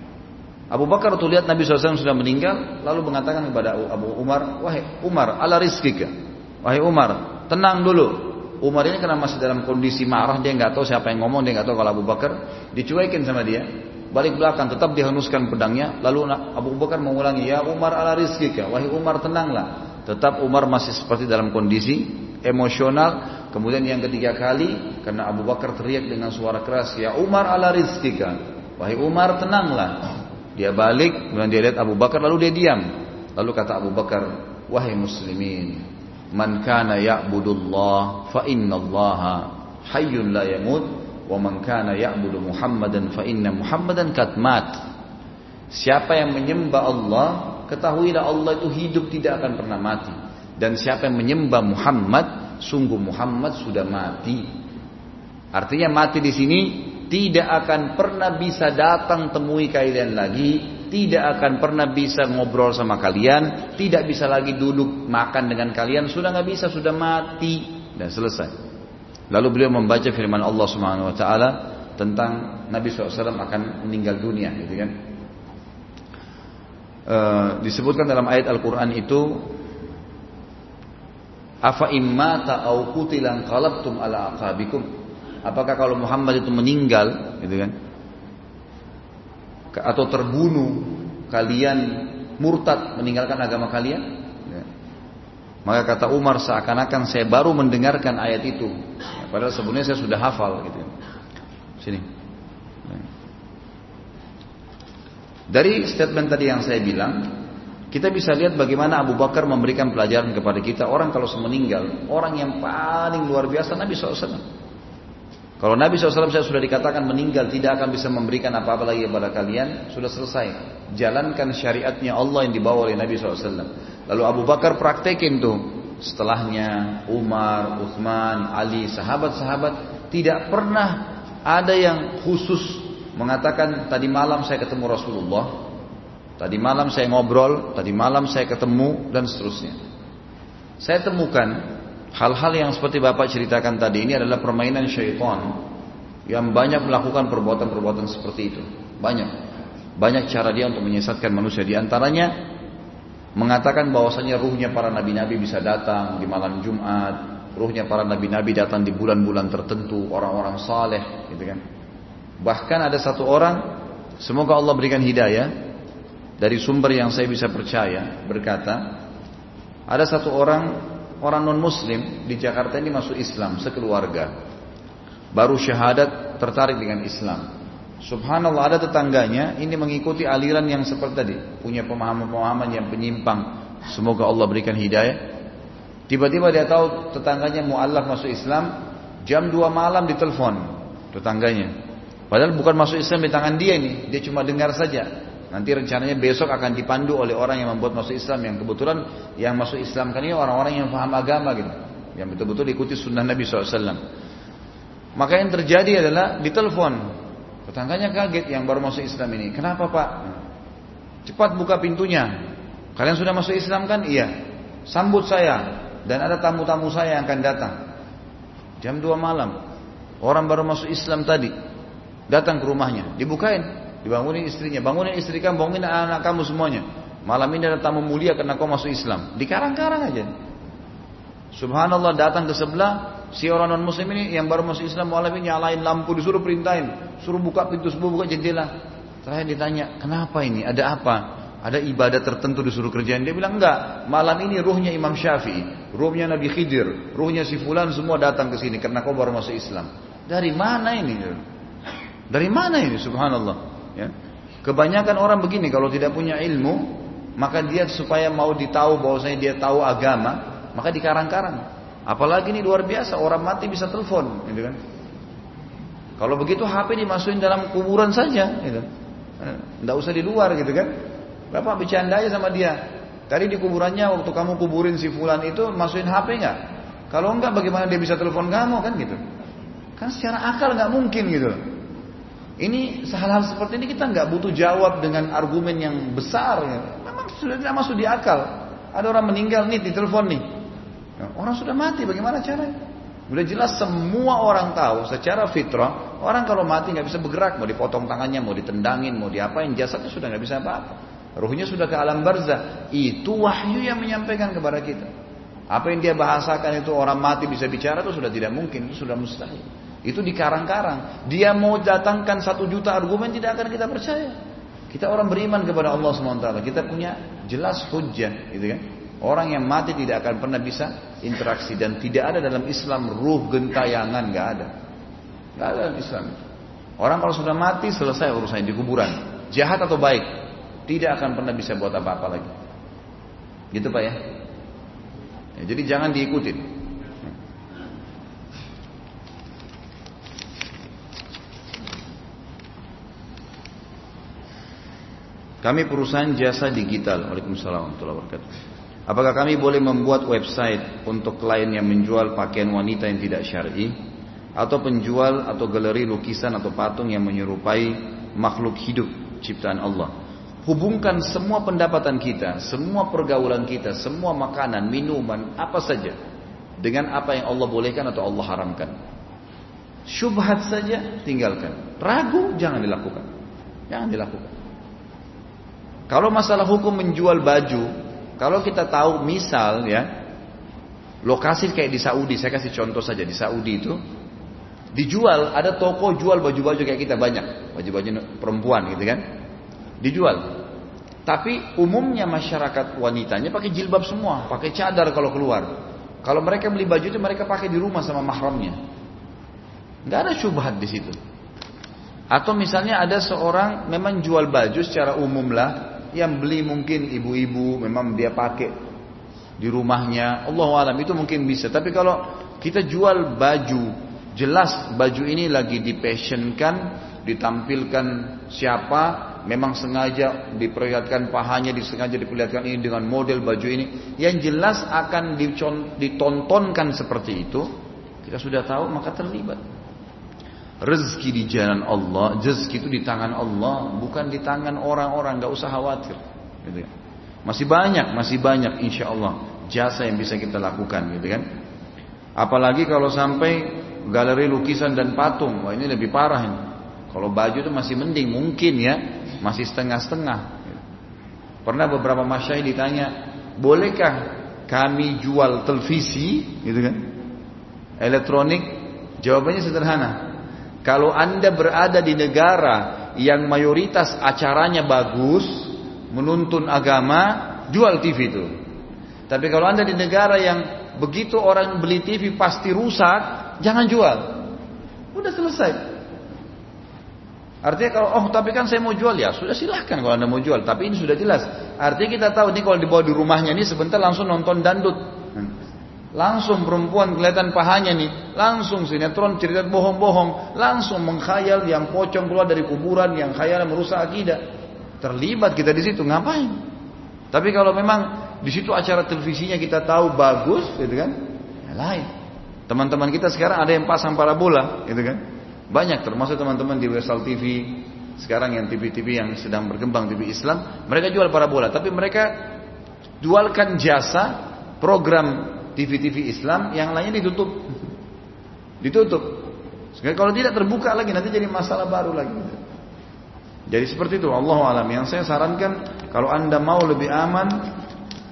Abu Bakar tuh lihat Nabi SAW sudah meninggal, lalu mengatakan kepada Abu Umar, wahai Umar, ala rizkika. Wahai Umar, tenang dulu. Umar ini karena masih dalam kondisi marah, dia nggak tahu siapa yang ngomong, dia nggak tahu kalau Abu Bakar dicuekin sama dia. Balik belakang, tetap dihenuskan pedangnya. Lalu Abu Bakar mengulangi, ya Umar ala rizkika. Wahai Umar tenanglah. Tetap Umar masih seperti dalam kondisi emosional. Kemudian yang ketiga kali, karena Abu Bakar teriak dengan suara keras, ya Umar ala rizkika. Wahai Umar tenanglah. Dia balik, kemudian dia lihat Abu Bakar, lalu dia diam. Lalu kata Abu Bakar, wahai muslimin, man kana ya'budullah fa innallaha hayyun la yamut wa man kana ya'budu Muhammadan fa inna Muhammadan kad mat. Siapa yang menyembah Allah, ketahuilah Allah itu hidup tidak akan pernah mati. Dan siapa yang menyembah Muhammad, sungguh Muhammad sudah mati. Artinya mati di sini tidak akan pernah bisa datang temui kalian lagi, tidak akan pernah bisa ngobrol sama kalian, tidak bisa lagi duduk makan dengan kalian, sudah nggak bisa, sudah mati dan selesai. Lalu beliau membaca firman Allah Subhanahu Wa Taala tentang Nabi SAW akan meninggal dunia, gitu kan? E, disebutkan dalam ayat Al-Quran itu Afa imma ta'au kutilan qalabtum ala aqabikum Apakah kalau Muhammad itu meninggal, gitu kan? Atau terbunuh, kalian murtad meninggalkan agama kalian? Ya. Maka kata Umar seakan-akan saya baru mendengarkan ayat itu. Ya, padahal sebenarnya saya sudah hafal gitu. Sini. Ya. Dari statement tadi yang saya bilang, kita bisa lihat bagaimana Abu Bakar memberikan pelajaran kepada kita orang kalau meninggal, orang yang paling luar biasa Nabi SAW. Kalau Nabi SAW saya sudah dikatakan meninggal tidak akan bisa memberikan apa-apa lagi kepada kalian, sudah selesai. Jalankan syariatnya Allah yang dibawa oleh Nabi SAW. Lalu Abu Bakar praktekin tuh. Setelahnya Umar, Uthman, Ali, sahabat-sahabat tidak pernah ada yang khusus mengatakan tadi malam saya ketemu Rasulullah, tadi malam saya ngobrol, tadi malam saya ketemu dan seterusnya. Saya temukan Hal-hal yang seperti Bapak ceritakan tadi ini adalah permainan syaitan yang banyak melakukan perbuatan-perbuatan seperti itu. Banyak. Banyak cara dia untuk menyesatkan manusia. Di antaranya mengatakan bahwasanya ruhnya para nabi-nabi bisa datang di malam Jumat, ruhnya para nabi-nabi datang di bulan-bulan tertentu, orang-orang saleh, gitu kan. Bahkan ada satu orang, semoga Allah berikan hidayah dari sumber yang saya bisa percaya, berkata, ada satu orang orang non muslim di Jakarta ini masuk Islam sekeluarga. Baru syahadat tertarik dengan Islam. Subhanallah ada tetangganya ini mengikuti aliran yang seperti tadi, punya pemahaman-pemahaman yang penyimpang. Semoga Allah berikan hidayah. Tiba-tiba dia tahu tetangganya mualaf masuk Islam, jam 2 malam ditelepon tetangganya. Padahal bukan masuk Islam di tangan dia ini, dia cuma dengar saja. Nanti rencananya besok akan dipandu oleh orang yang membuat masuk Islam yang kebetulan yang masuk Islam kan ini orang-orang yang paham agama gitu, yang betul-betul ikuti sunnah Nabi SAW. Maka yang terjadi adalah ditelepon, tetangganya kaget yang baru masuk Islam ini. Kenapa pak? Cepat buka pintunya. Kalian sudah masuk Islam kan? Iya. Sambut saya dan ada tamu-tamu saya yang akan datang. Jam 2 malam. Orang baru masuk Islam tadi. Datang ke rumahnya. Dibukain. Dibangunin istrinya. Bangunin istri kamu. Bangunin anak-anak kamu semuanya. Malam ini ada tamu mulia karena kau masuk Islam. Dikarang-karang aja. Subhanallah datang ke sebelah. Si orang non muslim ini yang baru masuk Islam malam ini nyalain lampu disuruh perintahin. Suruh buka pintu suruh buka jendela. Terakhir ditanya kenapa ini? Ada apa? Ada ibadah tertentu disuruh kerjaan dia bilang enggak. Malam ini ruhnya Imam Syafi'i. Ruhnya Nabi Khidir. Ruhnya si fulan semua datang ke sini karena kau baru masuk Islam. Dari mana ini? Dari mana ini? Subhanallah ya kebanyakan orang begini kalau tidak punya ilmu maka dia supaya mau ditahu bahwasanya dia tahu agama maka dikarang-karang. Apalagi ini luar biasa, orang mati bisa telepon, gitu kan. Kalau begitu HP dimasukin dalam kuburan saja, gitu. Tidak usah di luar, gitu kan. Bapak bercanda aja sama dia. Tadi di kuburannya waktu kamu kuburin si fulan itu masukin HP nggak? Kalau enggak bagaimana dia bisa telepon kamu kan gitu? Kan secara akal nggak mungkin gitu. Ini hal-hal seperti ini kita nggak butuh jawab dengan argumen yang besar. Ya. Memang sudah tidak masuk di akal. Ada orang meninggal nih di telepon nih. Nah, orang sudah mati, bagaimana caranya? Sudah jelas semua orang tahu secara fitrah orang kalau mati nggak bisa bergerak, mau dipotong tangannya, mau ditendangin, mau diapain, jasadnya sudah nggak bisa apa-apa. Ruhnya sudah ke alam barzah. Itu wahyu yang menyampaikan kepada kita. Apa yang dia bahasakan itu orang mati bisa bicara itu sudah tidak mungkin, itu sudah mustahil. Itu dikarang-karang. Dia mau datangkan satu juta argumen tidak akan kita percaya. Kita orang beriman kepada Allah SWT. Kita punya jelas hujah, gitu kan? Orang yang mati tidak akan pernah bisa interaksi dan tidak ada dalam Islam ruh gentayangan nggak ada, nggak ada dalam Islam. Orang kalau sudah mati selesai urusannya di kuburan, jahat atau baik, tidak akan pernah bisa buat apa-apa lagi. Gitu pak ya. ya jadi jangan diikutin. Kami perusahaan jasa digital. Waalaikumsalam warahmatullahi wabarakatuh. Apakah kami boleh membuat website untuk klien yang menjual pakaian wanita yang tidak syar'i atau penjual atau galeri lukisan atau patung yang menyerupai makhluk hidup ciptaan Allah? Hubungkan semua pendapatan kita, semua pergaulan kita, semua makanan, minuman, apa saja dengan apa yang Allah bolehkan atau Allah haramkan. Syubhat saja tinggalkan. Ragu jangan dilakukan. Jangan dilakukan. Kalau masalah hukum menjual baju, kalau kita tahu misal ya lokasi kayak di Saudi, saya kasih contoh saja di Saudi itu dijual ada toko jual baju-baju kayak kita banyak baju-baju perempuan gitu kan dijual. Tapi umumnya masyarakat wanitanya pakai jilbab semua pakai cadar kalau keluar. Kalau mereka beli baju itu mereka pakai di rumah sama mahramnya. Nggak ada syubhat di situ. Atau misalnya ada seorang memang jual baju secara umum lah yang beli mungkin ibu-ibu memang dia pakai di rumahnya. Allah alam itu mungkin bisa. Tapi kalau kita jual baju jelas baju ini lagi dipassionkan ditampilkan siapa memang sengaja diperlihatkan pahanya disengaja diperlihatkan ini dengan model baju ini. Yang jelas akan ditontonkan seperti itu kita sudah tahu maka terlibat Rezeki di jalan Allah, rezeki itu di tangan Allah, bukan di tangan orang-orang. Gak usah khawatir. Gitu ya. Masih banyak, masih banyak insya Allah jasa yang bisa kita lakukan, gitu kan? Apalagi kalau sampai galeri lukisan dan patung, wah ini lebih parah ini. Kalau baju itu masih mending, mungkin ya, masih setengah-setengah. Pernah beberapa masyai ditanya, bolehkah kami jual televisi, gitu kan? Elektronik, jawabannya sederhana, kalau Anda berada di negara yang mayoritas acaranya bagus, menuntun agama, jual TV itu. Tapi kalau Anda di negara yang begitu orang beli TV pasti rusak, jangan jual. Udah selesai. Artinya kalau oh tapi kan saya mau jual ya sudah silahkan kalau anda mau jual. Tapi ini sudah jelas. Artinya kita tahu ini kalau dibawa di rumahnya ini sebentar langsung nonton dandut. Langsung perempuan kelihatan pahanya nih, langsung sinetron cerita bohong-bohong, langsung mengkhayal yang pocong keluar dari kuburan, yang khayal merusak akidah. Terlibat kita di situ, ngapain? Tapi kalau memang di situ acara televisinya kita tahu bagus, gitu kan? Ya lain. Teman-teman kita sekarang ada yang pasang parabola, gitu kan? Banyak termasuk teman-teman di Wesal TV, sekarang yang TV-TV yang sedang berkembang TV Islam, mereka jual parabola, tapi mereka jualkan jasa program TV-TV Islam yang lainnya ditutup. Ditutup. Sekali kalau tidak terbuka lagi nanti jadi masalah baru lagi. Jadi seperti itu Allah alam. Yang saya sarankan kalau anda mau lebih aman,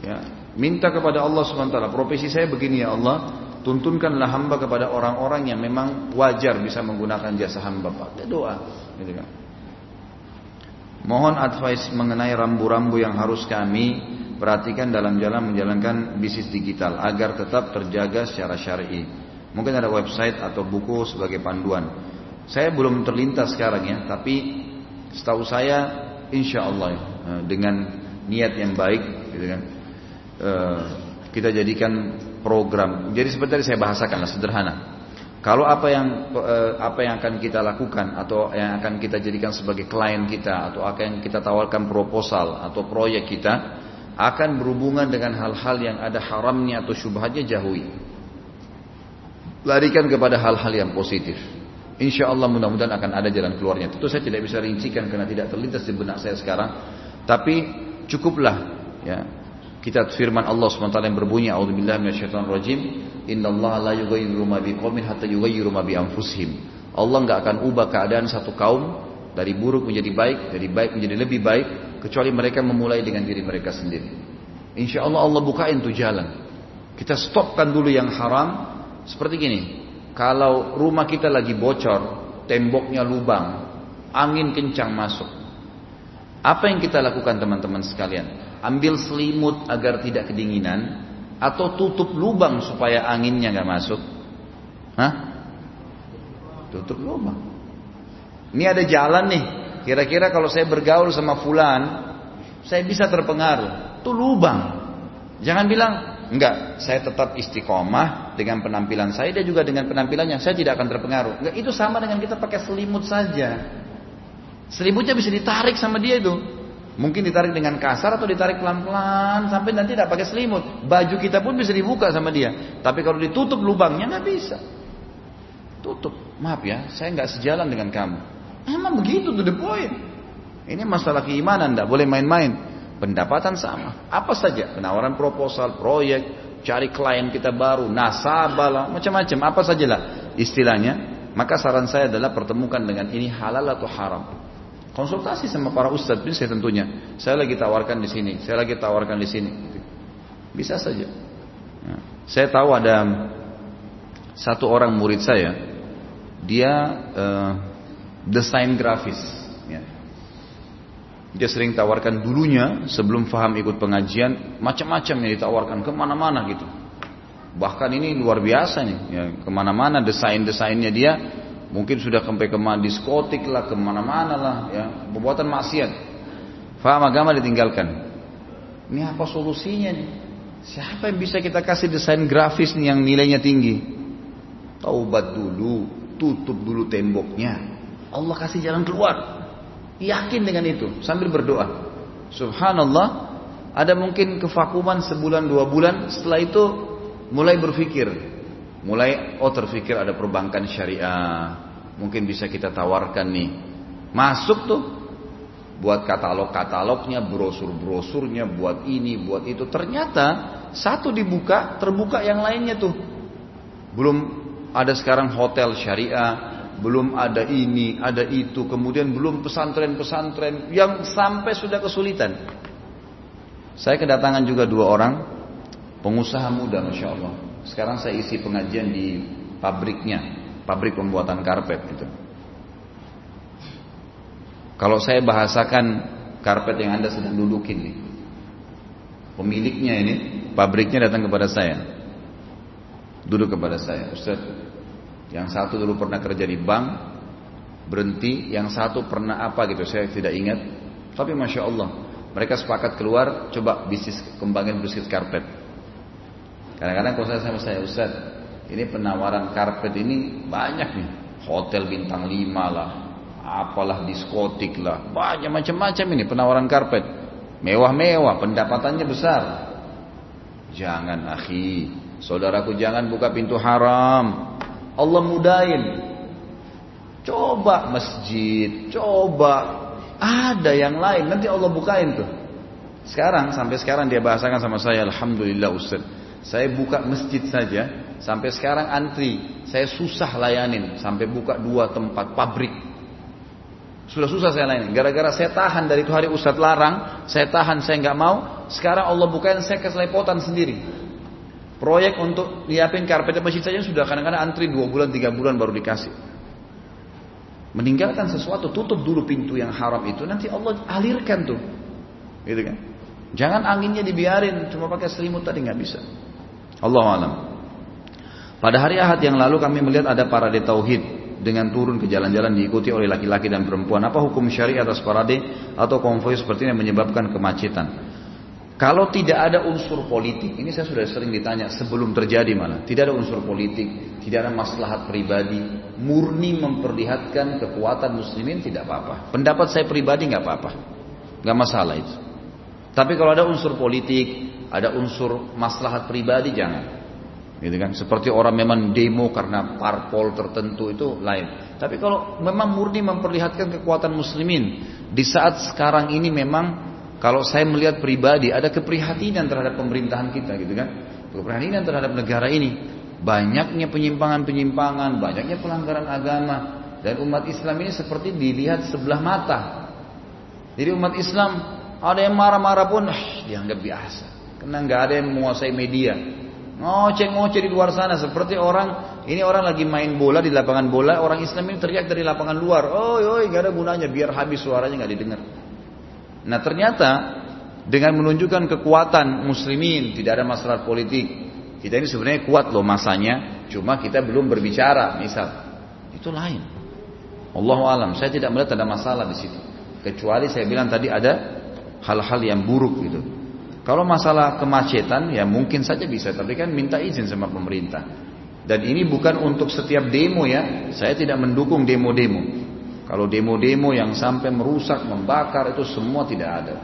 ya minta kepada Allah swt. Profesi saya begini ya Allah, tuntunkanlah hamba kepada orang-orang yang memang wajar bisa menggunakan jasa hamba Pak. Doa, gitu kan. Mohon advice mengenai rambu-rambu yang harus kami perhatikan dalam jalan menjalankan bisnis digital agar tetap terjaga secara syar'i. Mungkin ada website atau buku sebagai panduan. Saya belum terlintas sekarang ya, tapi Setahu saya, insya Allah eh, dengan niat yang baik, gitu kan, eh, kita jadikan program. Jadi seperti tadi saya bahasakan lah sederhana. Kalau apa yang eh, apa yang akan kita lakukan atau yang akan kita jadikan sebagai klien kita atau apa yang kita tawarkan proposal atau proyek kita akan berhubungan dengan hal-hal yang ada haramnya atau syubhatnya jauhi. Larikan kepada hal-hal yang positif. Insya Allah mudah-mudahan akan ada jalan keluarnya. Tentu saya tidak bisa rincikan karena tidak terlintas di benak saya sekarang. Tapi cukuplah ya. Kita firman Allah SWT yang berbunyi A'udzubillahi minasyaitonirrajim Innallaha la yughayyiru ma biqaumin hatta yughayyiru ma bi anfusihim. Allah nggak akan ubah keadaan satu kaum dari buruk menjadi baik, dari baik menjadi lebih baik kecuali mereka memulai dengan diri mereka sendiri. Insya Allah Allah bukain tuh jalan. Kita stopkan dulu yang haram seperti gini. Kalau rumah kita lagi bocor, temboknya lubang, angin kencang masuk. Apa yang kita lakukan teman-teman sekalian? Ambil selimut agar tidak kedinginan atau tutup lubang supaya anginnya nggak masuk? Hah? Tutup lubang. Ini ada jalan nih. Kira-kira kalau saya bergaul sama fulan, saya bisa terpengaruh. Itu lubang. Jangan bilang, Enggak, saya tetap istiqomah dengan penampilan saya dia juga dengan penampilannya. Saya tidak akan terpengaruh. Enggak, itu sama dengan kita pakai selimut saja. Selimutnya bisa ditarik sama dia itu. Mungkin ditarik dengan kasar atau ditarik pelan-pelan sampai nanti tidak pakai selimut. Baju kita pun bisa dibuka sama dia. Tapi kalau ditutup lubangnya nggak bisa. Tutup. Maaf ya, saya nggak sejalan dengan kamu. Emang begitu tuh the point. Ini masalah keimanan, tidak boleh main-main. Pendapatan sama. Apa saja. Penawaran proposal, proyek, cari klien kita baru, nasabah lah, macam-macam. Apa sajalah istilahnya. Maka saran saya adalah pertemukan dengan ini halal atau haram. Konsultasi sama para ustadz bisa tentunya. Saya lagi tawarkan di sini, saya lagi tawarkan di sini. Bisa saja. Ya. Saya tahu ada satu orang murid saya, dia uh, desain grafis. Ya. Dia sering tawarkan dulunya sebelum faham ikut pengajian macam-macam yang ditawarkan ke mana-mana gitu. Bahkan ini luar biasa nih, ya, ke mana-mana desain-desainnya dia mungkin sudah sampai ke diskotik lah, ke mana-mana lah, ya, pembuatan maksiat. Faham agama ditinggalkan. Ini apa solusinya nih? Siapa yang bisa kita kasih desain grafis nih yang nilainya tinggi? Taubat dulu, tutup dulu temboknya. Allah kasih jalan keluar. Yakin dengan itu sambil berdoa. Subhanallah, ada mungkin kevakuman sebulan dua bulan, setelah itu mulai berpikir, mulai oh terpikir ada perbankan syariah, mungkin bisa kita tawarkan nih. Masuk tuh buat katalog-katalognya, brosur-brosurnya, buat ini, buat itu. Ternyata satu dibuka, terbuka yang lainnya tuh. Belum ada sekarang hotel syariah, belum ada ini, ada itu, kemudian belum pesantren-pesantren yang sampai sudah kesulitan. Saya kedatangan juga dua orang pengusaha muda, masya Allah. Sekarang saya isi pengajian di pabriknya, pabrik pembuatan karpet gitu. Kalau saya bahasakan karpet yang anda sedang dudukin nih, pemiliknya ini, pabriknya datang kepada saya, duduk kepada saya, Ustaz, yang satu dulu pernah kerja di bank, berhenti. Yang satu pernah apa gitu, saya tidak ingat. Tapi masya Allah, mereka sepakat keluar, coba bisnis kembangin bisnis karpet. Kadang-kadang kalau saya sama saya Ustaz, ini penawaran karpet ini banyak nih. Hotel bintang lima lah, apalah diskotik lah, banyak macam-macam ini penawaran karpet. Mewah-mewah, pendapatannya besar. Jangan akhi, saudaraku jangan buka pintu haram. Allah mudahin. Coba masjid, coba ada yang lain, nanti Allah bukain tuh. Sekarang sampai sekarang dia bahasakan sama saya, Alhamdulillah Ustaz. Saya buka masjid saja, Sampai sekarang antri, saya susah layanin sampai buka dua tempat pabrik. Sudah susah saya layanin. Gara-gara saya tahan dari itu hari Ustadz larang, saya tahan, saya nggak mau. Sekarang Allah bukain saya keselepotan sendiri. Proyek untuk nyiapin karpet masjid saja sudah kadang-kadang antri dua bulan, tiga bulan baru dikasih. Meninggalkan sesuatu, tutup dulu pintu yang haram itu, nanti Allah alirkan tuh. Gitu kan? Jangan anginnya dibiarin, cuma pakai selimut tadi nggak bisa. Allah alam. Pada hari Ahad yang lalu kami melihat ada parade tauhid dengan turun ke jalan-jalan diikuti oleh laki-laki dan perempuan. Apa hukum syari atas parade atau konvoy seperti ini yang menyebabkan kemacetan? Kalau tidak ada unsur politik, ini saya sudah sering ditanya sebelum terjadi malah. Tidak ada unsur politik, tidak ada maslahat pribadi, murni memperlihatkan kekuatan muslimin tidak apa-apa. Pendapat saya pribadi nggak apa-apa, nggak masalah itu. Tapi kalau ada unsur politik, ada unsur maslahat pribadi jangan. Gitu kan? Seperti orang memang demo karena parpol tertentu itu lain. Tapi kalau memang murni memperlihatkan kekuatan muslimin di saat sekarang ini memang kalau saya melihat pribadi ada keprihatinan terhadap pemerintahan kita gitu kan. Keprihatinan terhadap negara ini. Banyaknya penyimpangan-penyimpangan, banyaknya pelanggaran agama dan umat Islam ini seperti dilihat sebelah mata. Jadi umat Islam ada yang marah-marah pun dianggap biasa. Karena nggak ada yang menguasai media. Ngoceh-ngoceh di luar sana seperti orang ini orang lagi main bola di lapangan bola, orang Islam ini teriak dari lapangan luar. Oh, oi, gak ada gunanya biar habis suaranya nggak didengar. Nah ternyata dengan menunjukkan kekuatan muslimin, tidak ada masalah politik. Kita ini sebenarnya kuat loh masanya, cuma kita belum berbicara, misal. Itu lain. Allah alam, saya tidak melihat ada masalah di situ. Kecuali saya bilang tadi ada hal-hal yang buruk gitu. Kalau masalah kemacetan ya mungkin saja bisa, tapi kan minta izin sama pemerintah. Dan ini bukan untuk setiap demo ya, saya tidak mendukung demo-demo. Kalau demo-demo yang sampai merusak, membakar itu semua tidak ada.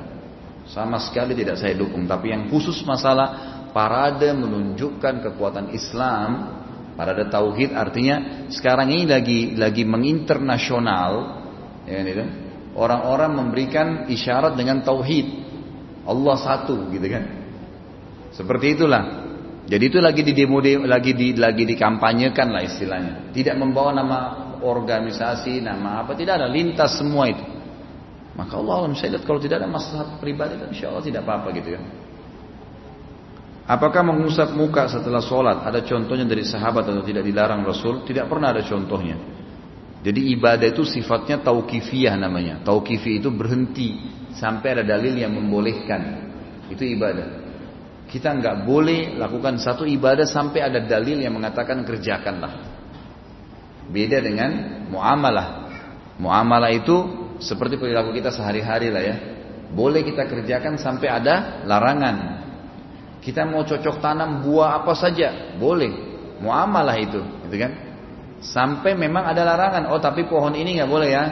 Sama sekali tidak saya dukung. Tapi yang khusus masalah parade menunjukkan kekuatan Islam, parade tauhid artinya sekarang ini lagi lagi menginternasional, ya itu. Orang-orang memberikan isyarat dengan tauhid. Allah satu gitu kan. Seperti itulah. Jadi itu lagi di demo lagi di lagi dikampanyekan lah istilahnya. Tidak membawa nama organisasi, nama apa, tidak ada, lintas semua itu. Maka Allah alam saya lihat kalau tidak ada masalah pribadi insya Allah tidak apa-apa gitu ya. Apakah mengusap muka setelah sholat ada contohnya dari sahabat atau tidak dilarang Rasul? Tidak pernah ada contohnya. Jadi ibadah itu sifatnya tauqifiyah namanya. Tauqifi itu berhenti sampai ada dalil yang membolehkan. Itu ibadah. Kita nggak boleh lakukan satu ibadah sampai ada dalil yang mengatakan kerjakanlah. Beda dengan muamalah. Muamalah itu seperti perilaku kita sehari-hari lah ya. Boleh kita kerjakan sampai ada larangan. Kita mau cocok tanam buah apa saja, boleh. Muamalah itu, gitu kan? Sampai memang ada larangan. Oh, tapi pohon ini nggak boleh ya.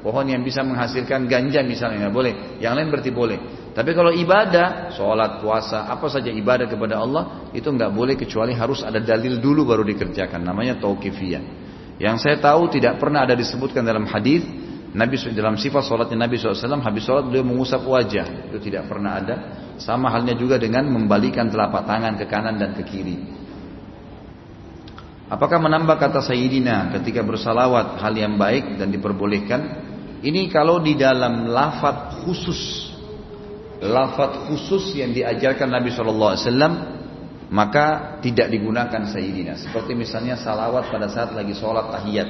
Pohon yang bisa menghasilkan ganja misalnya nggak boleh. Yang lain berarti boleh. Tapi kalau ibadah, sholat, puasa, apa saja ibadah kepada Allah itu nggak boleh kecuali harus ada dalil dulu baru dikerjakan. Namanya tauqifiyah. Yang saya tahu tidak pernah ada disebutkan dalam hadis Nabi dalam sifat sholatnya Nabi SAW habis sholat beliau mengusap wajah. Itu tidak pernah ada. Sama halnya juga dengan membalikan telapak tangan ke kanan dan ke kiri. Apakah menambah kata Sayyidina ketika bersalawat hal yang baik dan diperbolehkan? Ini kalau di dalam lafat khusus. Lafat khusus yang diajarkan Nabi SAW maka tidak digunakan sayyidina. Seperti misalnya salawat pada saat lagi sholat tahiyat.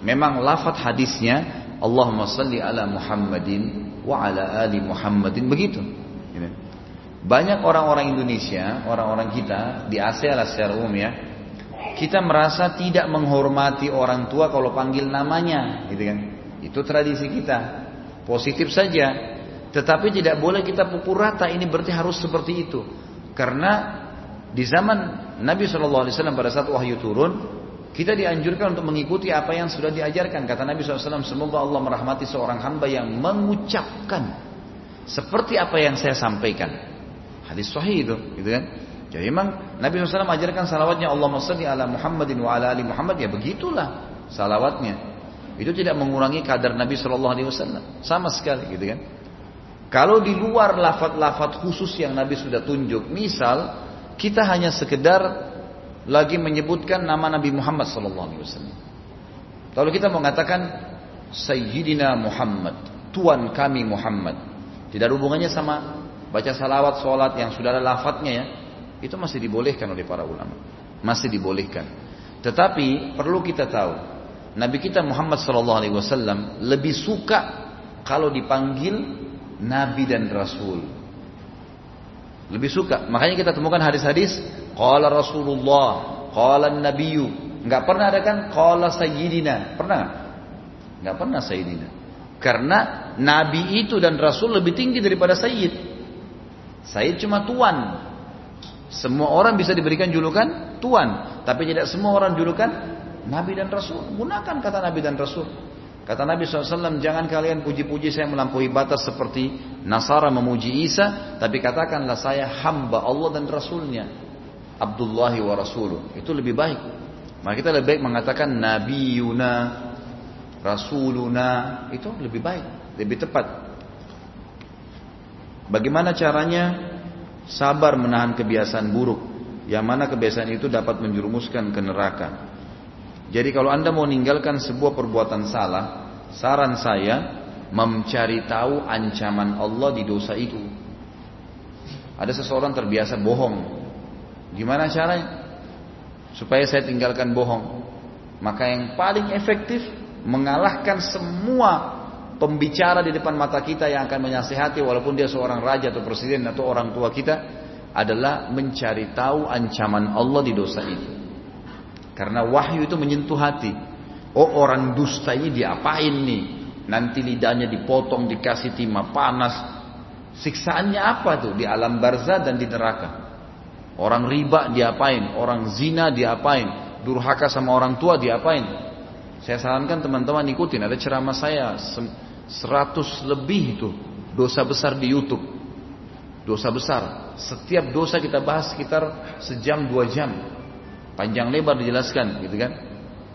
Memang lafat hadisnya Allahumma salli ala Muhammadin wa ala ali Muhammadin begitu. Banyak orang-orang Indonesia, orang-orang kita di Asia lah secara umum ya, kita merasa tidak menghormati orang tua kalau panggil namanya, gitu kan? Itu tradisi kita. Positif saja, tetapi tidak boleh kita pukul rata. Ini berarti harus seperti itu, karena di zaman Nabi Wasallam pada saat wahyu turun, kita dianjurkan untuk mengikuti apa yang sudah diajarkan. Kata Nabi SAW, semoga Allah merahmati seorang hamba yang mengucapkan seperti apa yang saya sampaikan. Hadis sahih itu, gitu kan? Jadi memang Nabi SAW ajarkan salawatnya Allah salli ala Muhammadin wa ala ali Muhammad ya begitulah salawatnya. Itu tidak mengurangi kadar Nabi Wasallam sama sekali, gitu kan? Kalau di luar lafat-lafat khusus yang Nabi sudah tunjuk, misal kita hanya sekedar lagi menyebutkan nama Nabi Muhammad sallallahu alaihi wasallam. Lalu kita mengatakan Sayyidina Muhammad, Tuan kami Muhammad. Tidak ada hubungannya sama baca salawat, sholat yang sudah ada lafadznya ya. Itu masih dibolehkan oleh para ulama. Masih dibolehkan. Tetapi perlu kita tahu, Nabi kita Muhammad sallallahu alaihi wasallam lebih suka kalau dipanggil Nabi dan Rasul. Lebih suka. Makanya kita temukan hadis-hadis qala Rasulullah, qala Nabiyyu. Enggak pernah ada kan qala Sayyidina. Pernah? Enggak pernah Sayyidina. Karena Nabi itu dan Rasul lebih tinggi daripada Sayyid. Sayyid cuma tuan. Semua orang bisa diberikan julukan tuan, tapi tidak semua orang julukan Nabi dan Rasul. Gunakan kata Nabi dan Rasul. Kata Nabi SAW, jangan kalian puji-puji saya melampaui batas seperti Nasara memuji Isa, tapi katakanlah saya hamba Allah dan Rasulnya. Abdullahi wa Rasuluh. Itu lebih baik. Maka kita lebih baik mengatakan Nabi Yuna, Rasuluna. Itu lebih baik, lebih tepat. Bagaimana caranya sabar menahan kebiasaan buruk, yang mana kebiasaan itu dapat menjerumuskan ke neraka. Jadi kalau Anda mau meninggalkan sebuah perbuatan salah, saran saya mencari tahu ancaman Allah di dosa itu. Ada seseorang terbiasa bohong. Gimana caranya? Supaya saya tinggalkan bohong. Maka yang paling efektif mengalahkan semua pembicara di depan mata kita yang akan menasihati walaupun dia seorang raja atau presiden atau orang tua kita adalah mencari tahu ancaman Allah di dosa itu. Karena wahyu itu menyentuh hati. Oh orang dusta ini diapain nih? Nanti lidahnya dipotong, dikasih timah panas. Siksaannya apa tuh? Di alam barzah dan di neraka. Orang riba diapain? Orang zina diapain? Durhaka sama orang tua diapain? Saya sarankan teman-teman ikutin. Ada ceramah saya. Seratus lebih itu. Dosa besar di Youtube. Dosa besar. Setiap dosa kita bahas sekitar sejam dua jam. Panjang lebar dijelaskan, gitu kan?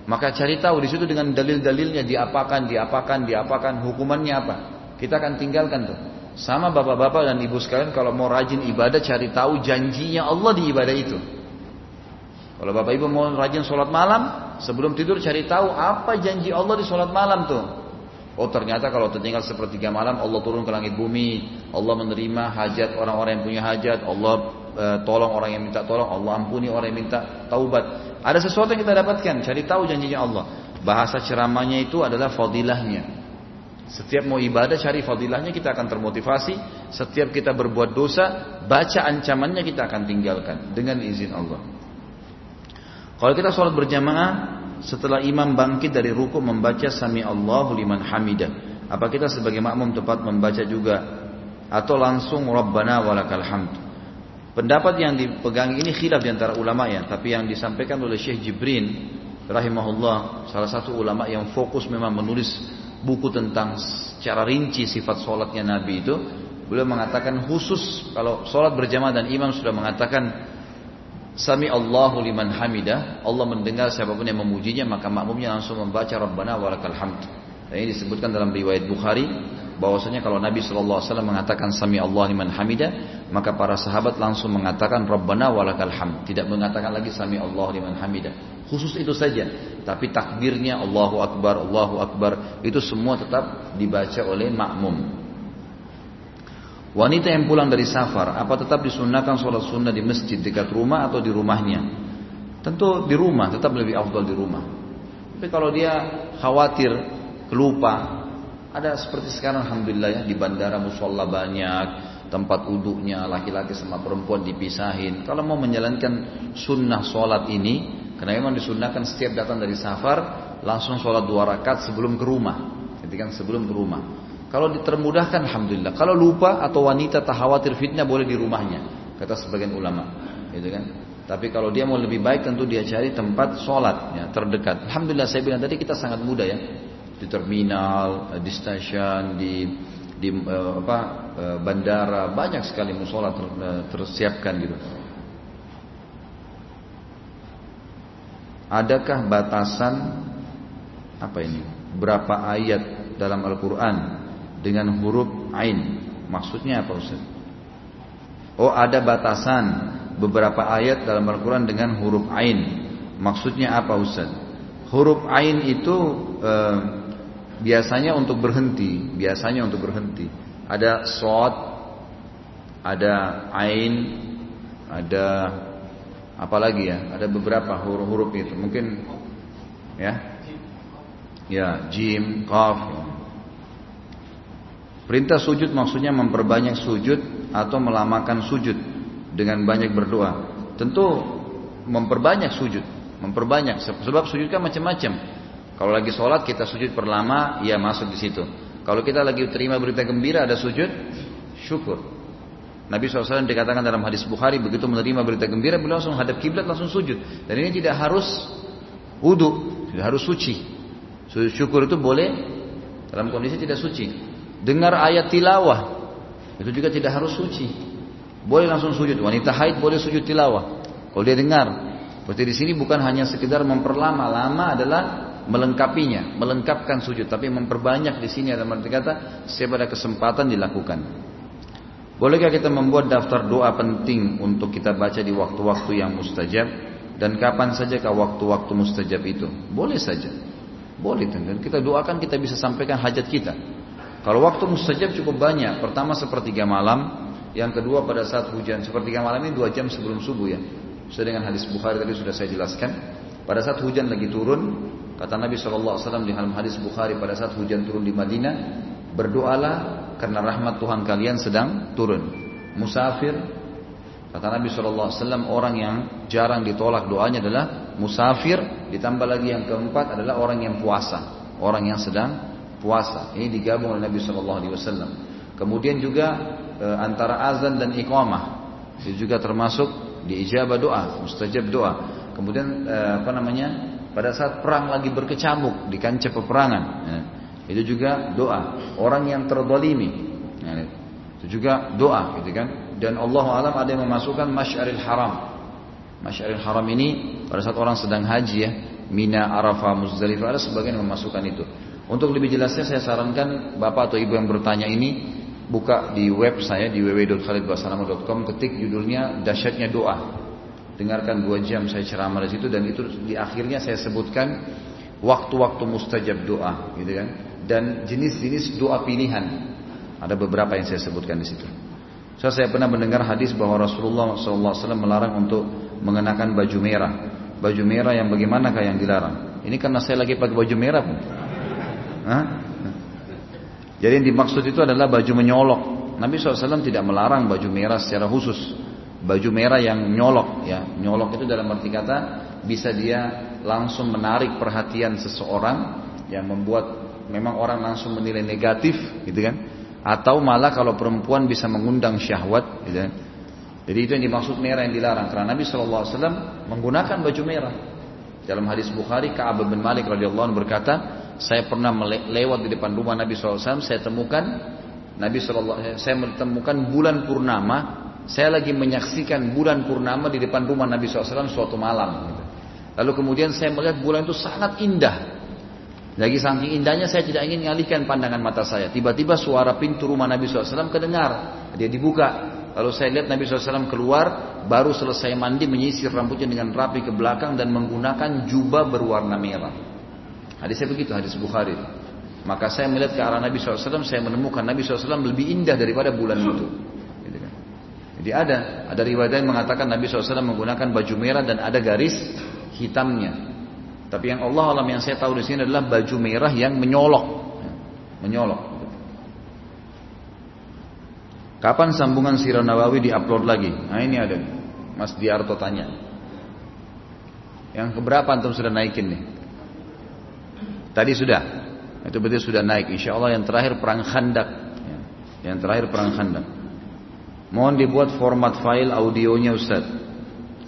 Maka cari tahu di situ dengan dalil-dalilnya diapakan, diapakan, diapakan, hukumannya apa. Kita akan tinggalkan tuh. Sama bapak-bapak dan ibu sekalian kalau mau rajin ibadah cari tahu janjinya Allah di ibadah itu. Kalau bapak ibu mau rajin sholat malam, sebelum tidur cari tahu apa janji Allah di sholat malam tuh. Oh ternyata kalau tertinggal sepertiga malam Allah turun ke langit bumi, Allah menerima hajat orang-orang yang punya hajat, Allah tolong orang yang minta tolong, Allah ampuni orang yang minta taubat. Ada sesuatu yang kita dapatkan, cari tahu janjinya Allah. Bahasa ceramahnya itu adalah fadilahnya. Setiap mau ibadah cari fadilahnya kita akan termotivasi. Setiap kita berbuat dosa, baca ancamannya kita akan tinggalkan dengan izin Allah. Kalau kita sholat berjamaah, setelah imam bangkit dari ruku membaca sami Allahu liman hamidah. Apa kita sebagai makmum tepat membaca juga atau langsung Rabbana walakal hamd? Pendapat yang dipegang ini khilaf di antara ulama ya, tapi yang disampaikan oleh Syekh Jibrin rahimahullah, salah satu ulama yang fokus memang menulis buku tentang secara rinci sifat sholatnya Nabi itu, beliau mengatakan khusus kalau sholat berjamaah dan imam sudah mengatakan Sami Allahu liman hamidah, Allah mendengar siapa pun yang memujinya maka makmumnya langsung membaca Rabbana walakal hamd. Dan ini disebutkan dalam riwayat Bukhari bahwasanya kalau Nabi Wasallam mengatakan Sami Allah liman hamida maka para sahabat langsung mengatakan Rabbana walakal hamd tidak mengatakan lagi Sami Allah liman hamida khusus itu saja tapi takbirnya Allahu Akbar Allahu Akbar itu semua tetap dibaca oleh makmum Wanita yang pulang dari safar, apa tetap disunahkan sholat sunnah di masjid dekat rumah atau di rumahnya? Tentu di rumah, tetap lebih afdal di rumah. Tapi kalau dia khawatir, kelupa, ada seperti sekarang alhamdulillah ya di bandara musola banyak, tempat uduknya laki-laki sama perempuan dipisahin. Kalau mau menjalankan sunnah sholat ini, karena memang disunnahkan setiap datang dari safar langsung sholat dua rakaat sebelum ke rumah, ketika sebelum ke rumah. Kalau ditermudahkan alhamdulillah. Kalau lupa atau wanita tak khawatir fitnah boleh di rumahnya, kata sebagian ulama, gitu kan. Tapi kalau dia mau lebih baik tentu dia cari tempat sholat ya, terdekat. Alhamdulillah saya bilang tadi kita sangat mudah ya di terminal, di stasiun, di di uh, apa uh, bandara banyak sekali musola ter, tersiapkan gitu. Adakah batasan apa ini? Berapa ayat dalam Al-Qur'an dengan huruf ain? Maksudnya apa Ustaz? Oh, ada batasan beberapa ayat dalam Al-Quran dengan huruf Ain. Maksudnya apa Ustaz? Huruf Ain itu e, biasanya untuk berhenti, biasanya untuk berhenti. Ada Sod, ada Ain, ada apa lagi ya? Ada beberapa huruf-huruf itu. Mungkin ya, ya Jim, Qaf. Perintah sujud maksudnya memperbanyak sujud atau melamakan sujud dengan banyak berdoa. Tentu memperbanyak sujud, memperbanyak sebab sujud kan macam-macam. Kalau lagi sholat kita sujud perlama, ya masuk di situ. Kalau kita lagi terima berita gembira ada sujud, syukur. Nabi SAW dikatakan dalam hadis Bukhari begitu menerima berita gembira beliau langsung hadap kiblat langsung sujud. Dan ini tidak harus wudhu, tidak harus suci. Syukur itu boleh dalam kondisi tidak suci. Dengar ayat tilawah itu juga tidak harus suci. Boleh langsung sujud. Wanita haid boleh sujud tilawah. Kalau dia dengar. Berarti di sini bukan hanya sekedar memperlama. Lama adalah melengkapinya, melengkapkan sujud. Tapi memperbanyak di sini ada arti kata setiap ada kesempatan dilakukan. Bolehkah kita membuat daftar doa penting untuk kita baca di waktu-waktu yang mustajab dan kapan saja sajakah waktu-waktu mustajab itu? Boleh saja. Boleh dan kita doakan kita bisa sampaikan hajat kita. Kalau waktu mustajab cukup banyak. Pertama sepertiga malam, yang kedua pada saat hujan seperti malam ini dua jam sebelum subuh ya. Sesuai dengan hadis Bukhari tadi sudah saya jelaskan. Pada saat hujan lagi turun, kata Nabi SAW di dalam hadis Bukhari pada saat hujan turun di Madinah, berdoalah karena rahmat Tuhan kalian sedang turun. Musafir, kata Nabi SAW orang yang jarang ditolak doanya adalah musafir, ditambah lagi yang keempat adalah orang yang puasa, orang yang sedang puasa. Ini digabung oleh Nabi SAW. Kemudian juga e, antara azan dan iqamah. Itu juga termasuk diijabah doa, mustajab doa. Kemudian e, apa namanya? Pada saat perang lagi berkecamuk di kancah peperangan, ya, itu juga doa. Orang yang terzalimi, ya, itu juga doa, gitu kan? Dan Allah alam ada yang memasukkan masyaril haram. Masyaril haram ini pada saat orang sedang haji ya, Mina, Arafah, Muzdalifah ada sebagian yang memasukkan itu. Untuk lebih jelasnya saya sarankan bapak atau ibu yang bertanya ini buka di web saya di www.khalidbasalamah.com ketik judulnya dahsyatnya doa dengarkan dua jam saya ceramah di situ dan itu di akhirnya saya sebutkan waktu-waktu mustajab doa gitu kan dan jenis-jenis doa pilihan ada beberapa yang saya sebutkan di situ so, saya pernah mendengar hadis bahwa Rasulullah SAW melarang untuk mengenakan baju merah baju merah yang bagaimanakah yang dilarang ini karena saya lagi pakai baju merah pun Hah? Jadi yang dimaksud itu adalah baju menyolok. Nabi SAW tidak melarang baju merah secara khusus. Baju merah yang nyolok, ya nyolok itu dalam arti kata bisa dia langsung menarik perhatian seseorang yang membuat memang orang langsung menilai negatif, gitu kan? Atau malah kalau perempuan bisa mengundang syahwat, gitu kan? Jadi itu yang dimaksud merah yang dilarang. Karena Nabi SAW menggunakan baju merah. Dalam hadis Bukhari, Ka'ab bin Malik radhiyallahu anhu berkata, saya pernah lewat di depan rumah Nabi SAW, saya temukan Nabi SAW, saya menemukan bulan purnama, saya lagi menyaksikan bulan purnama di depan rumah Nabi SAW suatu malam. Gitu. Lalu kemudian saya melihat bulan itu sangat indah. Lagi saking indahnya saya tidak ingin mengalihkan pandangan mata saya. Tiba-tiba suara pintu rumah Nabi SAW kedengar. Dia dibuka. Lalu saya lihat Nabi SAW keluar, baru selesai mandi menyisir rambutnya dengan rapi ke belakang dan menggunakan jubah berwarna merah. Hadisnya begitu, hadis Bukhari. Maka saya melihat ke arah Nabi SAW, saya menemukan Nabi SAW lebih indah daripada bulan itu. Jadi ada, ada riwayat yang mengatakan Nabi SAW menggunakan baju merah dan ada garis hitamnya. Tapi yang Allah alam yang saya tahu di sini adalah baju merah yang menyolok, menyolok. Kapan sambungan Sirah Nawawi diupload lagi? Nah ini ada, Mas Diarto tanya. Yang keberapa antum sudah naikin nih? Tadi sudah. Itu berarti sudah naik. Insya Allah yang terakhir perang khandak. Ya. Yang terakhir perang khandak. Mohon dibuat format file audionya Ustaz.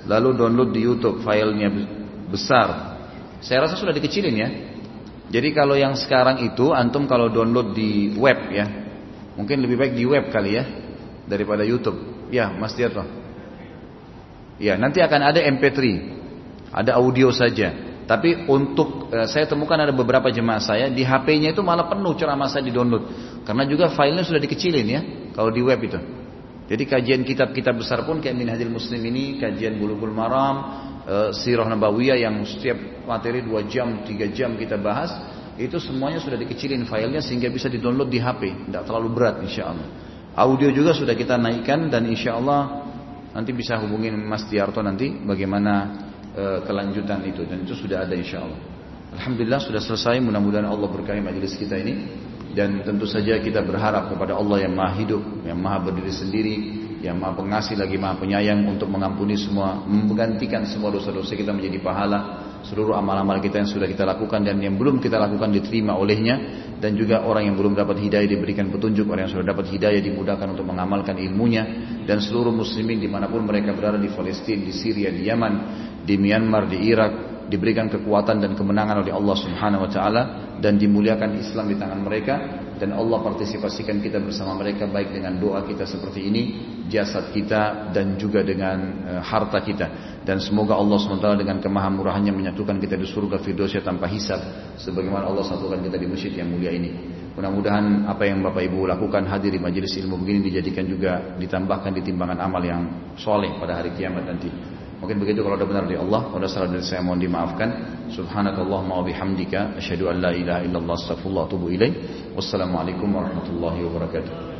Lalu download di YouTube filenya besar. Saya rasa sudah dikecilin ya. Jadi kalau yang sekarang itu antum kalau download di web ya. Mungkin lebih baik di web kali ya daripada YouTube. Ya, Mas Tirto. Ya, nanti akan ada MP3. Ada audio saja. Tapi untuk eh, saya temukan ada beberapa jemaah saya di HP-nya itu malah penuh ceramah saya di download. Karena juga filenya sudah dikecilin ya kalau di web itu. Jadi kajian kitab-kitab besar pun kayak Minhajul Muslim ini, kajian Bulughul Maram, e, Sirah Nabawiyah yang setiap materi 2 jam, 3 jam kita bahas, itu semuanya sudah dikecilin filenya sehingga bisa di-download di HP, tidak terlalu berat insya Allah. Audio juga sudah kita naikkan dan insya Allah nanti bisa hubungin Mas Tiarto nanti bagaimana e, kelanjutan itu dan itu sudah ada insya Allah. Alhamdulillah sudah selesai. Mudah-mudahan Allah berkahi majelis kita ini dan tentu saja kita berharap kepada Allah yang Maha Hidup, yang Maha berdiri sendiri, yang Maha Pengasih lagi Maha Penyayang untuk mengampuni semua, menggantikan semua dosa-dosa kita menjadi pahala seluruh amal-amal kita yang sudah kita lakukan dan yang belum kita lakukan diterima olehnya dan juga orang yang belum dapat hidayah diberikan petunjuk orang yang sudah dapat hidayah dimudahkan untuk mengamalkan ilmunya dan seluruh muslimin di mana pun mereka berada di Palestina, di Syria, di Yaman, di Myanmar, di Irak, diberikan kekuatan dan kemenangan oleh Allah Subhanahu wa taala dan dimuliakan Islam di tangan mereka dan Allah partisipasikan kita bersama mereka baik dengan doa kita seperti ini, jasad kita dan juga dengan uh, harta kita dan semoga Allah SWT dengan kemahamurahannya menyatukan kita di surga Firdausya tanpa hisab sebagaimana Allah satukan kita di masjid yang mulia ini. Mudah-mudahan apa yang Bapak Ibu lakukan hadir di majelis ilmu begini dijadikan juga ditambahkan di timbangan amal yang soleh pada hari kiamat nanti. Mungkin begitu kalau ada benar dari Allah, kalau ada salah dari saya mohon dimaafkan. Subhanakallahumma wa bihamdika asyhadu an la ilaha illallah astaghfirullah wa atubu ilaik. Wassalamualaikum warahmatullahi wabarakatuh.